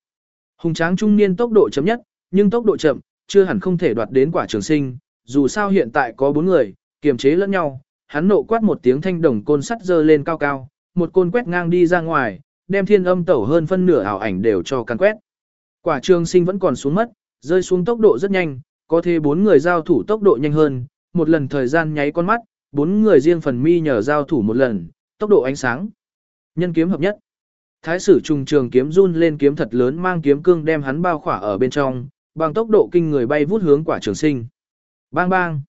hùng tráng trung niên tốc độ chậm nhất, nhưng tốc độ chậm, chưa hẳn không thể đoạt đến quả trường sinh, dù sao hiện tại có bốn người, kiềm chế lẫn nhau, hắn nộ quát một tiếng thanh đồng côn sắt dơ lên cao cao, một côn quét ngang đi ra ngoài, đem thiên âm tẩu hơn phân nửa ảo ảnh đều cho căn quét. Quả trường sinh vẫn còn xuống mất, rơi xuống tốc độ rất nhanh, có thể bốn người giao thủ tốc độ nhanh hơn, một lần thời gian nháy con mắt, bốn người riêng phần mi nhờ giao thủ một lần, tốc độ ánh sáng. Nhân kiếm hợp nhất. Thái sử trùng trường kiếm run lên kiếm thật lớn mang kiếm cương đem hắn bao khỏa ở bên trong, bằng tốc độ kinh người bay vút hướng quả trường sinh. Bang bang.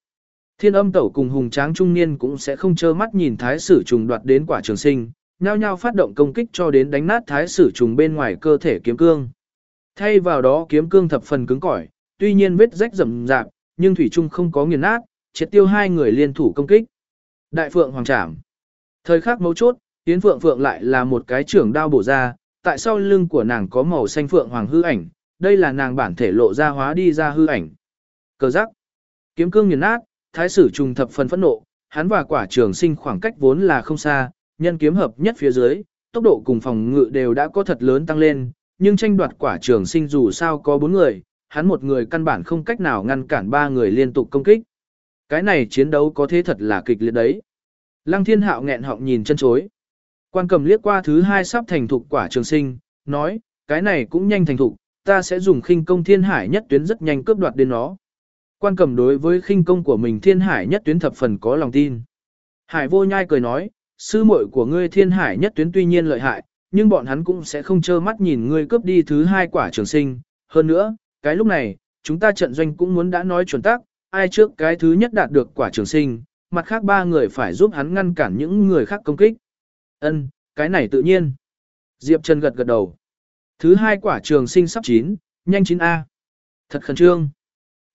Thiên âm tẩu cùng hùng tráng trung niên cũng sẽ không trơ mắt nhìn thái sử trùng đoạt đến quả trường sinh, nhao nhao phát động công kích cho đến đánh nát thái sử trùng bên ngoài cơ thể kiếm cương. Thay vào đó kiếm cương thập phần cứng cỏi, tuy nhiên vết rách rầm rạp, nhưng thủy trung không có nghiền nát, triệt tiêu hai người liên thủ công kích. Đại phượng hoàng trảm. Thời khắc mấu chốt, Yến Phượng Phượng lại là một cái trưởng đao bổ ra, tại sau lưng của nàng có màu xanh phượng hoàng hư ảnh, đây là nàng bản thể lộ ra hóa đi ra hư ảnh. Cờ giác. Kiếm cương nghiền nát, thái sử trùng thập phần phẫn nộ, hắn và quả trường sinh khoảng cách vốn là không xa, nhân kiếm hợp nhất phía dưới, tốc độ cùng phòng ngự đều đã có thật lớn tăng lên, nhưng tranh đoạt quả trường sinh dù sao có bốn người, hắn một người căn bản không cách nào ngăn cản ba người liên tục công kích. Cái này chiến đấu có thế thật là kịch liệt đấy. Lăng thiên hạo nghẹn họng nhìn chân chối. Quan cầm liếc qua thứ hai sắp thành thục quả trường sinh, nói, cái này cũng nhanh thành thục, ta sẽ dùng khinh công thiên hải nhất tuyến rất nhanh cướp đoạt đến nó. Quan cầm đối với khinh công của mình thiên hải nhất tuyến thập phần có lòng tin. Hải vô nhai cười nói, sư muội của ngươi thiên hải nhất tuyến tuy nhiên lợi hại, nhưng bọn hắn cũng sẽ không trơ mắt nhìn ngươi cướp đi thứ hai quả trường sinh. Hơn nữa, cái lúc này, chúng ta trận doanh cũng muốn đã nói chuẩn tác, ai trước cái thứ nhất đạt được quả trường sinh, mặt khác ba người phải giúp hắn ngăn cản những người khác công kích. Ân, cái này tự nhiên. Diệp Trần gật gật đầu. Thứ hai quả trường sinh sắp chín, nhanh chín A. Thật khẩn trương.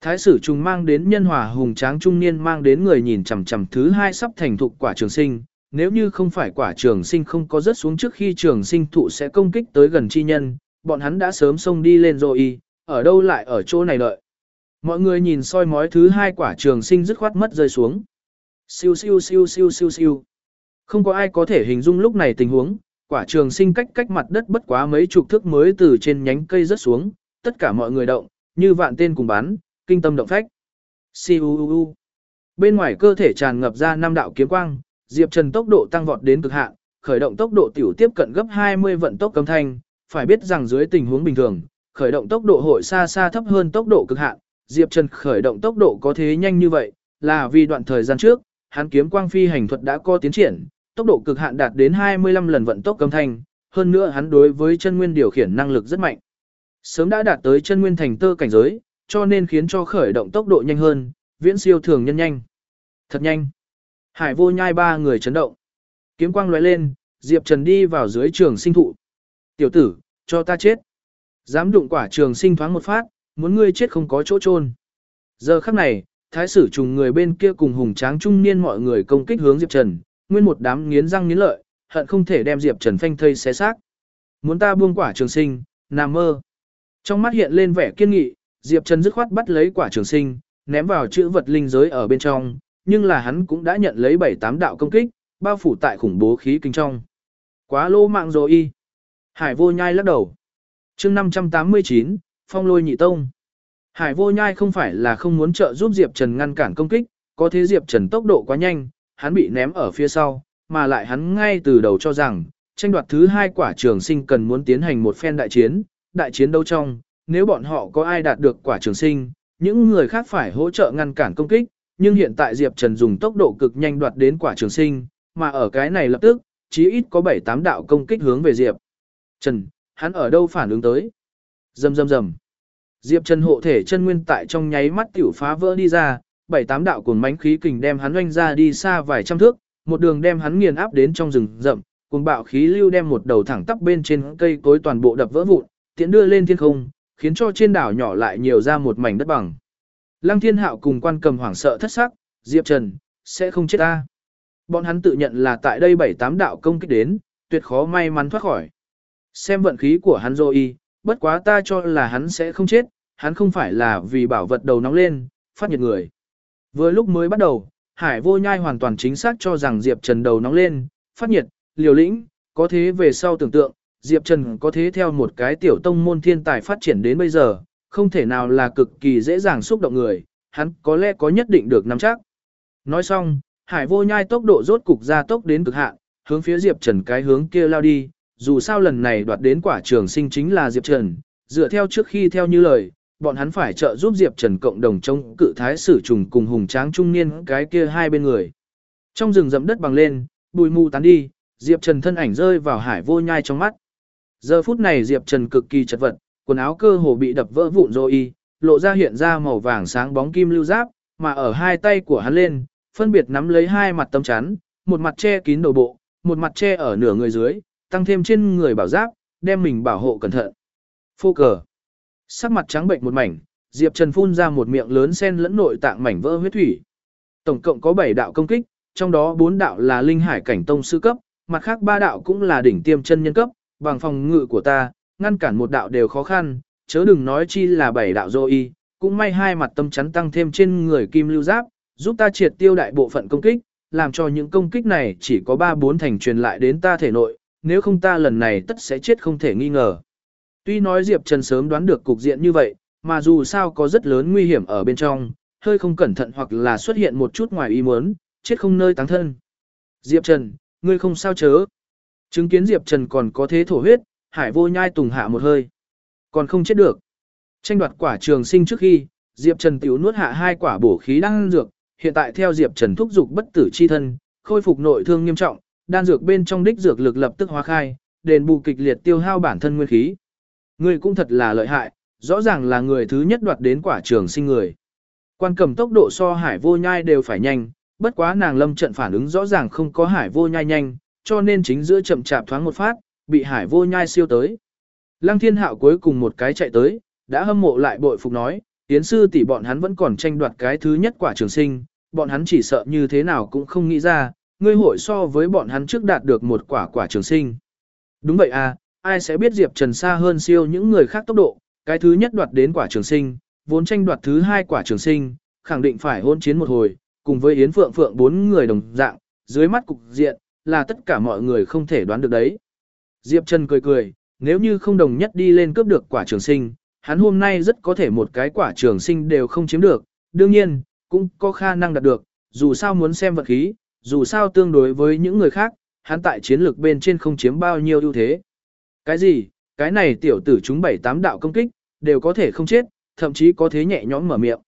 Thái sử trùng mang đến nhân hòa hùng tráng trung niên mang đến người nhìn chằm chằm thứ hai sắp thành thục quả trường sinh. Nếu như không phải quả trường sinh không có rớt xuống trước khi trường sinh thụ sẽ công kích tới gần chi nhân, bọn hắn đã sớm xông đi lên rồi ở đâu lại ở chỗ này đợi. Mọi người nhìn soi mói thứ hai quả trường sinh dứt khoát mất rơi xuống. Siêu siêu siêu siêu siêu siêu. Không có ai có thể hình dung lúc này tình huống, quả trường sinh cách cách mặt đất bất quá mấy chục thước mới từ trên nhánh cây rớt xuống, tất cả mọi người động, như vạn tên cùng bắn, kinh tâm động phách. Siêu Bên ngoài cơ thể tràn ngập ra năm đạo kiếm quang, Diệp Trần tốc độ tăng vọt đến cực hạn, khởi động tốc độ tiểu tiếp cận gấp 20 vận tốc cấm thanh, phải biết rằng dưới tình huống bình thường, khởi động tốc độ hội xa xa thấp hơn tốc độ cực hạn, Diệp Trần khởi động tốc độ có thế nhanh như vậy, là vì đoạn thời gian trước, hắn kiếm quang phi hành thuật đã có tiến triển, tốc độ cực hạn đạt đến 25 lần vận tốc âm thanh, hơn nữa hắn đối với chân nguyên điều khiển năng lực rất mạnh. Sớm đã đạt tới chân nguyên thành tơ cảnh giới, cho nên khiến cho khởi động tốc độ nhanh hơn, viễn siêu thường nhân nhanh. Thật nhanh. Hải vô nhai ba người chấn động. Kiếm quang lóe lên, Diệp Trần đi vào dưới trường sinh thụ. Tiểu tử, cho ta chết. Dám đụng quả trường sinh thoáng một phát, muốn ngươi chết không có chỗ chôn. Giờ khắc này, thái sử trùng người bên kia cùng hùng tráng trung niên mọi người công kích hướng Diệp Trần, nguyên một đám nghiến răng nghiến lợi, hận không thể đem Diệp Trần phanh thây xé xác. Muốn ta buông quả trường sinh, nằm mơ. Trong mắt hiện lên vẻ kiên nghị, Diệp Trần dứt khoát bắt lấy quả trường sinh, ném vào chữ vật linh giới ở bên trong, nhưng là hắn cũng đã nhận lấy bảy tám đạo công kích, bao phủ tại khủng bố khí kinh trong. Quá lô mạng rồi y. Hải vô nhai lắc đầu. chương 589, phong lôi nhị tông. Hải vô nhai không phải là không muốn trợ giúp Diệp Trần ngăn cản công kích, có thế Diệp Trần tốc độ quá nhanh, hắn bị ném ở phía sau, mà lại hắn ngay từ đầu cho rằng, tranh đoạt thứ hai quả trường sinh cần muốn tiến hành một phen đại chiến, đại chiến đấu trong, nếu bọn họ có ai đạt được quả trường sinh, những người khác phải hỗ trợ ngăn cản công kích, nhưng hiện tại Diệp Trần dùng tốc độ cực nhanh đoạt đến quả trường sinh, mà ở cái này lập tức, chí ít có 7-8 đạo công kích hướng về Diệp. Trần, hắn ở đâu phản ứng tới? Rầm rầm rầm. Diệp Trần hộ thể chân nguyên tại trong nháy mắt tiểu phá vỡ đi ra, 7-8 đạo cuồng mãnh khí kình đem hắn oanh ra đi xa vài trăm thước, một đường đem hắn nghiền áp đến trong rừng rậm, cuồng bạo khí lưu đem một đầu thẳng tắp bên trên cây cối toàn bộ đập vỡ vụn, tiện đưa lên thiên không, khiến cho trên đảo nhỏ lại nhiều ra một mảnh đất bằng. Lăng Thiên Hạo cùng quan cầm hoảng sợ thất sắc, Diệp Trần, sẽ không chết ta. Bọn hắn tự nhận là tại đây bảy tám đạo công kích đến, tuyệt khó may mắn thoát khỏi. Xem vận khí của hắn rồi bất quá ta cho là hắn sẽ không chết, hắn không phải là vì bảo vật đầu nóng lên, phát nhiệt người. Vừa lúc mới bắt đầu, Hải vô nhai hoàn toàn chính xác cho rằng Diệp Trần đầu nóng lên, phát nhiệt, liều lĩnh, có thế về sau tưởng tượng, Diệp Trần có thế theo một cái tiểu tông môn thiên tài phát triển đến bây giờ, không thể nào là cực kỳ dễ dàng xúc động người, hắn có lẽ có nhất định được nắm chắc. Nói xong, Hải vô nhai tốc độ rốt cục ra tốc đến cực hạn, hướng phía Diệp Trần cái hướng kia lao đi, dù sao lần này đoạt đến quả trường sinh chính là Diệp Trần, dựa theo trước khi theo như lời, bọn hắn phải trợ giúp Diệp Trần cộng đồng chống cự thái sử trùng cùng hùng tráng trung niên cái kia hai bên người. Trong rừng rậm đất bằng lên, bụi mù tán đi, Diệp Trần thân ảnh rơi vào hải vô nhai trong mắt. Giờ phút này Diệp Trần cực kỳ chật vật, quần áo cơ hồ bị đập vỡ vụn rồi y, lộ ra hiện ra màu vàng sáng bóng kim lưu giáp, mà ở hai tay của hắn lên, phân biệt nắm lấy hai mặt tấm chắn, một mặt che kín đầu bộ, một mặt che ở nửa người dưới, tăng thêm trên người bảo giáp, đem mình bảo hộ cẩn thận. Phô cờ. Sắc mặt trắng bệnh một mảnh, Diệp Trần phun ra một miệng lớn sen lẫn nội tạng mảnh vỡ huyết thủy. Tổng cộng có 7 đạo công kích, trong đó 4 đạo là linh hải cảnh tông sư cấp, mặt khác 3 đạo cũng là đỉnh tiêm chân nhân cấp, bằng phòng ngự của ta, ngăn cản một đạo đều khó khăn, chớ đừng nói chi là bảy đạo dô y, cũng may hai mặt tâm chắn tăng thêm trên người kim lưu giáp, giúp ta triệt tiêu đại bộ phận công kích, làm cho những công kích này chỉ có 3-4 thành truyền lại đến ta thể nội, nếu không ta lần này tất sẽ chết không thể nghi ngờ. Tuy nói Diệp Trần sớm đoán được cục diện như vậy, mà dù sao có rất lớn nguy hiểm ở bên trong, hơi không cẩn thận hoặc là xuất hiện một chút ngoài ý muốn, chết không nơi táng thân. Diệp Trần, ngươi không sao chớ. Chứng kiến Diệp Trần còn có thế thổ huyết, hải vô nhai tùng hạ một hơi. Còn không chết được. Tranh đoạt quả trường sinh trước khi, Diệp Trần tiểu nuốt hạ hai quả bổ khí đang dược, hiện tại theo Diệp Trần thúc dục bất tử chi thân, khôi phục nội thương nghiêm trọng, đan dược bên trong đích dược lực lập tức hóa khai, đền bù kịch liệt tiêu hao bản thân nguyên khí. Ngươi cũng thật là lợi hại, rõ ràng là người thứ nhất đoạt đến quả trường sinh người. Quan cầm tốc độ so hải vô nhai đều phải nhanh, bất quá nàng lâm trận phản ứng rõ ràng không có hải vô nhai nhanh, cho nên chính giữa chậm chạp thoáng một phát, bị hải vô nhai siêu tới. Lăng thiên hạo cuối cùng một cái chạy tới, đã hâm mộ lại bội phục nói, tiến sư tỷ bọn hắn vẫn còn tranh đoạt cái thứ nhất quả trường sinh, bọn hắn chỉ sợ như thế nào cũng không nghĩ ra, ngươi hội so với bọn hắn trước đạt được một quả quả trường sinh. Đúng vậy à, ai sẽ biết Diệp Trần xa hơn siêu những người khác tốc độ, cái thứ nhất đoạt đến quả trường sinh, vốn tranh đoạt thứ hai quả trường sinh, khẳng định phải hôn chiến một hồi, cùng với Yến Phượng Phượng bốn người đồng dạng, dưới mắt cục diện, là tất cả mọi người không thể đoán được đấy. Diệp Trần cười cười, nếu như không đồng nhất đi lên cướp được quả trường sinh, hắn hôm nay rất có thể một cái quả trường sinh đều không chiếm được, đương nhiên, cũng có khả năng đạt được, dù sao muốn xem vật khí, dù sao tương đối với những người khác, hắn tại chiến lược bên trên không chiếm bao nhiêu ưu thế. Cái gì, cái này tiểu tử chúng bảy tám đạo công kích, đều có thể không chết, thậm chí có thế nhẹ nhõm mở miệng.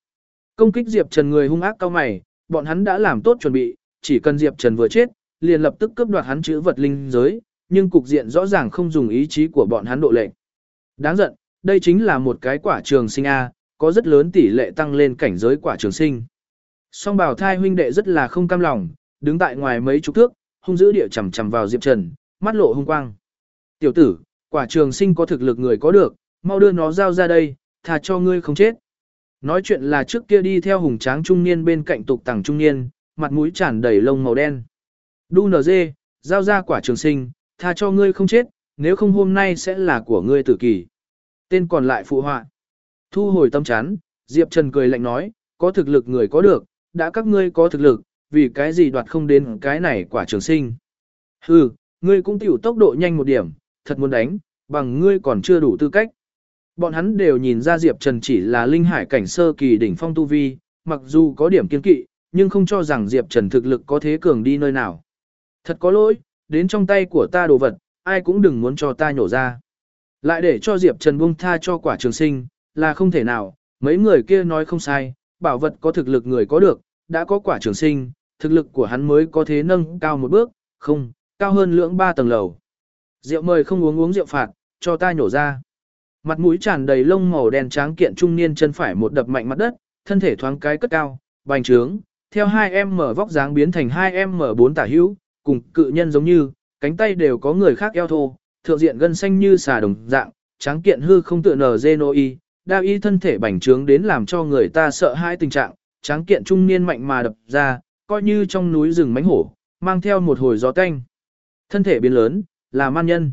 Công kích Diệp Trần người hung ác cao mày, bọn hắn đã làm tốt chuẩn bị, chỉ cần Diệp Trần vừa chết, liền lập tức cướp đoạt hắn chữ vật linh giới, nhưng cục diện rõ ràng không dùng ý chí của bọn hắn độ lệnh. Đáng giận, đây chính là một cái quả trường sinh A, có rất lớn tỷ lệ tăng lên cảnh giới quả trường sinh. Song bảo thai huynh đệ rất là không cam lòng, đứng tại ngoài mấy chục thước, hung dữ địa chầm chầm vào Diệp Trần, mắt lộ hung quang. Tiểu tử, quả trường sinh có thực lực người có được, mau đưa nó giao ra đây, thà cho ngươi không chết. Nói chuyện là trước kia đi theo hùng tráng trung niên bên cạnh tục tàng trung niên, mặt mũi tràn đầy lông màu đen. Đu nở dê, giao ra quả trường sinh, tha cho ngươi không chết, nếu không hôm nay sẽ là của ngươi tử kỳ. Tên còn lại phụ họa. Thu hồi tâm chán, Diệp Trần cười lạnh nói, có thực lực người có được, đã các ngươi có thực lực, vì cái gì đoạt không đến cái này quả trường sinh. Hừ, ngươi cũng tiểu tốc độ nhanh một điểm, thật muốn đánh, bằng ngươi còn chưa đủ tư cách. Bọn hắn đều nhìn ra Diệp Trần chỉ là linh hải cảnh sơ kỳ đỉnh phong tu vi, mặc dù có điểm kiên kỵ, nhưng không cho rằng Diệp Trần thực lực có thế cường đi nơi nào. Thật có lỗi, đến trong tay của ta đồ vật, ai cũng đừng muốn cho ta nhổ ra. Lại để cho Diệp Trần buông tha cho quả trường sinh, là không thể nào, mấy người kia nói không sai, bảo vật có thực lực người có được, đã có quả trường sinh, thực lực của hắn mới có thế nâng cao một bước, không, cao hơn lưỡng ba tầng lầu. Rượu mời không uống uống rượu phạt, cho ta nhổ ra. Mặt mũi tràn đầy lông màu đen trắng kiện trung niên chân phải một đập mạnh mặt đất, thân thể thoáng cái cất cao, bành trướng, theo hai em mở vóc dáng biến thành hai em mở bốn tả hữu, cùng cự nhân giống như, cánh tay đều có người khác eo thô, thượng diện gân xanh như xà đồng dạng, tráng kiện hư không tựa nở genoi, đao y thân thể bành trướng đến làm cho người ta sợ hãi tình trạng, tráng kiện trung niên mạnh mà đập ra, coi như trong núi rừng mánh hổ, mang theo một hồi gió tanh. Thân thể biến lớn, là man nhân.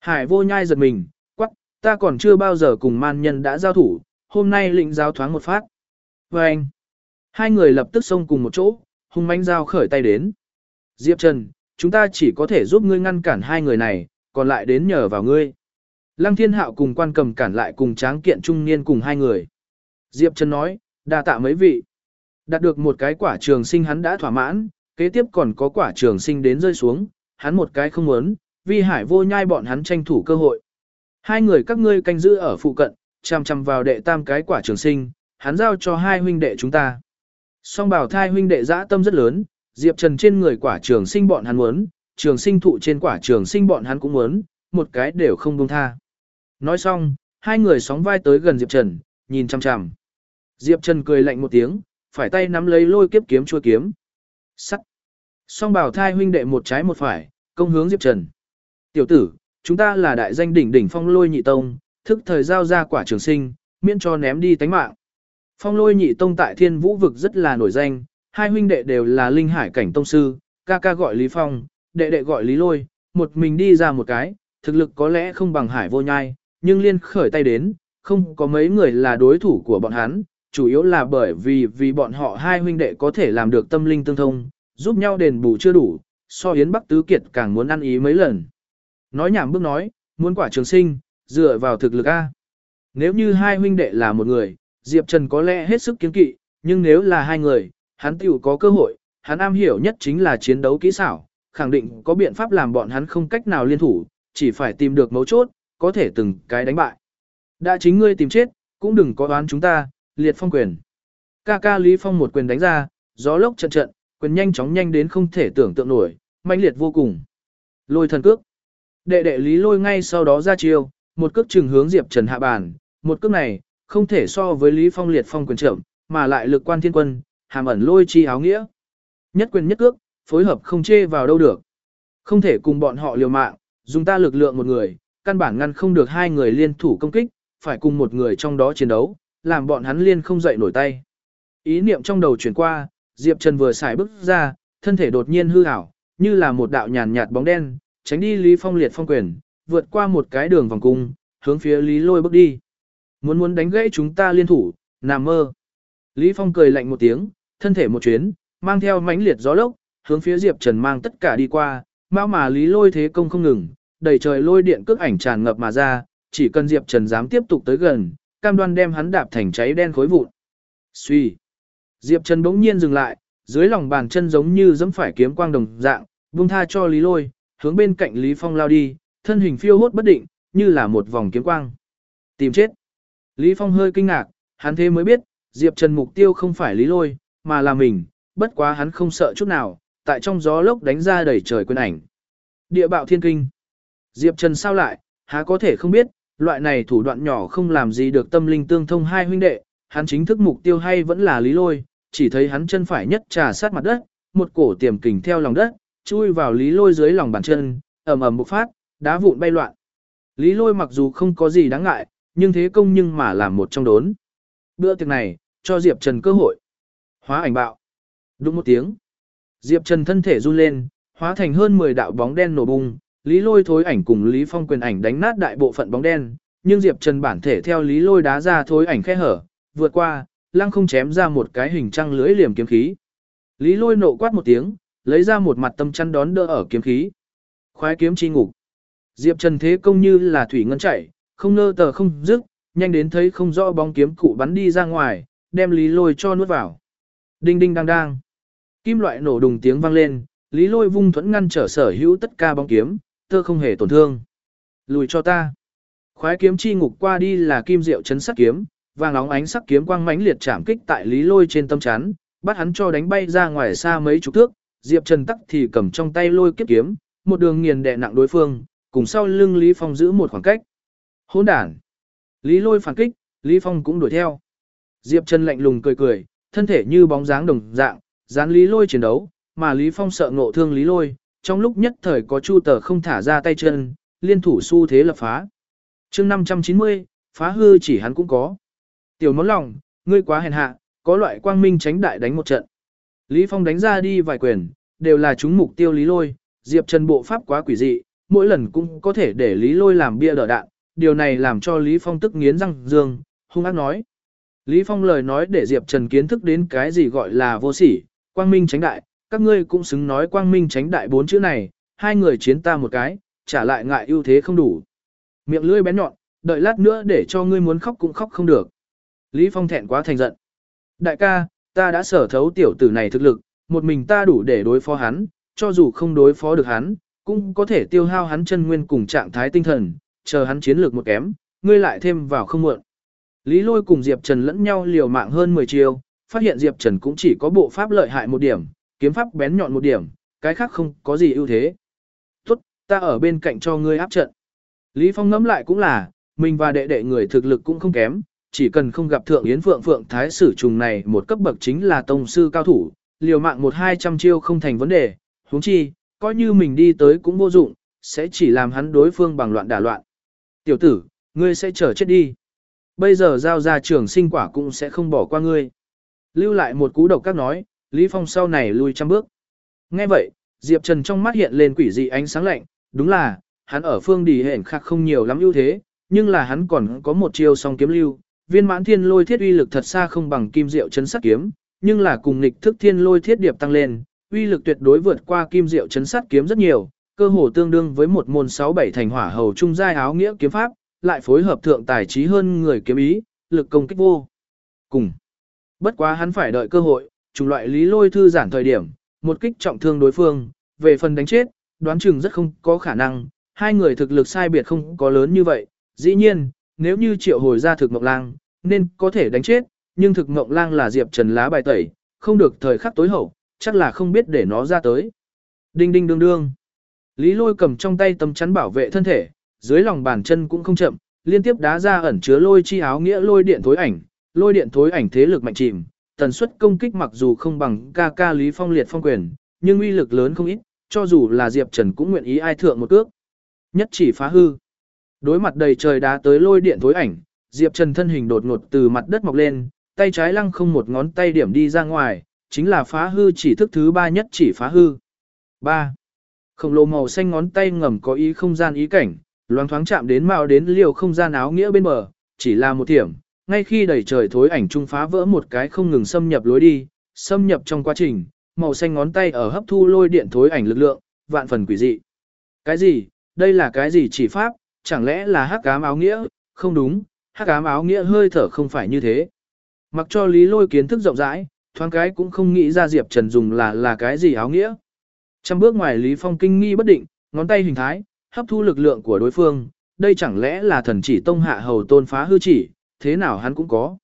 Hải vô nhai giật mình, quắc, ta còn chưa bao giờ cùng man nhân đã giao thủ, hôm nay lĩnh giao thoáng một phát. Và anh, hai người lập tức xông cùng một chỗ, hung mãnh giao khởi tay đến. Diệp Trần, chúng ta chỉ có thể giúp ngươi ngăn cản hai người này, còn lại đến nhờ vào ngươi. Lăng Thiên Hạo cùng quan cầm cản lại cùng tráng kiện trung niên cùng hai người. Diệp Trần nói, đa tạ mấy vị. Đạt được một cái quả trường sinh hắn đã thỏa mãn, kế tiếp còn có quả trường sinh đến rơi xuống, hắn một cái không muốn, vi hải vô nhai bọn hắn tranh thủ cơ hội. Hai người các ngươi canh giữ ở phụ cận, chằm chằm vào đệ tam cái quả trường sinh, hắn giao cho hai huynh đệ chúng ta. Song bảo thai huynh đệ dã tâm rất lớn, Diệp Trần trên người quả trường sinh bọn hắn muốn, trường sinh thụ trên quả trường sinh bọn hắn cũng muốn, một cái đều không buông tha. Nói xong, hai người sóng vai tới gần Diệp Trần, nhìn chằm chằm. Diệp Trần cười lạnh một tiếng, phải tay nắm lấy lôi kiếp kiếm chua kiếm. Sắt. Song bảo thai huynh đệ một trái một phải, công hướng Diệp Trần. Tiểu tử, chúng ta là đại danh đỉnh đỉnh phong lôi nhị tông, thức thời giao ra quả trường sinh, miễn cho ném đi tánh mạng. Phong lôi nhị tông tại thiên vũ vực rất là nổi danh, hai huynh đệ đều là linh hải cảnh tông sư, ca ca gọi Lý Phong, đệ đệ gọi Lý Lôi, một mình đi ra một cái, thực lực có lẽ không bằng hải vô nhai, nhưng liên khởi tay đến, không có mấy người là đối thủ của bọn hắn, chủ yếu là bởi vì vì bọn họ hai huynh đệ có thể làm được tâm linh tương thông, giúp nhau đền bù chưa đủ, so Yến Bắc Tứ Kiệt càng muốn ăn ý mấy lần. Nói nhảm bước nói, muốn quả trường sinh, dựa vào thực lực A. Nếu như hai huynh đệ là một người, Diệp Trần có lẽ hết sức kiến kỵ, nhưng nếu là hai người, hắn tiểu có cơ hội, hắn am hiểu nhất chính là chiến đấu kỹ xảo, khẳng định có biện pháp làm bọn hắn không cách nào liên thủ, chỉ phải tìm được mấu chốt, có thể từng cái đánh bại. Đã chính ngươi tìm chết, cũng đừng có đoán chúng ta, liệt phong quyền. Ca ca Lý Phong một quyền đánh ra, gió lốc trận trận, quyền nhanh chóng nhanh đến không thể tưởng tượng nổi, mãnh liệt vô cùng. Lôi thần cước. Đệ đệ Lý lôi ngay sau đó ra chiêu, một cước trừng hướng Diệp Trần hạ bàn, một cước này, không thể so với Lý Phong liệt phong quyền trưởng, mà lại lực quan thiên quân, hàm ẩn lôi chi áo nghĩa. Nhất quyền nhất cước, phối hợp không chê vào đâu được. Không thể cùng bọn họ liều mạng, dùng ta lực lượng một người, căn bản ngăn không được hai người liên thủ công kích, phải cùng một người trong đó chiến đấu, làm bọn hắn liên không dậy nổi tay. Ý niệm trong đầu chuyển qua, Diệp Trần vừa xài bước ra, thân thể đột nhiên hư ảo, như là một đạo nhàn nhạt bóng đen, tránh đi Lý Phong liệt phong quyền, vượt qua một cái đường vòng cung, hướng phía Lý Lôi bước đi. Muốn muốn đánh gãy chúng ta liên thủ, nằm mơ. Lý Phong cười lạnh một tiếng, thân thể một chuyến, mang theo mãnh liệt gió lốc, hướng phía Diệp Trần mang tất cả đi qua, mau mà Lý Lôi thế công không ngừng, đầy trời lôi điện cước ảnh tràn ngập mà ra, chỉ cần Diệp Trần dám tiếp tục tới gần, cam đoan đem hắn đạp thành cháy đen khối vụn. Suy. Diệp Trần bỗng nhiên dừng lại, dưới lòng bàn chân giống như giẫm phải kiếm quang đồng dạng, buông tha cho Lý Lôi, hướng bên cạnh Lý Phong lao đi, thân hình phiêu hốt bất định, như là một vòng kiếm quang. Tìm chết. Lý Phong hơi kinh ngạc, hắn thế mới biết, Diệp Trần mục tiêu không phải Lý Lôi, mà là mình, bất quá hắn không sợ chút nào, tại trong gió lốc đánh ra đầy trời quyền ảnh. Địa bạo thiên kinh. Diệp Trần sao lại, há có thể không biết, loại này thủ đoạn nhỏ không làm gì được tâm linh tương thông hai huynh đệ, hắn chính thức mục tiêu hay vẫn là Lý Lôi, chỉ thấy hắn chân phải nhất trà sát mặt đất, một cổ tiềm kình theo lòng đất, chui vào Lý Lôi dưới lòng bàn chân, ầm ầm bộc phát, đá vụn bay loạn. Lý Lôi mặc dù không có gì đáng ngại, nhưng thế công nhưng mà làm một trong đốn. Bữa tiệc này, cho Diệp Trần cơ hội. Hóa ảnh bạo. Đúng một tiếng. Diệp Trần thân thể run lên, hóa thành hơn 10 đạo bóng đen nổ bung, Lý Lôi thối ảnh cùng Lý Phong quyền ảnh đánh nát đại bộ phận bóng đen, nhưng Diệp Trần bản thể theo Lý Lôi đá ra thối ảnh khe hở, vượt qua, lăng không chém ra một cái hình trăng lưới liềm kiếm khí. Lý lôi nộ quát một tiếng, lấy ra một mặt tâm chăn đón đỡ ở kiếm khí. Khoái kiếm chi ngục. Diệp Trần thế công như là thủy ngân chảy, không nơ tờ không dứt, nhanh đến thấy không rõ bóng kiếm cụ bắn đi ra ngoài, đem Lý Lôi cho nuốt vào. Đinh đinh đang đang. Kim loại nổ đùng tiếng vang lên, Lý Lôi vung thuẫn ngăn trở sở hữu tất cả bóng kiếm, tơ không hề tổn thương. Lùi cho ta. Khoái kiếm chi ngục qua đi là kim diệu chấn sắc kiếm, vàng óng ánh sắc kiếm quang mãnh liệt chạm kích tại Lý Lôi trên tâm chắn, bắt hắn cho đánh bay ra ngoài xa mấy chục thước, Diệp Trần tắc thì cầm trong tay lôi kiếp kiếm, một đường nghiền đè nặng đối phương, cùng sau lưng Lý Phong giữ một khoảng cách. Hỗn đản. Lý Lôi phản kích, Lý Phong cũng đuổi theo. Diệp Trần lạnh lùng cười cười, thân thể như bóng dáng đồng dạng, dán Lý Lôi chiến đấu, mà Lý Phong sợ ngộ thương Lý Lôi, trong lúc nhất thời có chu tờ không thả ra tay chân, liên thủ xu thế lập phá. chương 590, phá hư chỉ hắn cũng có. Tiểu món lòng, ngươi quá hèn hạ, có loại quang minh tránh đại đánh một trận. Lý Phong đánh ra đi vài quyền, đều là chúng mục tiêu Lý Lôi, Diệp Trần bộ pháp quá quỷ dị, mỗi lần cũng có thể để Lý Lôi làm bia đỡ đạn, điều này làm cho Lý Phong tức nghiến răng dương, hung ác nói. Lý Phong lời nói để Diệp Trần kiến thức đến cái gì gọi là vô sỉ, quang minh tránh đại, các ngươi cũng xứng nói quang minh tránh đại bốn chữ này, hai người chiến ta một cái, trả lại ngại ưu thế không đủ. Miệng lưỡi bén nhọn, đợi lát nữa để cho ngươi muốn khóc cũng khóc không được. Lý Phong thẹn quá thành giận. Đại ca, ta đã sở thấu tiểu tử này thực lực, một mình ta đủ để đối phó hắn, cho dù không đối phó được hắn, cũng có thể tiêu hao hắn chân nguyên cùng trạng thái tinh thần, chờ hắn chiến lược một kém, ngươi lại thêm vào không muộn. Lý Lôi cùng Diệp Trần lẫn nhau liều mạng hơn 10 chiêu, phát hiện Diệp Trần cũng chỉ có bộ pháp lợi hại một điểm, kiếm pháp bén nhọn một điểm, cái khác không có gì ưu thế. Tốt, ta ở bên cạnh cho ngươi áp trận. Lý Phong ngẫm lại cũng là, mình và đệ đệ người thực lực cũng không kém, chỉ cần không gặp thượng yến phượng phượng thái sử trùng này một cấp bậc chính là tông sư cao thủ, liều mạng một hai trăm chiêu không thành vấn đề, huống chi, coi như mình đi tới cũng vô dụng, sẽ chỉ làm hắn đối phương bằng loạn đả loạn. Tiểu tử, ngươi sẽ chờ chết đi. Bây giờ giao ra trường sinh quả cũng sẽ không bỏ qua ngươi. Lưu lại một cú độc các nói, Lý Phong sau này lui trăm bước. Nghe vậy, Diệp Trần trong mắt hiện lên quỷ dị ánh sáng lạnh, đúng là, hắn ở phương đi hển khác không nhiều lắm ưu thế, nhưng là hắn còn có một chiêu song kiếm lưu, viên mãn thiên lôi thiết uy lực thật xa không bằng kim diệu chấn sát kiếm, nhưng là cùng nghịch thức thiên lôi thiết điệp tăng lên, uy lực tuyệt đối vượt qua kim diệu chấn sát kiếm rất nhiều, cơ hồ tương đương với một môn 6-7 thành hỏa hầu trung giai áo nghĩa kiếm pháp, lại phối hợp thượng tài trí hơn người kiếm ý, lực công kích vô. Cùng. Bất quá hắn phải đợi cơ hội, chủng loại lý lôi thư giản thời điểm, một kích trọng thương đối phương, về phần đánh chết, đoán chừng rất không có khả năng, hai người thực lực sai biệt không có lớn như vậy, dĩ nhiên, nếu như triệu hồi ra thực mộng lang, nên có thể đánh chết, nhưng thực mộng lang là diệp trần lá bài tẩy, không được thời khắc tối hậu, chắc là không biết để nó ra tới. Đinh đinh đương đương. Lý lôi cầm trong tay tấm chắn bảo vệ thân thể, dưới lòng bàn chân cũng không chậm, liên tiếp đá ra ẩn chứa lôi chi áo nghĩa lôi điện thối ảnh, lôi điện thối ảnh thế lực mạnh chìm, tần suất công kích mặc dù không bằng ca ca Lý Phong liệt phong quyền, nhưng uy lực lớn không ít, cho dù là Diệp Trần cũng nguyện ý ai thượng một cước. Nhất chỉ phá hư. Đối mặt đầy trời đá tới lôi điện thối ảnh, Diệp Trần thân hình đột ngột từ mặt đất mọc lên, tay trái lăng không một ngón tay điểm đi ra ngoài, chính là phá hư chỉ thức thứ ba nhất chỉ phá hư. 3. Khổng lồ màu xanh ngón tay ngầm có ý không gian ý cảnh, loáng thoáng chạm đến mạo đến liều không gian áo nghĩa bên bờ, chỉ là một thiểm, ngay khi đầy trời thối ảnh trung phá vỡ một cái không ngừng xâm nhập lối đi, xâm nhập trong quá trình, màu xanh ngón tay ở hấp thu lôi điện thối ảnh lực lượng, vạn phần quỷ dị. Cái gì? Đây là cái gì chỉ pháp? Chẳng lẽ là hắc ám áo nghĩa? Không đúng, hắc ám áo nghĩa hơi thở không phải như thế. Mặc cho Lý Lôi kiến thức rộng rãi, thoáng cái cũng không nghĩ ra Diệp Trần dùng là là cái gì áo nghĩa. Trăm bước ngoài Lý Phong kinh nghi bất định, ngón tay hình thái, hấp thu lực lượng của đối phương, đây chẳng lẽ là thần chỉ tông hạ hầu tôn phá hư chỉ, thế nào hắn cũng có.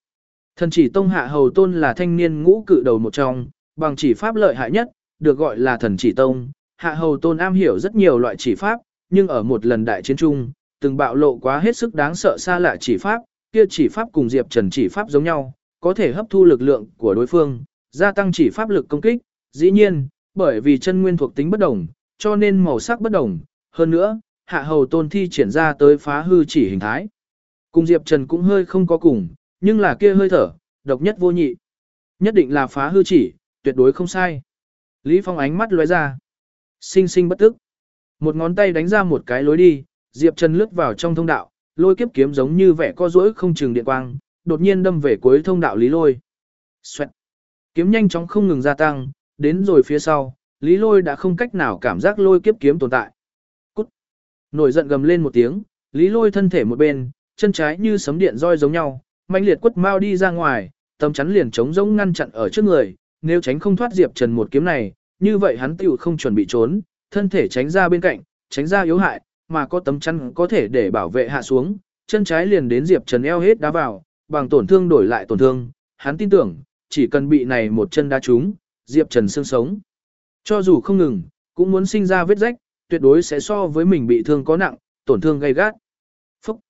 Thần chỉ tông hạ hầu tôn là thanh niên ngũ cự đầu một trong, bằng chỉ pháp lợi hại nhất, được gọi là thần chỉ tông. Hạ hầu tôn am hiểu rất nhiều loại chỉ pháp, nhưng ở một lần đại chiến chung từng bạo lộ quá hết sức đáng sợ xa lạ chỉ pháp, kia chỉ pháp cùng Diệp Trần chỉ pháp giống nhau, có thể hấp thu lực lượng của đối phương, gia tăng chỉ pháp lực công kích. Dĩ nhiên, bởi vì chân nguyên thuộc tính bất đồng, cho nên màu sắc bất đồng. Hơn nữa, hạ hầu tôn thi triển ra tới phá hư chỉ hình thái. Cùng Diệp Trần cũng hơi không có cùng, nhưng là kia hơi thở, độc nhất vô nhị. Nhất định là phá hư chỉ, tuyệt đối không sai. Lý Phong ánh mắt lóe ra. Sinh sinh bất tức. Một ngón tay đánh ra một cái lối đi, Diệp Trần lướt vào trong thông đạo, lôi kiếp kiếm giống như vẻ co rỗi không chừng điện quang, đột nhiên đâm về cuối thông đạo Lý Lôi. Xoẹt. Kiếm nhanh chóng không ngừng gia tăng, đến rồi phía sau, Lý Lôi đã không cách nào cảm giác lôi kiếp kiếm tồn tại. Nổi giận gầm lên một tiếng, Lý Lôi thân thể một bên, chân trái như sấm điện roi giống nhau, mạnh liệt quất mau đi ra ngoài, tấm chắn liền chống giống ngăn chặn ở trước người, nếu tránh không thoát Diệp Trần một kiếm này, như vậy hắn tiểu không chuẩn bị trốn, thân thể tránh ra bên cạnh, tránh ra yếu hại, mà có tấm chắn có thể để bảo vệ hạ xuống, chân trái liền đến Diệp Trần eo hết đá vào, bằng tổn thương đổi lại tổn thương, hắn tin tưởng, chỉ cần bị này một chân đá trúng, Diệp Trần xương sống. Cho dù không ngừng, cũng muốn sinh ra vết rách, tuyệt đối sẽ so với mình bị thương có nặng, tổn thương gây gắt. Phúc!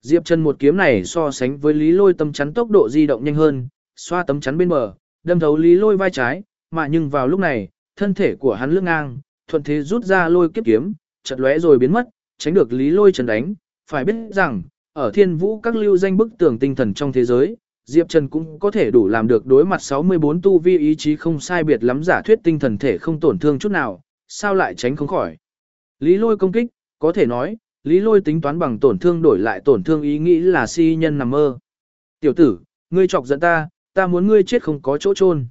Diệp Trần một kiếm này so sánh với Lý Lôi tấm chắn tốc độ di động nhanh hơn, xoa tấm chắn bên bờ, đâm thấu Lý Lôi vai trái, mà nhưng vào lúc này, thân thể của hắn lưng ngang, thuận thế rút ra lôi kiếp kiếm, chợt lóe rồi biến mất, tránh được Lý Lôi Trần đánh, phải biết rằng, ở thiên vũ các lưu danh bức tường tinh thần trong thế giới, Diệp Trần cũng có thể đủ làm được đối mặt 64 tu vi ý chí không sai biệt lắm giả thuyết tinh thần thể không tổn thương chút nào, sao lại tránh không khỏi. Lý lôi công kích, có thể nói, lý lôi tính toán bằng tổn thương đổi lại tổn thương ý nghĩ là si nhân nằm mơ. Tiểu tử, ngươi chọc giận ta, ta muốn ngươi chết không có chỗ chôn.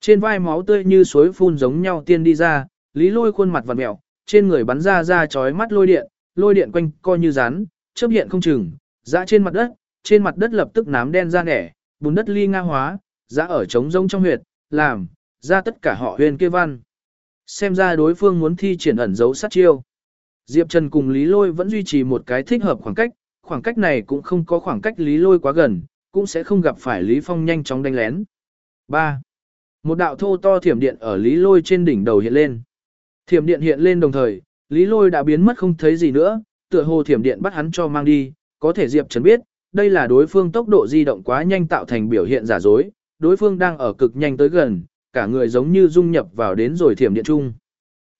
Trên vai máu tươi như suối phun giống nhau tiên đi ra, lý lôi khuôn mặt vặn mẹo, trên người bắn ra ra chói mắt lôi điện, lôi điện quanh coi như rán, chớp hiện không chừng, dã trên mặt đất, trên mặt đất lập tức nám đen ra nẻ, bùn đất ly nga hóa, dã ở trống rông trong huyệt, làm, ra tất cả họ huyền kia văn. Xem ra đối phương muốn thi triển ẩn dấu sát chiêu. Diệp Trần cùng Lý Lôi vẫn duy trì một cái thích hợp khoảng cách, khoảng cách này cũng không có khoảng cách Lý Lôi quá gần, cũng sẽ không gặp phải Lý Phong nhanh chóng đánh lén. 3. Một đạo thô to thiểm điện ở Lý Lôi trên đỉnh đầu hiện lên. Thiểm điện hiện lên đồng thời, Lý Lôi đã biến mất không thấy gì nữa, tựa hồ thiểm điện bắt hắn cho mang đi, có thể Diệp Trần biết, đây là đối phương tốc độ di động quá nhanh tạo thành biểu hiện giả dối, đối phương đang ở cực nhanh tới gần, cả người giống như dung nhập vào đến rồi thiểm điện trung.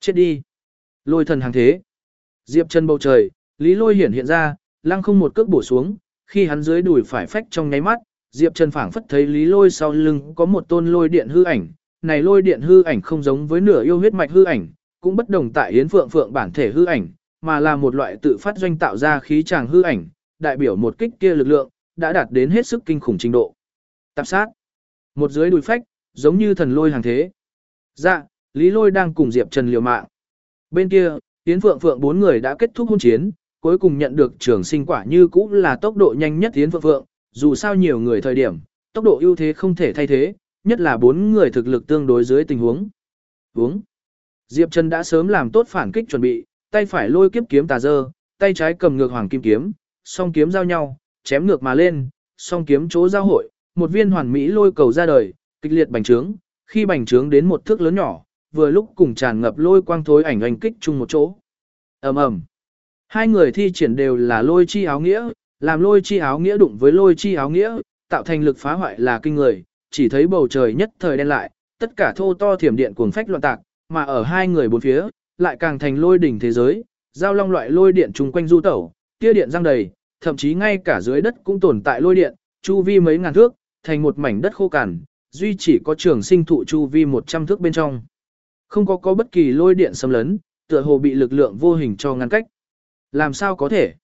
Chết đi. Lôi thần hàng thế. Diệp chân bầu trời, Lý Lôi hiển hiện ra, lăng không một cước bổ xuống, khi hắn dưới đùi phải phách trong nháy mắt, Diệp Trần phảng phất thấy Lý Lôi sau lưng có một tôn lôi điện hư ảnh, này lôi điện hư ảnh không giống với nửa yêu huyết mạch hư ảnh, cũng bất đồng tại Yến Phượng Phượng bản thể hư ảnh, mà là một loại tự phát doanh tạo ra khí tràng hư ảnh, đại biểu một kích kia lực lượng, đã đạt đến hết sức kinh khủng trình độ. Tạp sát. Một dưới đùi phách, giống như thần lôi hàng thế. Dạ, Lý Lôi đang cùng Diệp Trần liều mạng. Bên kia, Yến Phượng Phượng bốn người đã kết thúc hôn chiến, cuối cùng nhận được trường sinh quả như cũ là tốc độ nhanh nhất Yến Phượng Phượng, dù sao nhiều người thời điểm, tốc độ ưu thế không thể thay thế, nhất là bốn người thực lực tương đối dưới tình huống. Uống. Diệp Trần đã sớm làm tốt phản kích chuẩn bị, tay phải lôi kiếp kiếm tà dơ, tay trái cầm ngược hoàng kim kiếm, song kiếm giao nhau, chém ngược mà lên, song kiếm chỗ giao hội, một viên hoàn mỹ lôi cầu ra đời, kịch liệt bành trướng, khi bành trướng đến một thước lớn nhỏ, vừa lúc cùng tràn ngập lôi quang thối ảnh oanh kích chung một chỗ. Ầm ầm. Hai người thi triển đều là lôi chi áo nghĩa, làm lôi chi áo nghĩa đụng với lôi chi áo nghĩa, tạo thành lực phá hoại là kinh người, chỉ thấy bầu trời nhất thời đen lại, tất cả thô to thiểm điện cuồng phách loạn tạc, mà ở hai người bốn phía, lại càng thành lôi đỉnh thế giới, giao long loại lôi điện chung quanh du tẩu, tia điện răng đầy, thậm chí ngay cả dưới đất cũng tồn tại lôi điện, chu vi mấy ngàn thước, thành một mảnh đất khô cằn, duy chỉ có trường sinh thụ chu vi 100 thước bên trong. Không có có bất kỳ lôi điện xâm lấn, tựa hồ bị lực lượng vô hình cho ngăn cách. Làm sao có thể?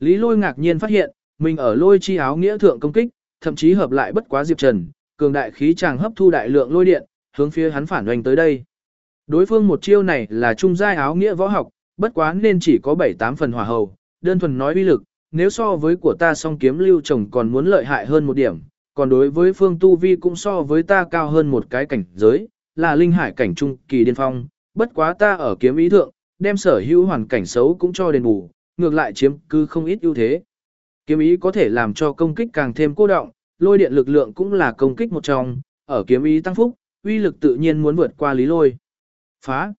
Lý lôi ngạc nhiên phát hiện, mình ở lôi chi áo nghĩa thượng công kích, thậm chí hợp lại bất quá Diệp Trần, cường đại khí chàng hấp thu đại lượng lôi điện, hướng phía hắn phản hoành tới đây. Đối phương một chiêu này là trung giai áo nghĩa võ học, bất quá nên chỉ có 7-8 phần hỏa hầu, đơn thuần nói uy lực, nếu so với của ta song kiếm lưu chồng còn muốn lợi hại hơn một điểm, còn đối với phương tu vi cũng so với ta cao hơn một cái cảnh giới, là linh hải cảnh trung kỳ điên phong, bất quá ta ở kiếm ý thượng, đem sở hữu hoàn cảnh xấu cũng cho đền bù, ngược lại chiếm cứ không ít ưu thế. Kiếm ý có thể làm cho công kích càng thêm cô động, lôi điện lực lượng cũng là công kích một trong, ở kiếm ý tăng phúc, uy lực tự nhiên muốn vượt qua lý lôi. Phá.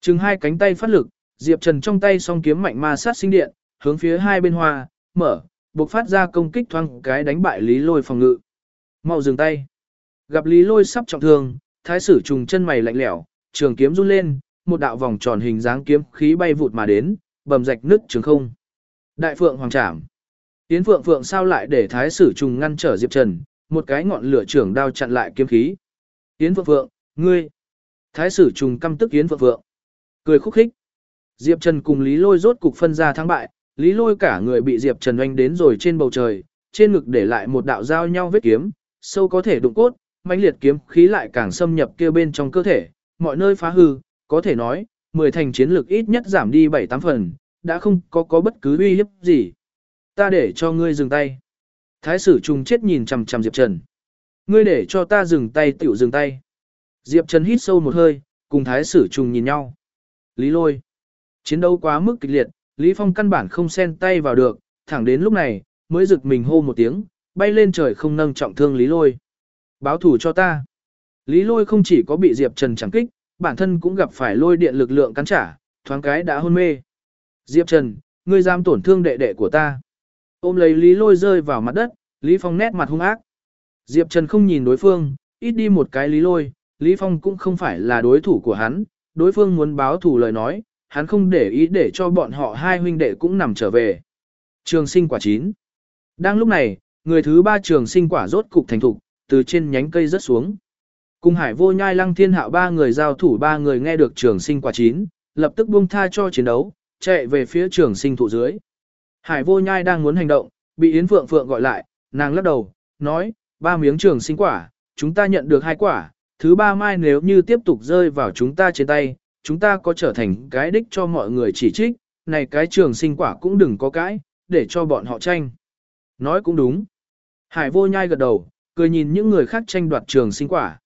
Trừng hai cánh tay phát lực, Diệp Trần trong tay song kiếm mạnh ma sát sinh điện, hướng phía hai bên hoa, mở, buộc phát ra công kích thoang cái đánh bại Lý Lôi phòng ngự. Mau dừng tay. Gặp Lý Lôi sắp trọng thương, thái sử trùng chân mày lạnh lẽo, trường kiếm run lên, một đạo vòng tròn hình dáng kiếm khí bay vụt mà đến, bầm rạch nứt trường không. Đại phượng hoàng trảm. Tiến phượng phượng sao lại để thái sử trùng ngăn trở Diệp Trần, một cái ngọn lửa trưởng đao chặn lại kiếm khí. Tiến phượng phượng, ngươi. Thái sử trùng căm tức Yến phượng phượng. Cười khúc khích. Diệp Trần cùng Lý Lôi rốt cục phân ra thắng bại, Lý Lôi cả người bị Diệp Trần oanh đến rồi trên bầu trời, trên ngực để lại một đạo giao nhau vết kiếm, sâu có thể đụng cốt, mãnh liệt kiếm khí lại càng xâm nhập kia bên trong cơ thể, mọi nơi phá hư, có thể nói, mười thành chiến lực ít nhất giảm đi 7-8 phần, đã không có có bất cứ uy hiếp gì. Ta để cho ngươi dừng tay. Thái sử trùng chết nhìn chằm chằm Diệp Trần. Ngươi để cho ta dừng tay tiểu dừng tay. Diệp Trần hít sâu một hơi, cùng thái sử trùng nhìn nhau. Lý lôi. Chiến đấu quá mức kịch liệt, Lý Phong căn bản không xen tay vào được, thẳng đến lúc này, mới giựt mình hô một tiếng, bay lên trời không nâng trọng thương Lý lôi. Báo thủ cho ta. Lý lôi không chỉ có bị Diệp Trần chẳng kích, bản thân cũng gặp phải lôi điện lực lượng cắn trả, thoáng cái đã hôn mê. Diệp Trần, ngươi dám tổn thương đệ đệ của ta. Ôm lấy Lý lôi rơi vào mặt đất, Lý Phong nét mặt hung ác. Diệp Trần không nhìn đối phương, ít đi một cái Lý lôi, Lý Phong cũng không phải là đối thủ của hắn, đối phương muốn báo thủ lời nói, hắn không để ý để cho bọn họ hai huynh đệ cũng nằm trở về. Trường sinh quả chín. Đang lúc này, người thứ ba trường sinh quả rốt cục thành thục, từ trên nhánh cây rớt xuống. Cùng hải vô nhai lăng thiên hạo ba người giao thủ ba người nghe được trường sinh quả chín, lập tức buông tha cho chiến đấu, chạy về phía trường sinh thụ dưới. Hải vô nhai đang muốn hành động, bị Yến Phượng Phượng gọi lại, nàng lắc đầu, nói, ba miếng trường sinh quả, chúng ta nhận được hai quả, thứ ba mai nếu như tiếp tục rơi vào chúng ta trên tay, chúng ta có trở thành cái đích cho mọi người chỉ trích, này cái trường sinh quả cũng đừng có cái, để cho bọn họ tranh. Nói cũng đúng. Hải vô nhai gật đầu, cười nhìn những người khác tranh đoạt trường sinh quả.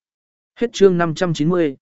Hết chương 590.